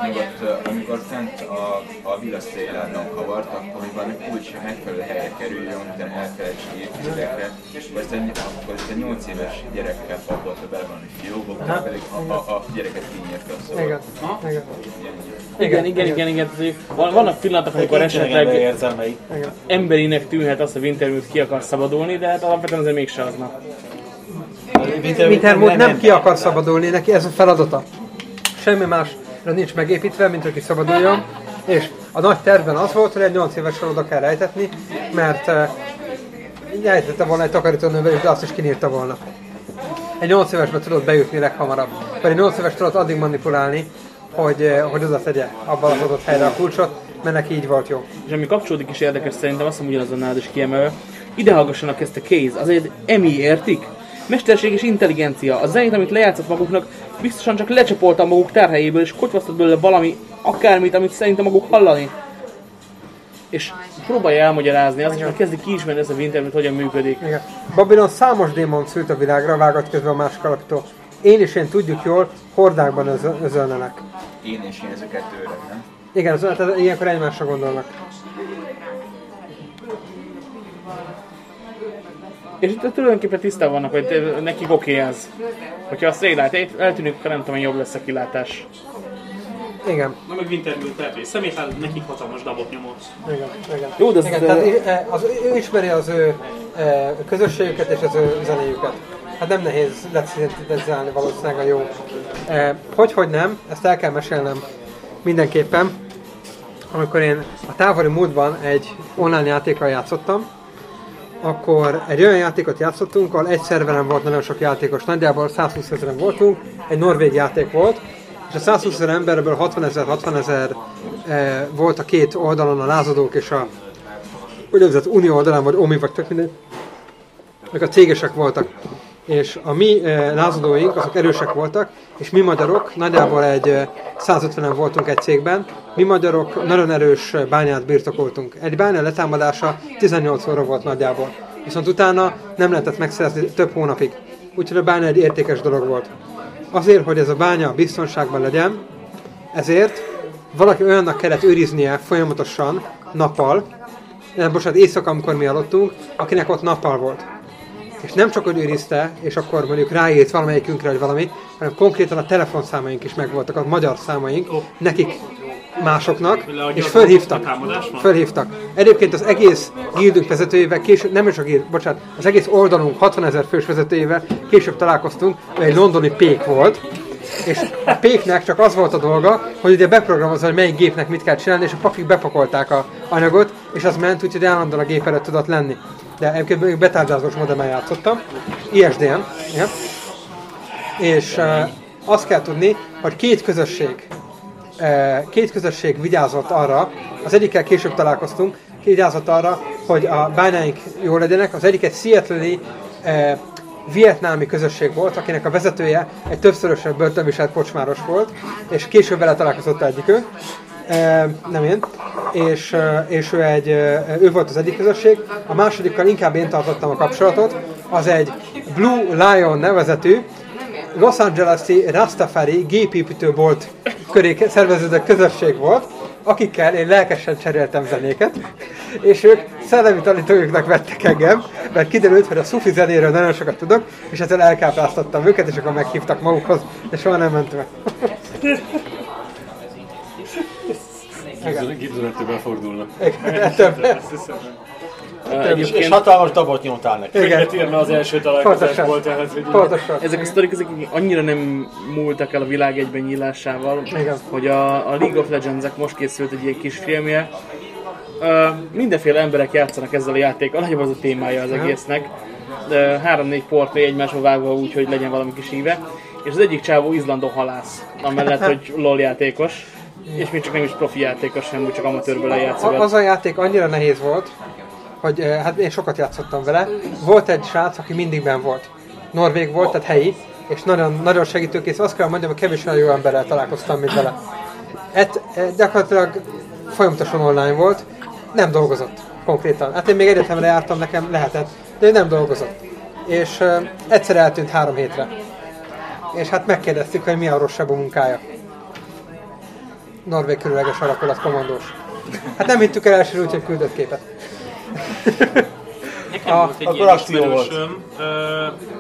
[SPEAKER 2] még ott, amikor fent a, a villasztéládon kavart, akkor még valami kulcs megfelelő helyre kerüljön, utána elfelejtsen évtizedekre, vagy aztán akkor ezt a 8 éves gyerekkel pakolta bele valami fiókba, utána pedig a, a, a gyereket kinyírta, szóval.
[SPEAKER 1] Igen. Igen.
[SPEAKER 4] Igen, igen, igen, igen. Vannak pillanatok, amikor esetleg emberinek tűnhet azt, hogy Wintermute ki akar szabadulni, de hát alapvetően azért mégse az. Na.
[SPEAKER 1] Wintermute nem ki akar szabadulni, neki ez a feladata. Semmi másra nincs megépítve, mint hogy ki szabaduljon. És a nagy tervben az volt, hogy egy 8 évesről oda kell rejtetni, mert uh, rejtette volna egy takarítónővel, de azt is kinyírta volna. Egy 8 évesbe tudod bejutni leghamarabb. Pedig 8 éves tudod addig manipulálni, hogy, eh, hogy oda tegye abban az adott helyre a kulcsot, mert neki így volt jó.
[SPEAKER 4] És ami kapcsolódik is érdekes szerintem, azt mondom ugyanazon nálad is kiemelve, ide hallgassanak ezt a case, azért emi értik? Mesterség és intelligencia. A zenét, amit lejátszott maguknak, biztosan csak lecsapolta maguk terhelyéből, és kocsvasztott belőle valami, akármit, amit szerintem maguk hallani. És próbálja elmagyarázni, az is már kezdi kiismerni ezt a Wintermute, hogyan működik.
[SPEAKER 1] Igen. Babylon számos démon szült a világra, vágott közben a másik alapító. Én és én tudjuk jól, hordákban özö- özölnenek.
[SPEAKER 2] Én és én ez a kettő öreg, nem?
[SPEAKER 1] Igen, az, tehát ilyenkor egymásra gondolnak.
[SPEAKER 4] És itt tulajdonképpen tisztában vannak, hogy nekik oké okay ez. Hogyha azt rélát, eltűnik, akkor nem tudom, hogy jobb lesz a kilátás.
[SPEAKER 1] Igen,
[SPEAKER 8] Na meg Wintermute hogy szemétháló, nekik hatalmas dabot nyomott.
[SPEAKER 1] igen, igen.
[SPEAKER 4] Jó, de az,
[SPEAKER 1] Igen, tehát ő- e, az, ő ismeri az ő e, közösségüket és az ő zenéjüket. Hát nem nehéz lecintetizálni valószínűleg a jó. E, hogy, hogy nem, ezt el kell mesélnem mindenképpen. Amikor én a távoli múltban egy online játékkal játszottam, akkor egy olyan játékot játszottunk, ahol egy szerveren volt nagyon sok játékos, nagyjából 120 ezeren voltunk, egy norvég játék volt, és a 120 ezer emberből 60 ezer, 60 ezer e, volt a két oldalon a lázadók és a úgynevezett unió oldalán, vagy omi, vagy tök mindegy, meg a cégesek voltak. És a mi e, lázadóink, azok erősek voltak, és mi magyarok, nagyjából egy e, 150-en voltunk egy cégben, mi magyarok nagyon erős bányát birtokoltunk. Egy bánya letámadása 18 óra volt nagyjából. Viszont utána nem lehetett megszerezni több hónapig. Úgyhogy a bánya egy értékes dolog volt. Azért, hogy ez a bánya biztonságban legyen, ezért valaki olyannak kellett őriznie folyamatosan nappal, eh, bocsánat, éjszaka, amikor mi aludtunk, akinek ott nappal volt. És nem csak, őrizte, és akkor mondjuk ráírt valamelyikünkre, vagy valami, hanem konkrétan a telefonszámaink is megvoltak, a magyar számaink, nekik másoknak, és fölhívtak. Fölhívtak. Egyébként az egész guildünk vezetőjével, később, nem is a guild, bocsánat, az egész oldalunk 60 ezer fős vezetőjével később találkoztunk, ő egy londoni pék volt, és a péknek csak az volt a dolga, hogy ugye beprogramozza, hogy melyik gépnek mit kell csinálni, és a pakik bepakolták a anyagot, és az ment, úgyhogy állandóan a gép előtt tudott lenni. De egyébként még betárgyázós modemben játszottam, ISDN, igen. és uh, azt kell tudni, hogy két közösség eh, két közösség vigyázott arra, az egyikkel később találkoztunk, vigyázott arra, hogy a bányáink jól legyenek. Az egyik egy Seattle-i eh, vietnámi közösség volt, akinek a vezetője egy többszörösen börtönviselt kocsmáros volt, és később vele találkozott egyikő, eh, nem én, és, és ő, egy, ő volt az egyik közösség, a másodikkal inkább én tartottam a kapcsolatot, az egy Blue Lion nevezetű, Los Angeles-i Rastafari gépépítőbolt köré szerveződött közösség volt, akikkel én lelkesen cseréltem zenéket, és ők szellemi tanítójuknak vettek engem, mert kiderült, hogy a szufi zenéről nagyon sokat tudok, és ezzel elkápráztattam őket, és akkor meghívtak magukhoz, de soha nem ment meg.
[SPEAKER 3] Gibson befordulnak.
[SPEAKER 1] Ettől-
[SPEAKER 5] És, és hatalmas dabot nyomtál neki.
[SPEAKER 1] Igen,
[SPEAKER 3] írna az első találkozásból,
[SPEAKER 1] pontosan.
[SPEAKER 3] tehát hogy
[SPEAKER 1] Pontosan.
[SPEAKER 4] Ezek a sztorik ezek annyira nem múltak el a világ egyben nyílásával,
[SPEAKER 1] Igen.
[SPEAKER 4] hogy a, a League of Legends-ek most készült egy ilyen kis filmje. Uh, mindenféle emberek játszanak ezzel a játékkal, nagyobb az a témája az egésznek. Uh, Három-négy portré egymásba vágva úgy, hogy legyen valami kis íve. És az egyik csávó izlandó halász, amellett, hogy LOL játékos. És még csak nem is profi játékos, hanem úgy csak amatőrből lejátszogat.
[SPEAKER 1] Az a játék annyira nehéz volt, hogy hát én sokat játszottam vele. Volt egy srác, aki mindig ben volt. Norvég volt, tehát helyi, és nagyon, nagyon segítőkész. Azt kell mondjam, hogy kevés olyan jó emberrel találkoztam, mint vele. Et, gyakorlatilag folyamatosan online volt, nem dolgozott konkrétan. Hát én még egyetemre jártam, nekem lehetett, de ő nem dolgozott. és ö, egyszer eltűnt három hétre. És hát megkérdeztük, hogy mi a rosszabb a munkája. Norvég különleges alakulat kommandós. Hát nem hittük el elsőre, úgyhogy küldött képet.
[SPEAKER 8] Nekem
[SPEAKER 1] Ah,
[SPEAKER 8] volt egy
[SPEAKER 5] akkor
[SPEAKER 8] ilyen ismerősöm, ö,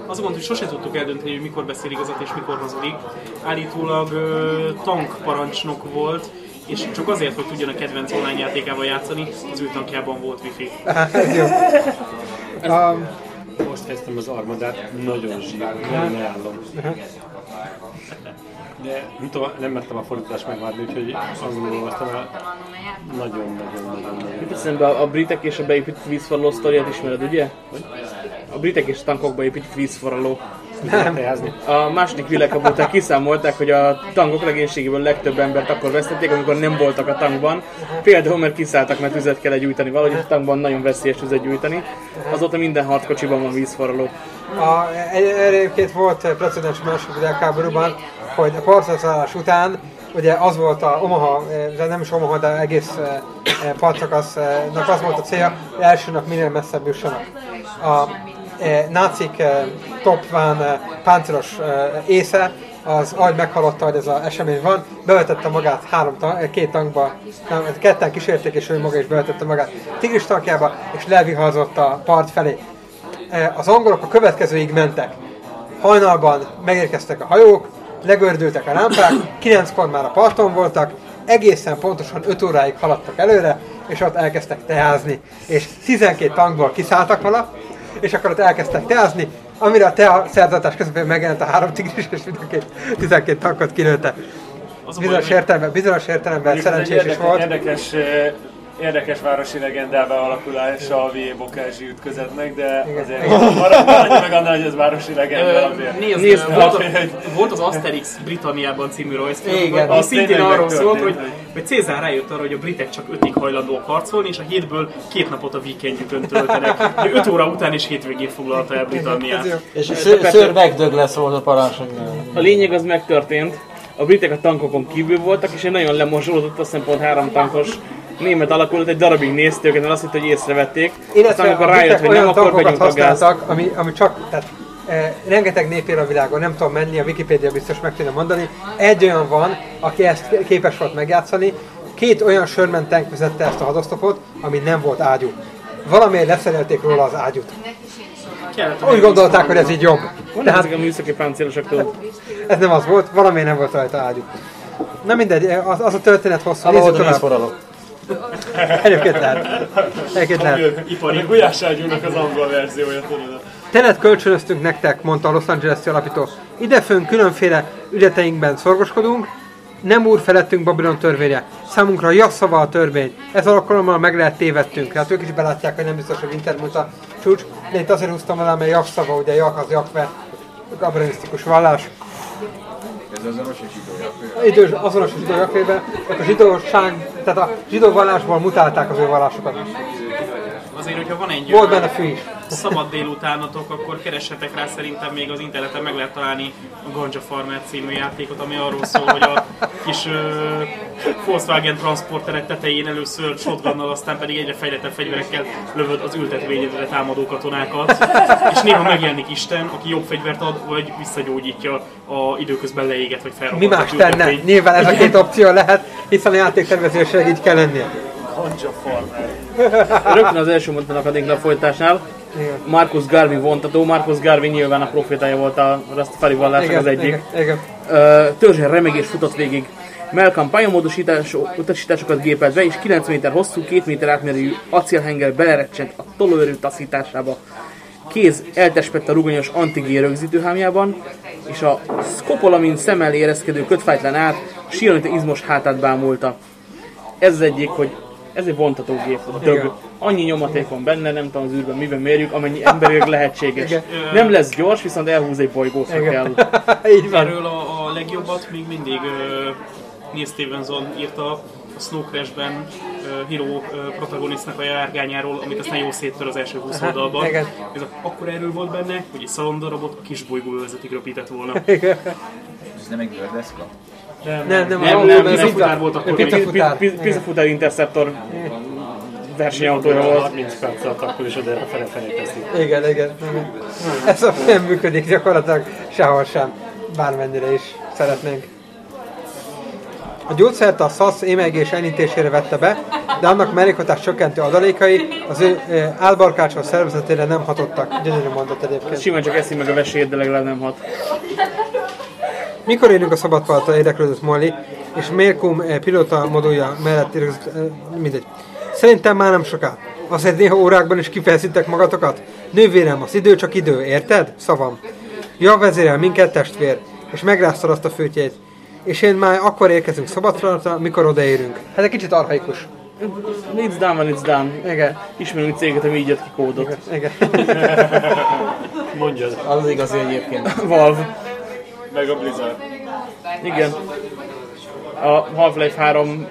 [SPEAKER 8] azt mondta, hogy sose tudtuk eldönteni, hogy mikor beszél igazat és mikor hazudik. Állítólag tankparancsnok volt, és csak azért, hogy tudjon a kedvenc online játékával játszani, az ő tankjában volt wifi.
[SPEAKER 1] Ez jó. Um,
[SPEAKER 7] Most kezdtem az armadát, nagyon zsír, nagyon ajánlom. De nem, tudom, nem mertem a fordítást megvárni, úgyhogy angolul olvastam el. Nagyon-nagyon-nagyon-nagyon.
[SPEAKER 4] Itt eszembe a, a britek és a beépített vízforraló sztoriát ismered, ugye? A britek és a tankokba épített vízforraló.
[SPEAKER 7] Nem.
[SPEAKER 4] A második világháború után kiszámolták, hogy a tankok legénységéből legtöbb embert akkor vesztették, amikor nem voltak a tankban. Például, mert kiszálltak, mert tüzet kell gyújtani valahogy, a tankban nagyon veszélyes tüzet gyújtani. Azóta minden harckocsiban van vízforraló.
[SPEAKER 1] A, egy- egyébként volt eh, precedens második világháborúban, hogy a parcaszálás után ugye az volt a Omaha, eh, de nem is Omaha, de egész eh, eh, partszakasznak az volt a célja, hogy első nap minél messzebb jussanak. A eh, nácik eh, top van eh, páncélos eh, észe, az ahogy meghallotta, hogy ez az esemény van, bevetette magát három ta- eh, két tankba, nem, ketten kísérték, és ő maga is bevetette magát tigris tankjába, és levihazott a part felé. Eh, az angolok a következőig mentek. Hajnalban megérkeztek a hajók, legördültek a lámpák, kilenckor már a parton voltak, egészen pontosan 5 óráig haladtak előre, és ott elkezdtek teázni. És 12 tankból kiszálltak vala, és akkor ott elkezdtek teázni, amire a tea szerzatás közepén megjelent a három tigris, és mind a két, 12 tankot kilőtte. Bizonyos értelemben, bizonyos értelemben szerencsés is
[SPEAKER 3] érdekes,
[SPEAKER 1] volt.
[SPEAKER 3] érdekes, eh, érdekes városi legendába alakulása a V. Bokázsi ütközetnek, de azért marad- maradj meg annál, hogy ez városi legenda azért.
[SPEAKER 8] Nézd,
[SPEAKER 4] Nézd,
[SPEAKER 8] Nézd volt, volt az Asterix Britanniában című rajzfilm,
[SPEAKER 1] Igen.
[SPEAKER 8] ami szintén arról szólt, hogy,
[SPEAKER 3] hogy-
[SPEAKER 8] Cézár rájött arra, hogy a britek csak ötig hajlandóak harcolni, és a hétből két napot a weekendjükön töltenek. Öt óra után és hétvégén foglalta el. Britanniát.
[SPEAKER 5] És Sir Sir McDouglas volt a parancsnok.
[SPEAKER 4] A lényeg az megtörtént. A britek a tankokon kívül voltak, és egy nagyon lemozsolódott, azt hiszem pont három tankos német alakulat egy darabig nézte őket, mert azt hitt, hogy észrevették.
[SPEAKER 1] Illetve
[SPEAKER 4] Aztán amikor rájött, hogy nem,
[SPEAKER 1] olyan
[SPEAKER 4] akkor vegyünk a gázt.
[SPEAKER 1] használtak, ami, ami csak, tehát e, rengeteg nép él a világon, nem tudom menni, a Wikipédia biztos meg tudja mondani. Egy olyan van, aki ezt képes volt megjátszani, két olyan Sherman tank vezette ezt a hadosztopot, ami nem volt ágyú. Valamiért leszerelték róla az ágyút.
[SPEAKER 8] Kellett
[SPEAKER 1] Úgy gondolták, hogy ez így jobb. Tehát
[SPEAKER 4] ezek a műszaki páncélosok, tudod.
[SPEAKER 1] ez nem az volt, valamiért nem volt rajta ágyú. Na mindegy, az, az a történet hosszú, nézzük tovább. Egyébként lehet. Egyébként lehet.
[SPEAKER 3] Ipari gulyáságyúnak az angol verziója, tudod.
[SPEAKER 1] Telet kölcsönöztünk nektek, mondta a Los Angeles-i alapító. Idefön különféle ügyeteinkben szorgoskodunk, nem úr felettünk Babilon törvénye. Számunkra jasszava a törvény. Ez alkalommal meg lehet tévedtünk. Hát ők is belátják, hogy nem biztos, hogy Intermut a csúcs. De itt azért húztam alá, mert jasszava, ugye jak az jakve, abrahamisztikus vallás.
[SPEAKER 2] Ez azonos a zsidó
[SPEAKER 1] Idős, azonos a zsidó jakvében, tehát a zsidóság, tehát a zsidó vallásból mutálták az ő vallásokat.
[SPEAKER 8] Azért, hogyha van egy
[SPEAKER 1] Volt benne fű is.
[SPEAKER 8] Szabad délutánatok, akkor keressetek rá, szerintem még az interneten meg lehet találni a Ganja Farmer című játékot, ami arról szól, hogy a kis uh, Volkswagen transporterek tetején először shotgunnal, aztán pedig egyre fejlettebb fegyverekkel lövöd az ültetvényedre támadó katonákat, és néha megjelenik Isten, aki jobb fegyvert ad, vagy visszagyógyítja a időközben leégett vagy
[SPEAKER 1] Mi
[SPEAKER 8] felrobbant
[SPEAKER 1] más tenne? Nyilván ez a két opció lehet, hiszen a játéktervezésre így kell lennie.
[SPEAKER 3] Ganja Farmer.
[SPEAKER 4] Rögtön az első mondatának addig a folytásnál. Marcus Garvey vontató. Marcus Garvey nyilván a profétája volt a Rastafari vallásnak az egyik.
[SPEAKER 1] igen, igen.
[SPEAKER 4] Törzsen remegés futott végig. Malcolm pályamódosítás, utasításokat gépelt be, és 9 méter hosszú, 2 méter átmérőjű acélhenger belerecsent a tolóerő taszításába. Kéz eltespett a rugonyos antigé rögzítőhámjában, és a szkopolamin szemmel érezkedő kötfájtlan át, sionita izmos hátát bámulta. Ez az egyik, hogy ez egy vontatógép, dög.
[SPEAKER 1] Igen.
[SPEAKER 4] Annyi nyomaték van benne, nem tudom az űrben miben mérjük, amennyi emberileg lehetséges.
[SPEAKER 1] Igen.
[SPEAKER 4] Nem lesz gyors, viszont elhúz egy bolygót, ha kell.
[SPEAKER 1] Így van.
[SPEAKER 8] Erről a, a legjobbat még mindig uh, Neil Stevenson írta a Snow Crash-ben uh, Hero uh, protagonistnak a járgányáról, amit aztán jó széttör az első 20 oldalban.
[SPEAKER 1] igen.
[SPEAKER 8] Ez a, akkor erről volt benne, hogy egy szalondarabot a kis bolygó övezetig röpített volna.
[SPEAKER 2] Ez nem egy gördeszka?
[SPEAKER 1] Nem, nem,
[SPEAKER 8] Nem,
[SPEAKER 1] nem,
[SPEAKER 8] nem,
[SPEAKER 1] ez
[SPEAKER 8] pizzafutár
[SPEAKER 1] pizza-
[SPEAKER 8] volt akkor
[SPEAKER 1] pizza
[SPEAKER 8] még.
[SPEAKER 1] futár.
[SPEAKER 4] Pizzafutár Interceptor versenyautója volt.
[SPEAKER 7] 30 perc alatt akkor is oda fele felejtezik.
[SPEAKER 1] Igen, igen. igen. Ez a nem működik gyakorlatilag sehol sem, bármennyire is szeretnénk. A gyógyszert a SZASZ émelygés enyhítésére vette be, de annak mellékhatás csökkentő adalékai az ő e, álbarkácsos szervezetére nem hatottak. Gyönyörű mondat egyébként.
[SPEAKER 4] Simán csak eszi meg a vesélyét, de legalább nem hat.
[SPEAKER 1] Mikor érünk a szabadpalota érdeklődött Molly, és Mérkum eh, pilóta modulja mellett érkezett, eh, mindegy. Szerintem már nem soká. Azért néha órákban is kifejezítek magatokat? Nővérem, az idő csak idő, érted? Szavam. Ja, vezérel minket, testvér, és megráztad azt a főtjét. És én már akkor érkezünk szabadpalota, mikor odaérünk. Hát egy kicsit arhaikus.
[SPEAKER 4] It's done when it's done.
[SPEAKER 1] Igen.
[SPEAKER 4] Ismerünk céget, ami így jött ki kódot.
[SPEAKER 1] Igen.
[SPEAKER 7] Mondjad.
[SPEAKER 5] Az az igazi egyébként.
[SPEAKER 4] Valve.
[SPEAKER 3] Meg a Blizzard.
[SPEAKER 4] Igen. A Half-Life 3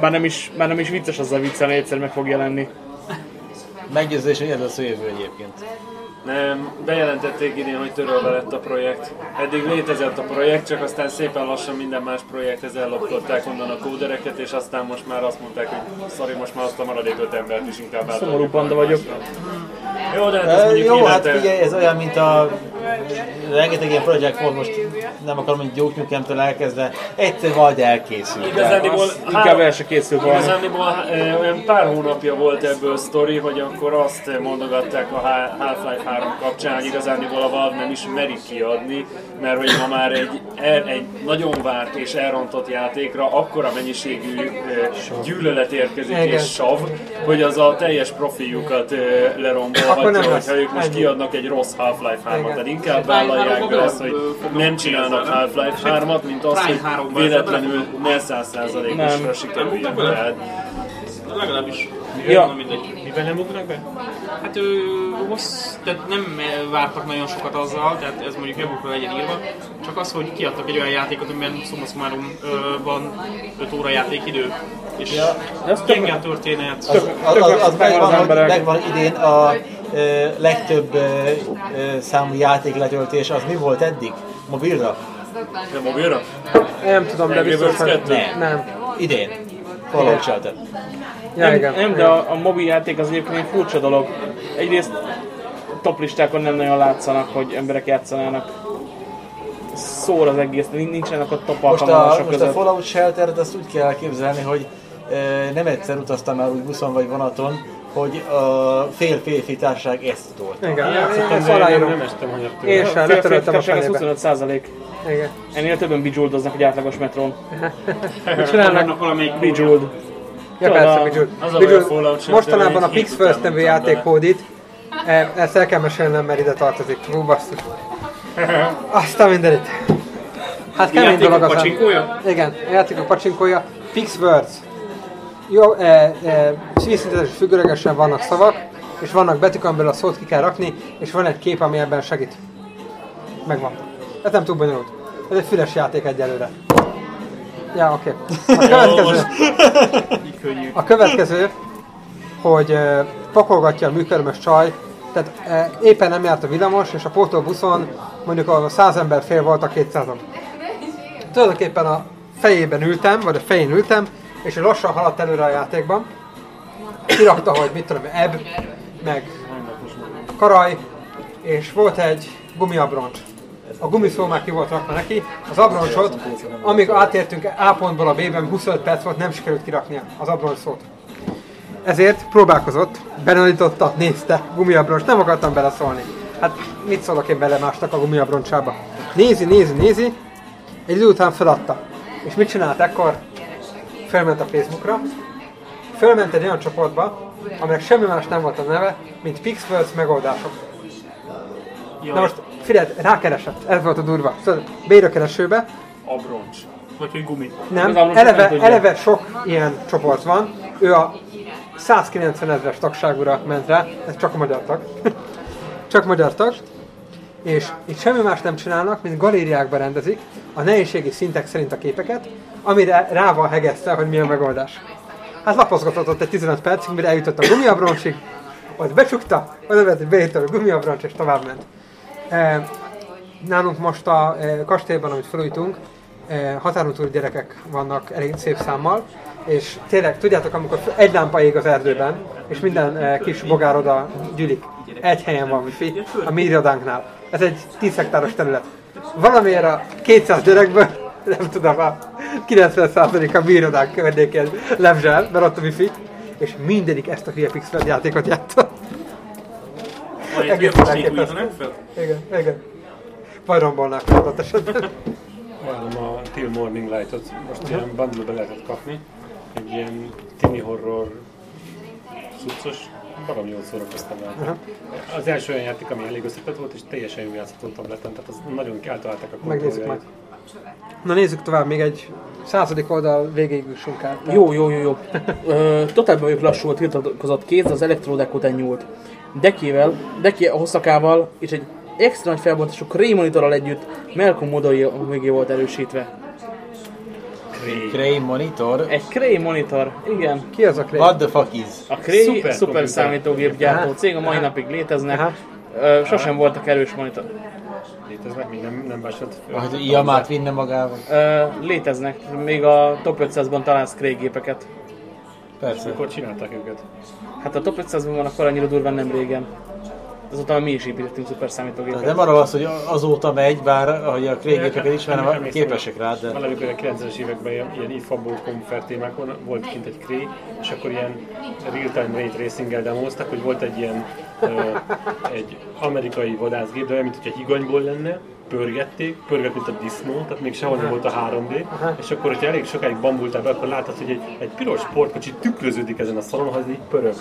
[SPEAKER 4] már nem is, már nem is vicces az a viccelni, egyszer meg fog jelenni.
[SPEAKER 5] Meggyőződés, hogy ez lesz a jövő egyébként.
[SPEAKER 3] Nem, bejelentették idén, hogy törölve lett a projekt. Eddig létezett a projekt, csak aztán szépen lassan minden más projekthez elloptották onnan a kódereket, és aztán most már azt mondták, hogy sorry, most már azt a maradék öt embert is inkább átadjuk.
[SPEAKER 4] Szomorú banda vagyok.
[SPEAKER 3] Jó, de hát ez mondjuk
[SPEAKER 5] jó, hát figyelj, ez olyan, mint a rengeteg ilyen projekt volt, most nem akarom, hogy Duke Nukem-től elkezdve, egyszer majd elkészül.
[SPEAKER 3] Igazániból
[SPEAKER 4] Inkább el se készült volna.
[SPEAKER 3] Igazániból olyan pár hónapja volt ebből sztori, hogy akkor azt mondogatták a Half-Life 3 kapcsán, hogy igazániból a Valve nem is meri kiadni, mert hogy ma már egy, egy nagyon várt és elrontott játékra akkora mennyiségű gyűlölet érkezik és sav, hogy az a teljes profiljukat eh,
[SPEAKER 1] Akkor nem lesz.
[SPEAKER 3] hogyha ők most
[SPEAKER 1] Ennyi.
[SPEAKER 3] kiadnak egy rossz Half-Life 3-at.
[SPEAKER 1] Igen.
[SPEAKER 3] Tehát inkább vállalják be azt, hogy nem csinálnak Half-Life 3-at, mint azt, hogy
[SPEAKER 8] Prime 3-ban
[SPEAKER 3] véletlenül ne 100%-osra
[SPEAKER 4] Nem.
[SPEAKER 3] sikerüljön.
[SPEAKER 8] Legalábbis.
[SPEAKER 4] Ja.
[SPEAKER 8] Mindegy.
[SPEAKER 7] Mivel nem ugrnak be?
[SPEAKER 8] Hát ő, hossz, tehát nem vártak nagyon sokat azzal, tehát ez mondjuk jobbukra legyen írva, csak az, hogy kiadtak egy olyan játékot, amiben summa summarum van 5 óra játékidő, és
[SPEAKER 5] Ja.
[SPEAKER 8] gyenge a történet.
[SPEAKER 5] Az, az, az, az megvan,
[SPEAKER 4] az emberek.
[SPEAKER 5] megvan idén a legtöbb számú játék letöltés, az mi volt eddig? Mobilra?
[SPEAKER 3] nem mobilra?
[SPEAKER 1] Nem tudom, de
[SPEAKER 3] Angry
[SPEAKER 1] biztos,
[SPEAKER 3] Birds
[SPEAKER 1] hogy...
[SPEAKER 3] 2?
[SPEAKER 5] Nem.
[SPEAKER 1] Nem.
[SPEAKER 5] Idén. Fallout Shelter.
[SPEAKER 1] Ja,
[SPEAKER 4] Nem,
[SPEAKER 1] igen.
[SPEAKER 4] nem, de a, a mobil játék az egyébként egy furcsa dolog. Egyrészt top listákon nem nagyon látszanak, hogy emberek játszanának. Szór az egész, nin- nincsenek a top
[SPEAKER 5] Most a, most a
[SPEAKER 4] között.
[SPEAKER 5] Fallout Shelter-et azt úgy kell elképzelni, hogy ö, nem egyszer utaztam már úgy buszon vagy vonaton, hogy a fél-férfi társaság ezt tolt.
[SPEAKER 1] Igen,
[SPEAKER 7] Játszottam,
[SPEAKER 1] ezt aláírom.
[SPEAKER 7] nem estem hanyag tőle.
[SPEAKER 1] Én sem, letöröltem a
[SPEAKER 4] az
[SPEAKER 1] felébe.
[SPEAKER 4] 25 százalék.
[SPEAKER 1] Igen.
[SPEAKER 4] Ennél többen bijuldoznak egy átlagos metrón.
[SPEAKER 1] Mit csinálnak?
[SPEAKER 8] Valamelyik
[SPEAKER 4] Bejeweled.
[SPEAKER 1] Ja, persze,
[SPEAKER 4] a-
[SPEAKER 3] a a Fallout Shelter,
[SPEAKER 1] Mostanában a
[SPEAKER 3] hogy
[SPEAKER 1] Pix First nevű
[SPEAKER 3] mondtam
[SPEAKER 1] játék
[SPEAKER 3] bele.
[SPEAKER 1] hódít. E, Ezt el kell mesélnem, mert ide tartozik. Hú, basszus. Aztán mindenit. Hát kemény dolog az. Igen, a játékok pacsinkója. Pix Words. Jó, e, e, színszintetes függőlegesen vannak szavak, és vannak betűk, amiből a szót ki kell rakni, és van egy kép, ami ebben segít. Megvan. Ez nem túl bonyolult. Ez egy füles játék egyelőre. Ja, oké. Okay. A következő. A következő, hogy e, pakolgatja a műkörmös csaj, tehát e, éppen nem járt a villamos, és a pótlóbuszon mondjuk a 100 ember fél volt a 200-on. Tulajdonképpen a fejében ültem, vagy a fején ültem, és ő lassan haladt előre a játékban. Kirakta, hogy mit tudom, ebb, meg karaj, és volt egy gumiabroncs. A gumiszó már ki volt rakva neki, az abroncsot, amíg átértünk A pontból a B-ben, 25 perc volt, nem sikerült kiraknia az abroncs szót. Ezért próbálkozott, benanította, nézte, gumiabroncs, nem akartam beleszólni. Hát mit szólok én bele másnak a gumiabroncsába? Nézi, nézi, nézi, egy idő után feladta. És mit csinált ekkor? Felment a Facebookra, fölment egy olyan csoportba, aminek semmi más nem volt a neve, mint Pixwords megoldások. Na most figyelj, rákeresett, ez volt a durva. Szóval beír a keresőbe,
[SPEAKER 3] Abroncs.
[SPEAKER 8] Vagy hogy gumi.
[SPEAKER 1] nem, eleve,
[SPEAKER 4] nem
[SPEAKER 1] eleve sok ilyen csoport van, ő a 190 ezres tagságúra ment rá, ez csak a magyar tag. csak magyar tag. És itt semmi más nem csinálnak, mint galériákba rendezik a nehézségi szintek szerint a képeket, amire rá van hegesztve, hogy mi a megoldás. Hát lapozgatott ott egy 15 percig, mire eljutott a gumiabroncsig, ott becsukta, oda beírta a gumiabroncs, és tovább ment. E, nálunk most a e, kastélyban, amit felújítunk, e, határon túli gyerekek vannak elég szép számmal, és tényleg, tudjátok, amikor egy lámpa ég az erdőben, és minden e, kis bogár oda gyűlik. egy helyen van wifi, a mi irodánknál. Ez egy 10 hektáros terület. Valamiért a 200 gyerekből, nem tudom, a 90% a mi irodánk környékén lebzsel, mert ott a wifi, és mindegyik ezt a hülye Pixel játékot játszott.
[SPEAKER 8] Majd
[SPEAKER 1] Egész
[SPEAKER 8] jövő
[SPEAKER 1] elképesztő.
[SPEAKER 8] nem fel?
[SPEAKER 1] Igen, igen. Vagy rombolnák adott esetben.
[SPEAKER 7] Ajánlom a Till Morning Light-ot, most ilyen bundle-be lehetett kapni. Egy ilyen tini horror cuccos, valami jól szórakoztam vele. Az első olyan játék, ami elég összetett volt, és teljesen jól játszható tableten, tehát az nagyon eltalálták a
[SPEAKER 1] Megnézzük meg.
[SPEAKER 7] kontrolljait.
[SPEAKER 1] Na nézzük tovább, még egy századik oldal végéig jussunk át.
[SPEAKER 4] Jó, jó, jó, jó. Ö, totálban vagyok lassú, tiltakozott kéz, az Electrodec után nyúlt. Dekivel, Deki a hosszakával és egy extra nagy felbontású Cray monitorral együtt Malcolm modellje mögé volt erősítve.
[SPEAKER 5] Cray Monitor.
[SPEAKER 4] Egy Cray monitor, igen.
[SPEAKER 1] Ki az a Craig?
[SPEAKER 5] What the fuck is?
[SPEAKER 4] A Cray
[SPEAKER 7] Szuper
[SPEAKER 4] szuper, számítógép gyártó cég, a mai napig léteznek.
[SPEAKER 1] Aha.
[SPEAKER 4] Ö, sosem voltak erős monitor.
[SPEAKER 7] Léteznek, még nem, nem vásott.
[SPEAKER 5] Hogy Iamát vinne magával.
[SPEAKER 4] Ö, léteznek, még a top 500-ban találsz Cray gépeket.
[SPEAKER 5] Persze.
[SPEAKER 7] Akkor csinálták őket.
[SPEAKER 4] Hát a top 500-ban van akkor annyira durván nem régen. Azóta mi is építettünk szuper
[SPEAKER 5] Tehát
[SPEAKER 4] számítógépet.
[SPEAKER 5] nem arra az, hogy azóta megy, bár ahogy a Cray gépeket ismerem,
[SPEAKER 7] Emlékszem,
[SPEAKER 5] képesek rá, de...
[SPEAKER 7] Valamikor a 90-es években ilyen, ilyen ifabó konfer témákon volt kint egy Cray, és akkor ilyen real-time ray tracing-el demoztak, hogy volt egy ilyen ö, egy amerikai vadászgép, de olyan, mint hogy egy higanyból lenne, pörgették, pörgett, mint a disznó, tehát még sehol nem volt a 3D, és akkor, hogyha elég sokáig bambultál be, akkor látod, hogy egy, egy piros sportkocsi tükröződik ezen a szalon, ha ez így pörög.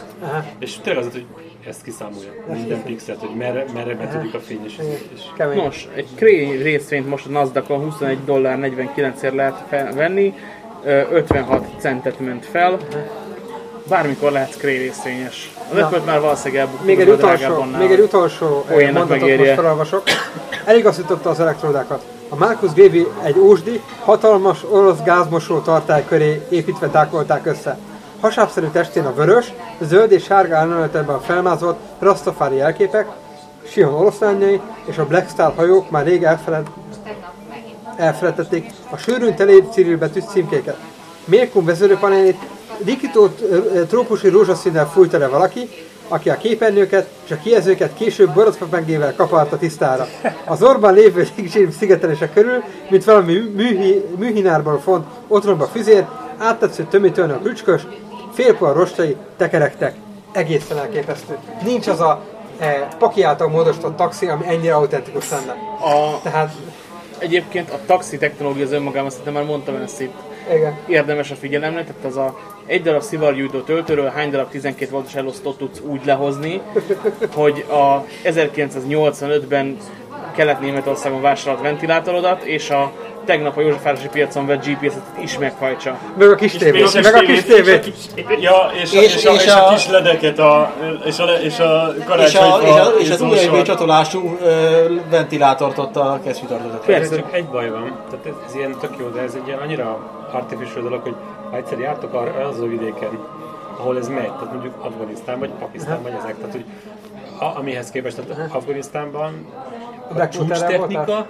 [SPEAKER 7] És tényleg az, hogy ezt kiszámolja, minden pixelt, hogy merre, merre betűdik a fény, és, és
[SPEAKER 1] Kemény.
[SPEAKER 4] Nos, egy Cray részvényt most a Nasdaqon 21 dollár 49-ért lehet venni, Ö, 56 centet ment fel. Bármikor lehet Cray részvényes. Az. Apple már valószínűleg elbuktuk,
[SPEAKER 1] Még egy utolsó, még egy utolsó eh, mondatot
[SPEAKER 4] megérje.
[SPEAKER 1] most felolvasok. Eligazította az elektrodákat. A Marcus Gaby egy ósdi, hatalmas orosz gázmosó tartály köré építve tákolták össze. Hasábszerű testén a vörös, zöld és sárga árnyalatban felmázolt Rastafari jelképek, Sion oroszlányai és a Black Star hajók már rég elfeled, elfelejtették a sűrűn teléd Cyril betűs címkéket. Mérkum vezérőpanelét rikító ö, trópusi rózsaszínnel fújta le valaki, aki a képernyőket és a kijelzőket később borotfapengével kaparta tisztára. Az orban lévő légzsír szigetelése körül, mint valami műhi, műhinárból font otromba füzér, áttetsző tömítőn a krücskös, félpol rostai tekerektek. Egészen elképesztő. Nincs az a e, paki által módosított taxi, ami ennyire autentikus lenne.
[SPEAKER 4] A,
[SPEAKER 1] Tehát,
[SPEAKER 4] egyébként a taxi technológia az önmagában, szerintem már mondtam ezt itt,
[SPEAKER 1] igen.
[SPEAKER 4] érdemes a figyelemre, tehát az a egy darab szivargyújtó töltőről hány darab 12 voltos elosztót tudsz úgy lehozni, hogy a 1985-ben Kelet-Németországon vásárolt ventilátorodat, és a tegnap a Józsefvárosi piacon vett GPS-et is meghajtsa.
[SPEAKER 1] Meg a kis tévét, meg a kis tévét.
[SPEAKER 3] Ja, és, a,
[SPEAKER 5] És-
[SPEAKER 3] és, a,
[SPEAKER 5] és
[SPEAKER 3] és, a,
[SPEAKER 5] a-
[SPEAKER 3] kis ledeket, a, és, a, és a
[SPEAKER 5] És, a, és,
[SPEAKER 3] karácsonyfa
[SPEAKER 5] a, és az. USB csatolású ventilátort ott a kesztyűtartózat.
[SPEAKER 4] Persze.
[SPEAKER 7] Csak egy baj van, tehát ez, ez ilyen tök jó, de ez egy ilyen annyira artificial dolog, hogy ha egyszer jártok arra az a vidéken, ahol ez megy, tehát mondjuk Afganisztán vagy Pakisztán vagy ezek, tehát hogy a, amihez képest, tehát Afganisztánban a csúcs technika,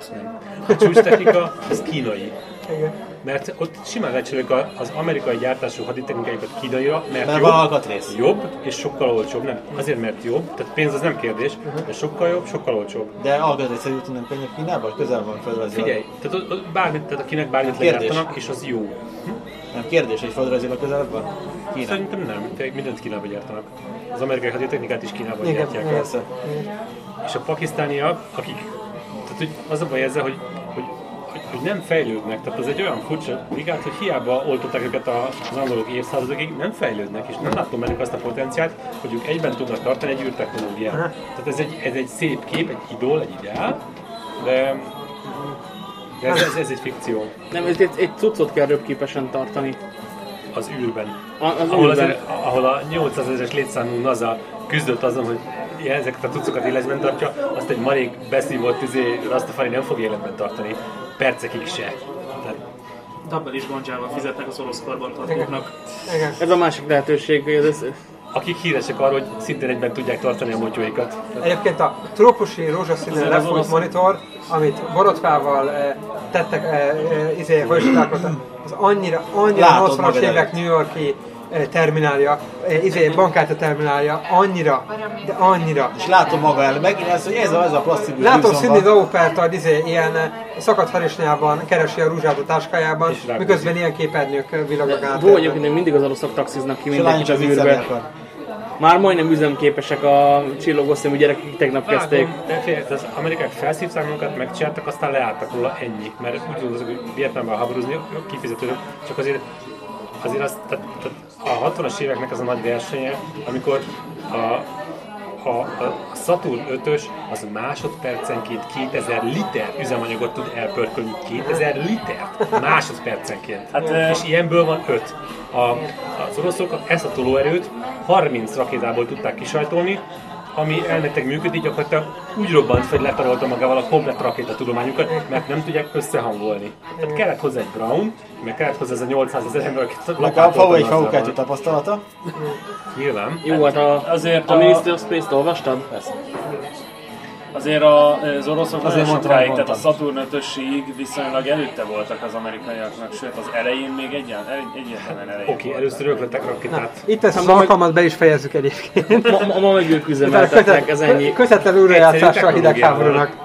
[SPEAKER 7] a csúcs technika az kínai.
[SPEAKER 1] Igen.
[SPEAKER 7] Mert ott simán lecserélük a- az amerikai gyártású haditechnikáikat kínaira, mert,
[SPEAKER 5] Mert
[SPEAKER 7] jobb,
[SPEAKER 5] alkatrész.
[SPEAKER 7] jobb és sokkal olcsóbb. Nem, azért mert jobb, tehát pénz az nem kérdés, de sokkal jobb, sokkal olcsóbb.
[SPEAKER 5] De alkatrészre jutni nem könnyebb Kínába, közel van földrajzilag.
[SPEAKER 7] Figyelj, tehát ott, ott bármit, tehát akinek bármit legyártanak, és az jó.
[SPEAKER 5] Nem kérdés, hogy földrajzilag közelebb van? Kína.
[SPEAKER 7] Szerintem nem, mindent Kínába gyártanak. Az amerikai haditechnikát is Kínában
[SPEAKER 1] Igen,
[SPEAKER 7] gyártják.
[SPEAKER 1] igen.
[SPEAKER 5] Persze.
[SPEAKER 7] És a pakisztániak, akik, tehát hogy az a baj ezzel, hogy, hogy, nem fejlődnek, tehát az egy olyan furcsa ligát, hogy hiába oltották őket az angolok évszázadokig, nem fejlődnek, és nem látom bennük azt a potenciált, hogy ők egyben tudnak tartani egy űrtechnológiát. Tehát ez egy, ez egy szép kép, egy idól, egy ideál, de, de ez, ez, ez egy fikció
[SPEAKER 4] Nem, egy, egy, egy cuccot kell röpképesen tartani.
[SPEAKER 7] az űrben.
[SPEAKER 4] A, az
[SPEAKER 7] ahol,
[SPEAKER 4] űrben.
[SPEAKER 7] azért, ahol a 800 ezeres létszámú NASA küzdött azon, hogy ezeket a cuccokat életben tartja, azt egy marék beszívott izé, Rastafari nem fog életben tartani. Percekig se. Tehát
[SPEAKER 8] Dabbel is goncsával fizetnek az orosz karbantartóknak.
[SPEAKER 4] Ez a másik lehetőség, hogy ez,
[SPEAKER 7] akik híresek arról, hogy szintén egyben tudják tartani a motyóikat.
[SPEAKER 1] Egyébként a trópusi rózsaszínű
[SPEAKER 7] Az- az
[SPEAKER 1] lefújt monitor, amit borotvával e, tettek, e, e, izé, az annyira, annyira
[SPEAKER 5] Látod
[SPEAKER 1] 80-as
[SPEAKER 5] magad
[SPEAKER 1] évek. New Yorki terminálja, eh, izé, bankkártya terminálja, annyira, de annyira.
[SPEAKER 5] És látom maga el, megint ez, hogy ez a, ez a plastikus
[SPEAKER 1] Látom. Cindy Laupertad izé, ilyen eh, szakadt harisnyában keresi a rúzsát a táskájában, miközben ilyen képernyők eh, villognak át.
[SPEAKER 4] Jó, egyébként még mindig az aluszok taxiznak ki mindenkit az űrbe. Már majdnem üzemképesek a csillogó szemű gyerekek, akik tegnap kezdték.
[SPEAKER 7] De figyelj, az amerikák felszívták magukat, megcsináltak, aztán leálltak róla ennyi. Mert úgy gondolkozok, hogy Vietnámban háborúzni kifizetődő, csak azért, azért az, tehát, tehát a 60-as éveknek az a nagy versenye, amikor a, a, a Saturn 5-ös az másodpercenként 2000 liter üzemanyagot tud elpörkölni. 2000 litert másodpercenként. Hát, és ilyenből van 5. A, az oroszok ezt a tolóerőt 30 rakétából tudták kisajtolni, ami elmektek működik, gyakorlatilag úgy robbant, hogy letarolta magával a komplet rakéta tudományukat, mert nem tudják összehangolni. Tehát kellett hozzá egy Brown, meg kellett hozzá ez a 800 ezer ember, akit
[SPEAKER 5] Nekem Fau egy Fau tapasztalata.
[SPEAKER 3] Nyilván.
[SPEAKER 4] Jó, hát a,
[SPEAKER 3] Azért
[SPEAKER 4] a
[SPEAKER 3] a-
[SPEAKER 4] Ministry of Space-t olvastad?
[SPEAKER 3] Azért a, az oroszok nagyon
[SPEAKER 5] Azért mondtam,
[SPEAKER 3] sokáig, tehát a. Saturn 5-ösig viszonylag előtte voltak az amerikaiaknak, sőt az elején még egyáltalán, egyáltalán elején
[SPEAKER 7] Oké, okay, először ők lettek rakétát.
[SPEAKER 1] Itt ezt az
[SPEAKER 4] Ma meg-
[SPEAKER 1] alkalmat be is fejezzük egyébként.
[SPEAKER 4] Ma, ma, ma meg ők
[SPEAKER 1] Utána
[SPEAKER 4] üzemeltetnek, ez ennyi.
[SPEAKER 7] Egyszerű
[SPEAKER 1] újrajátszása a hidegháborúnak.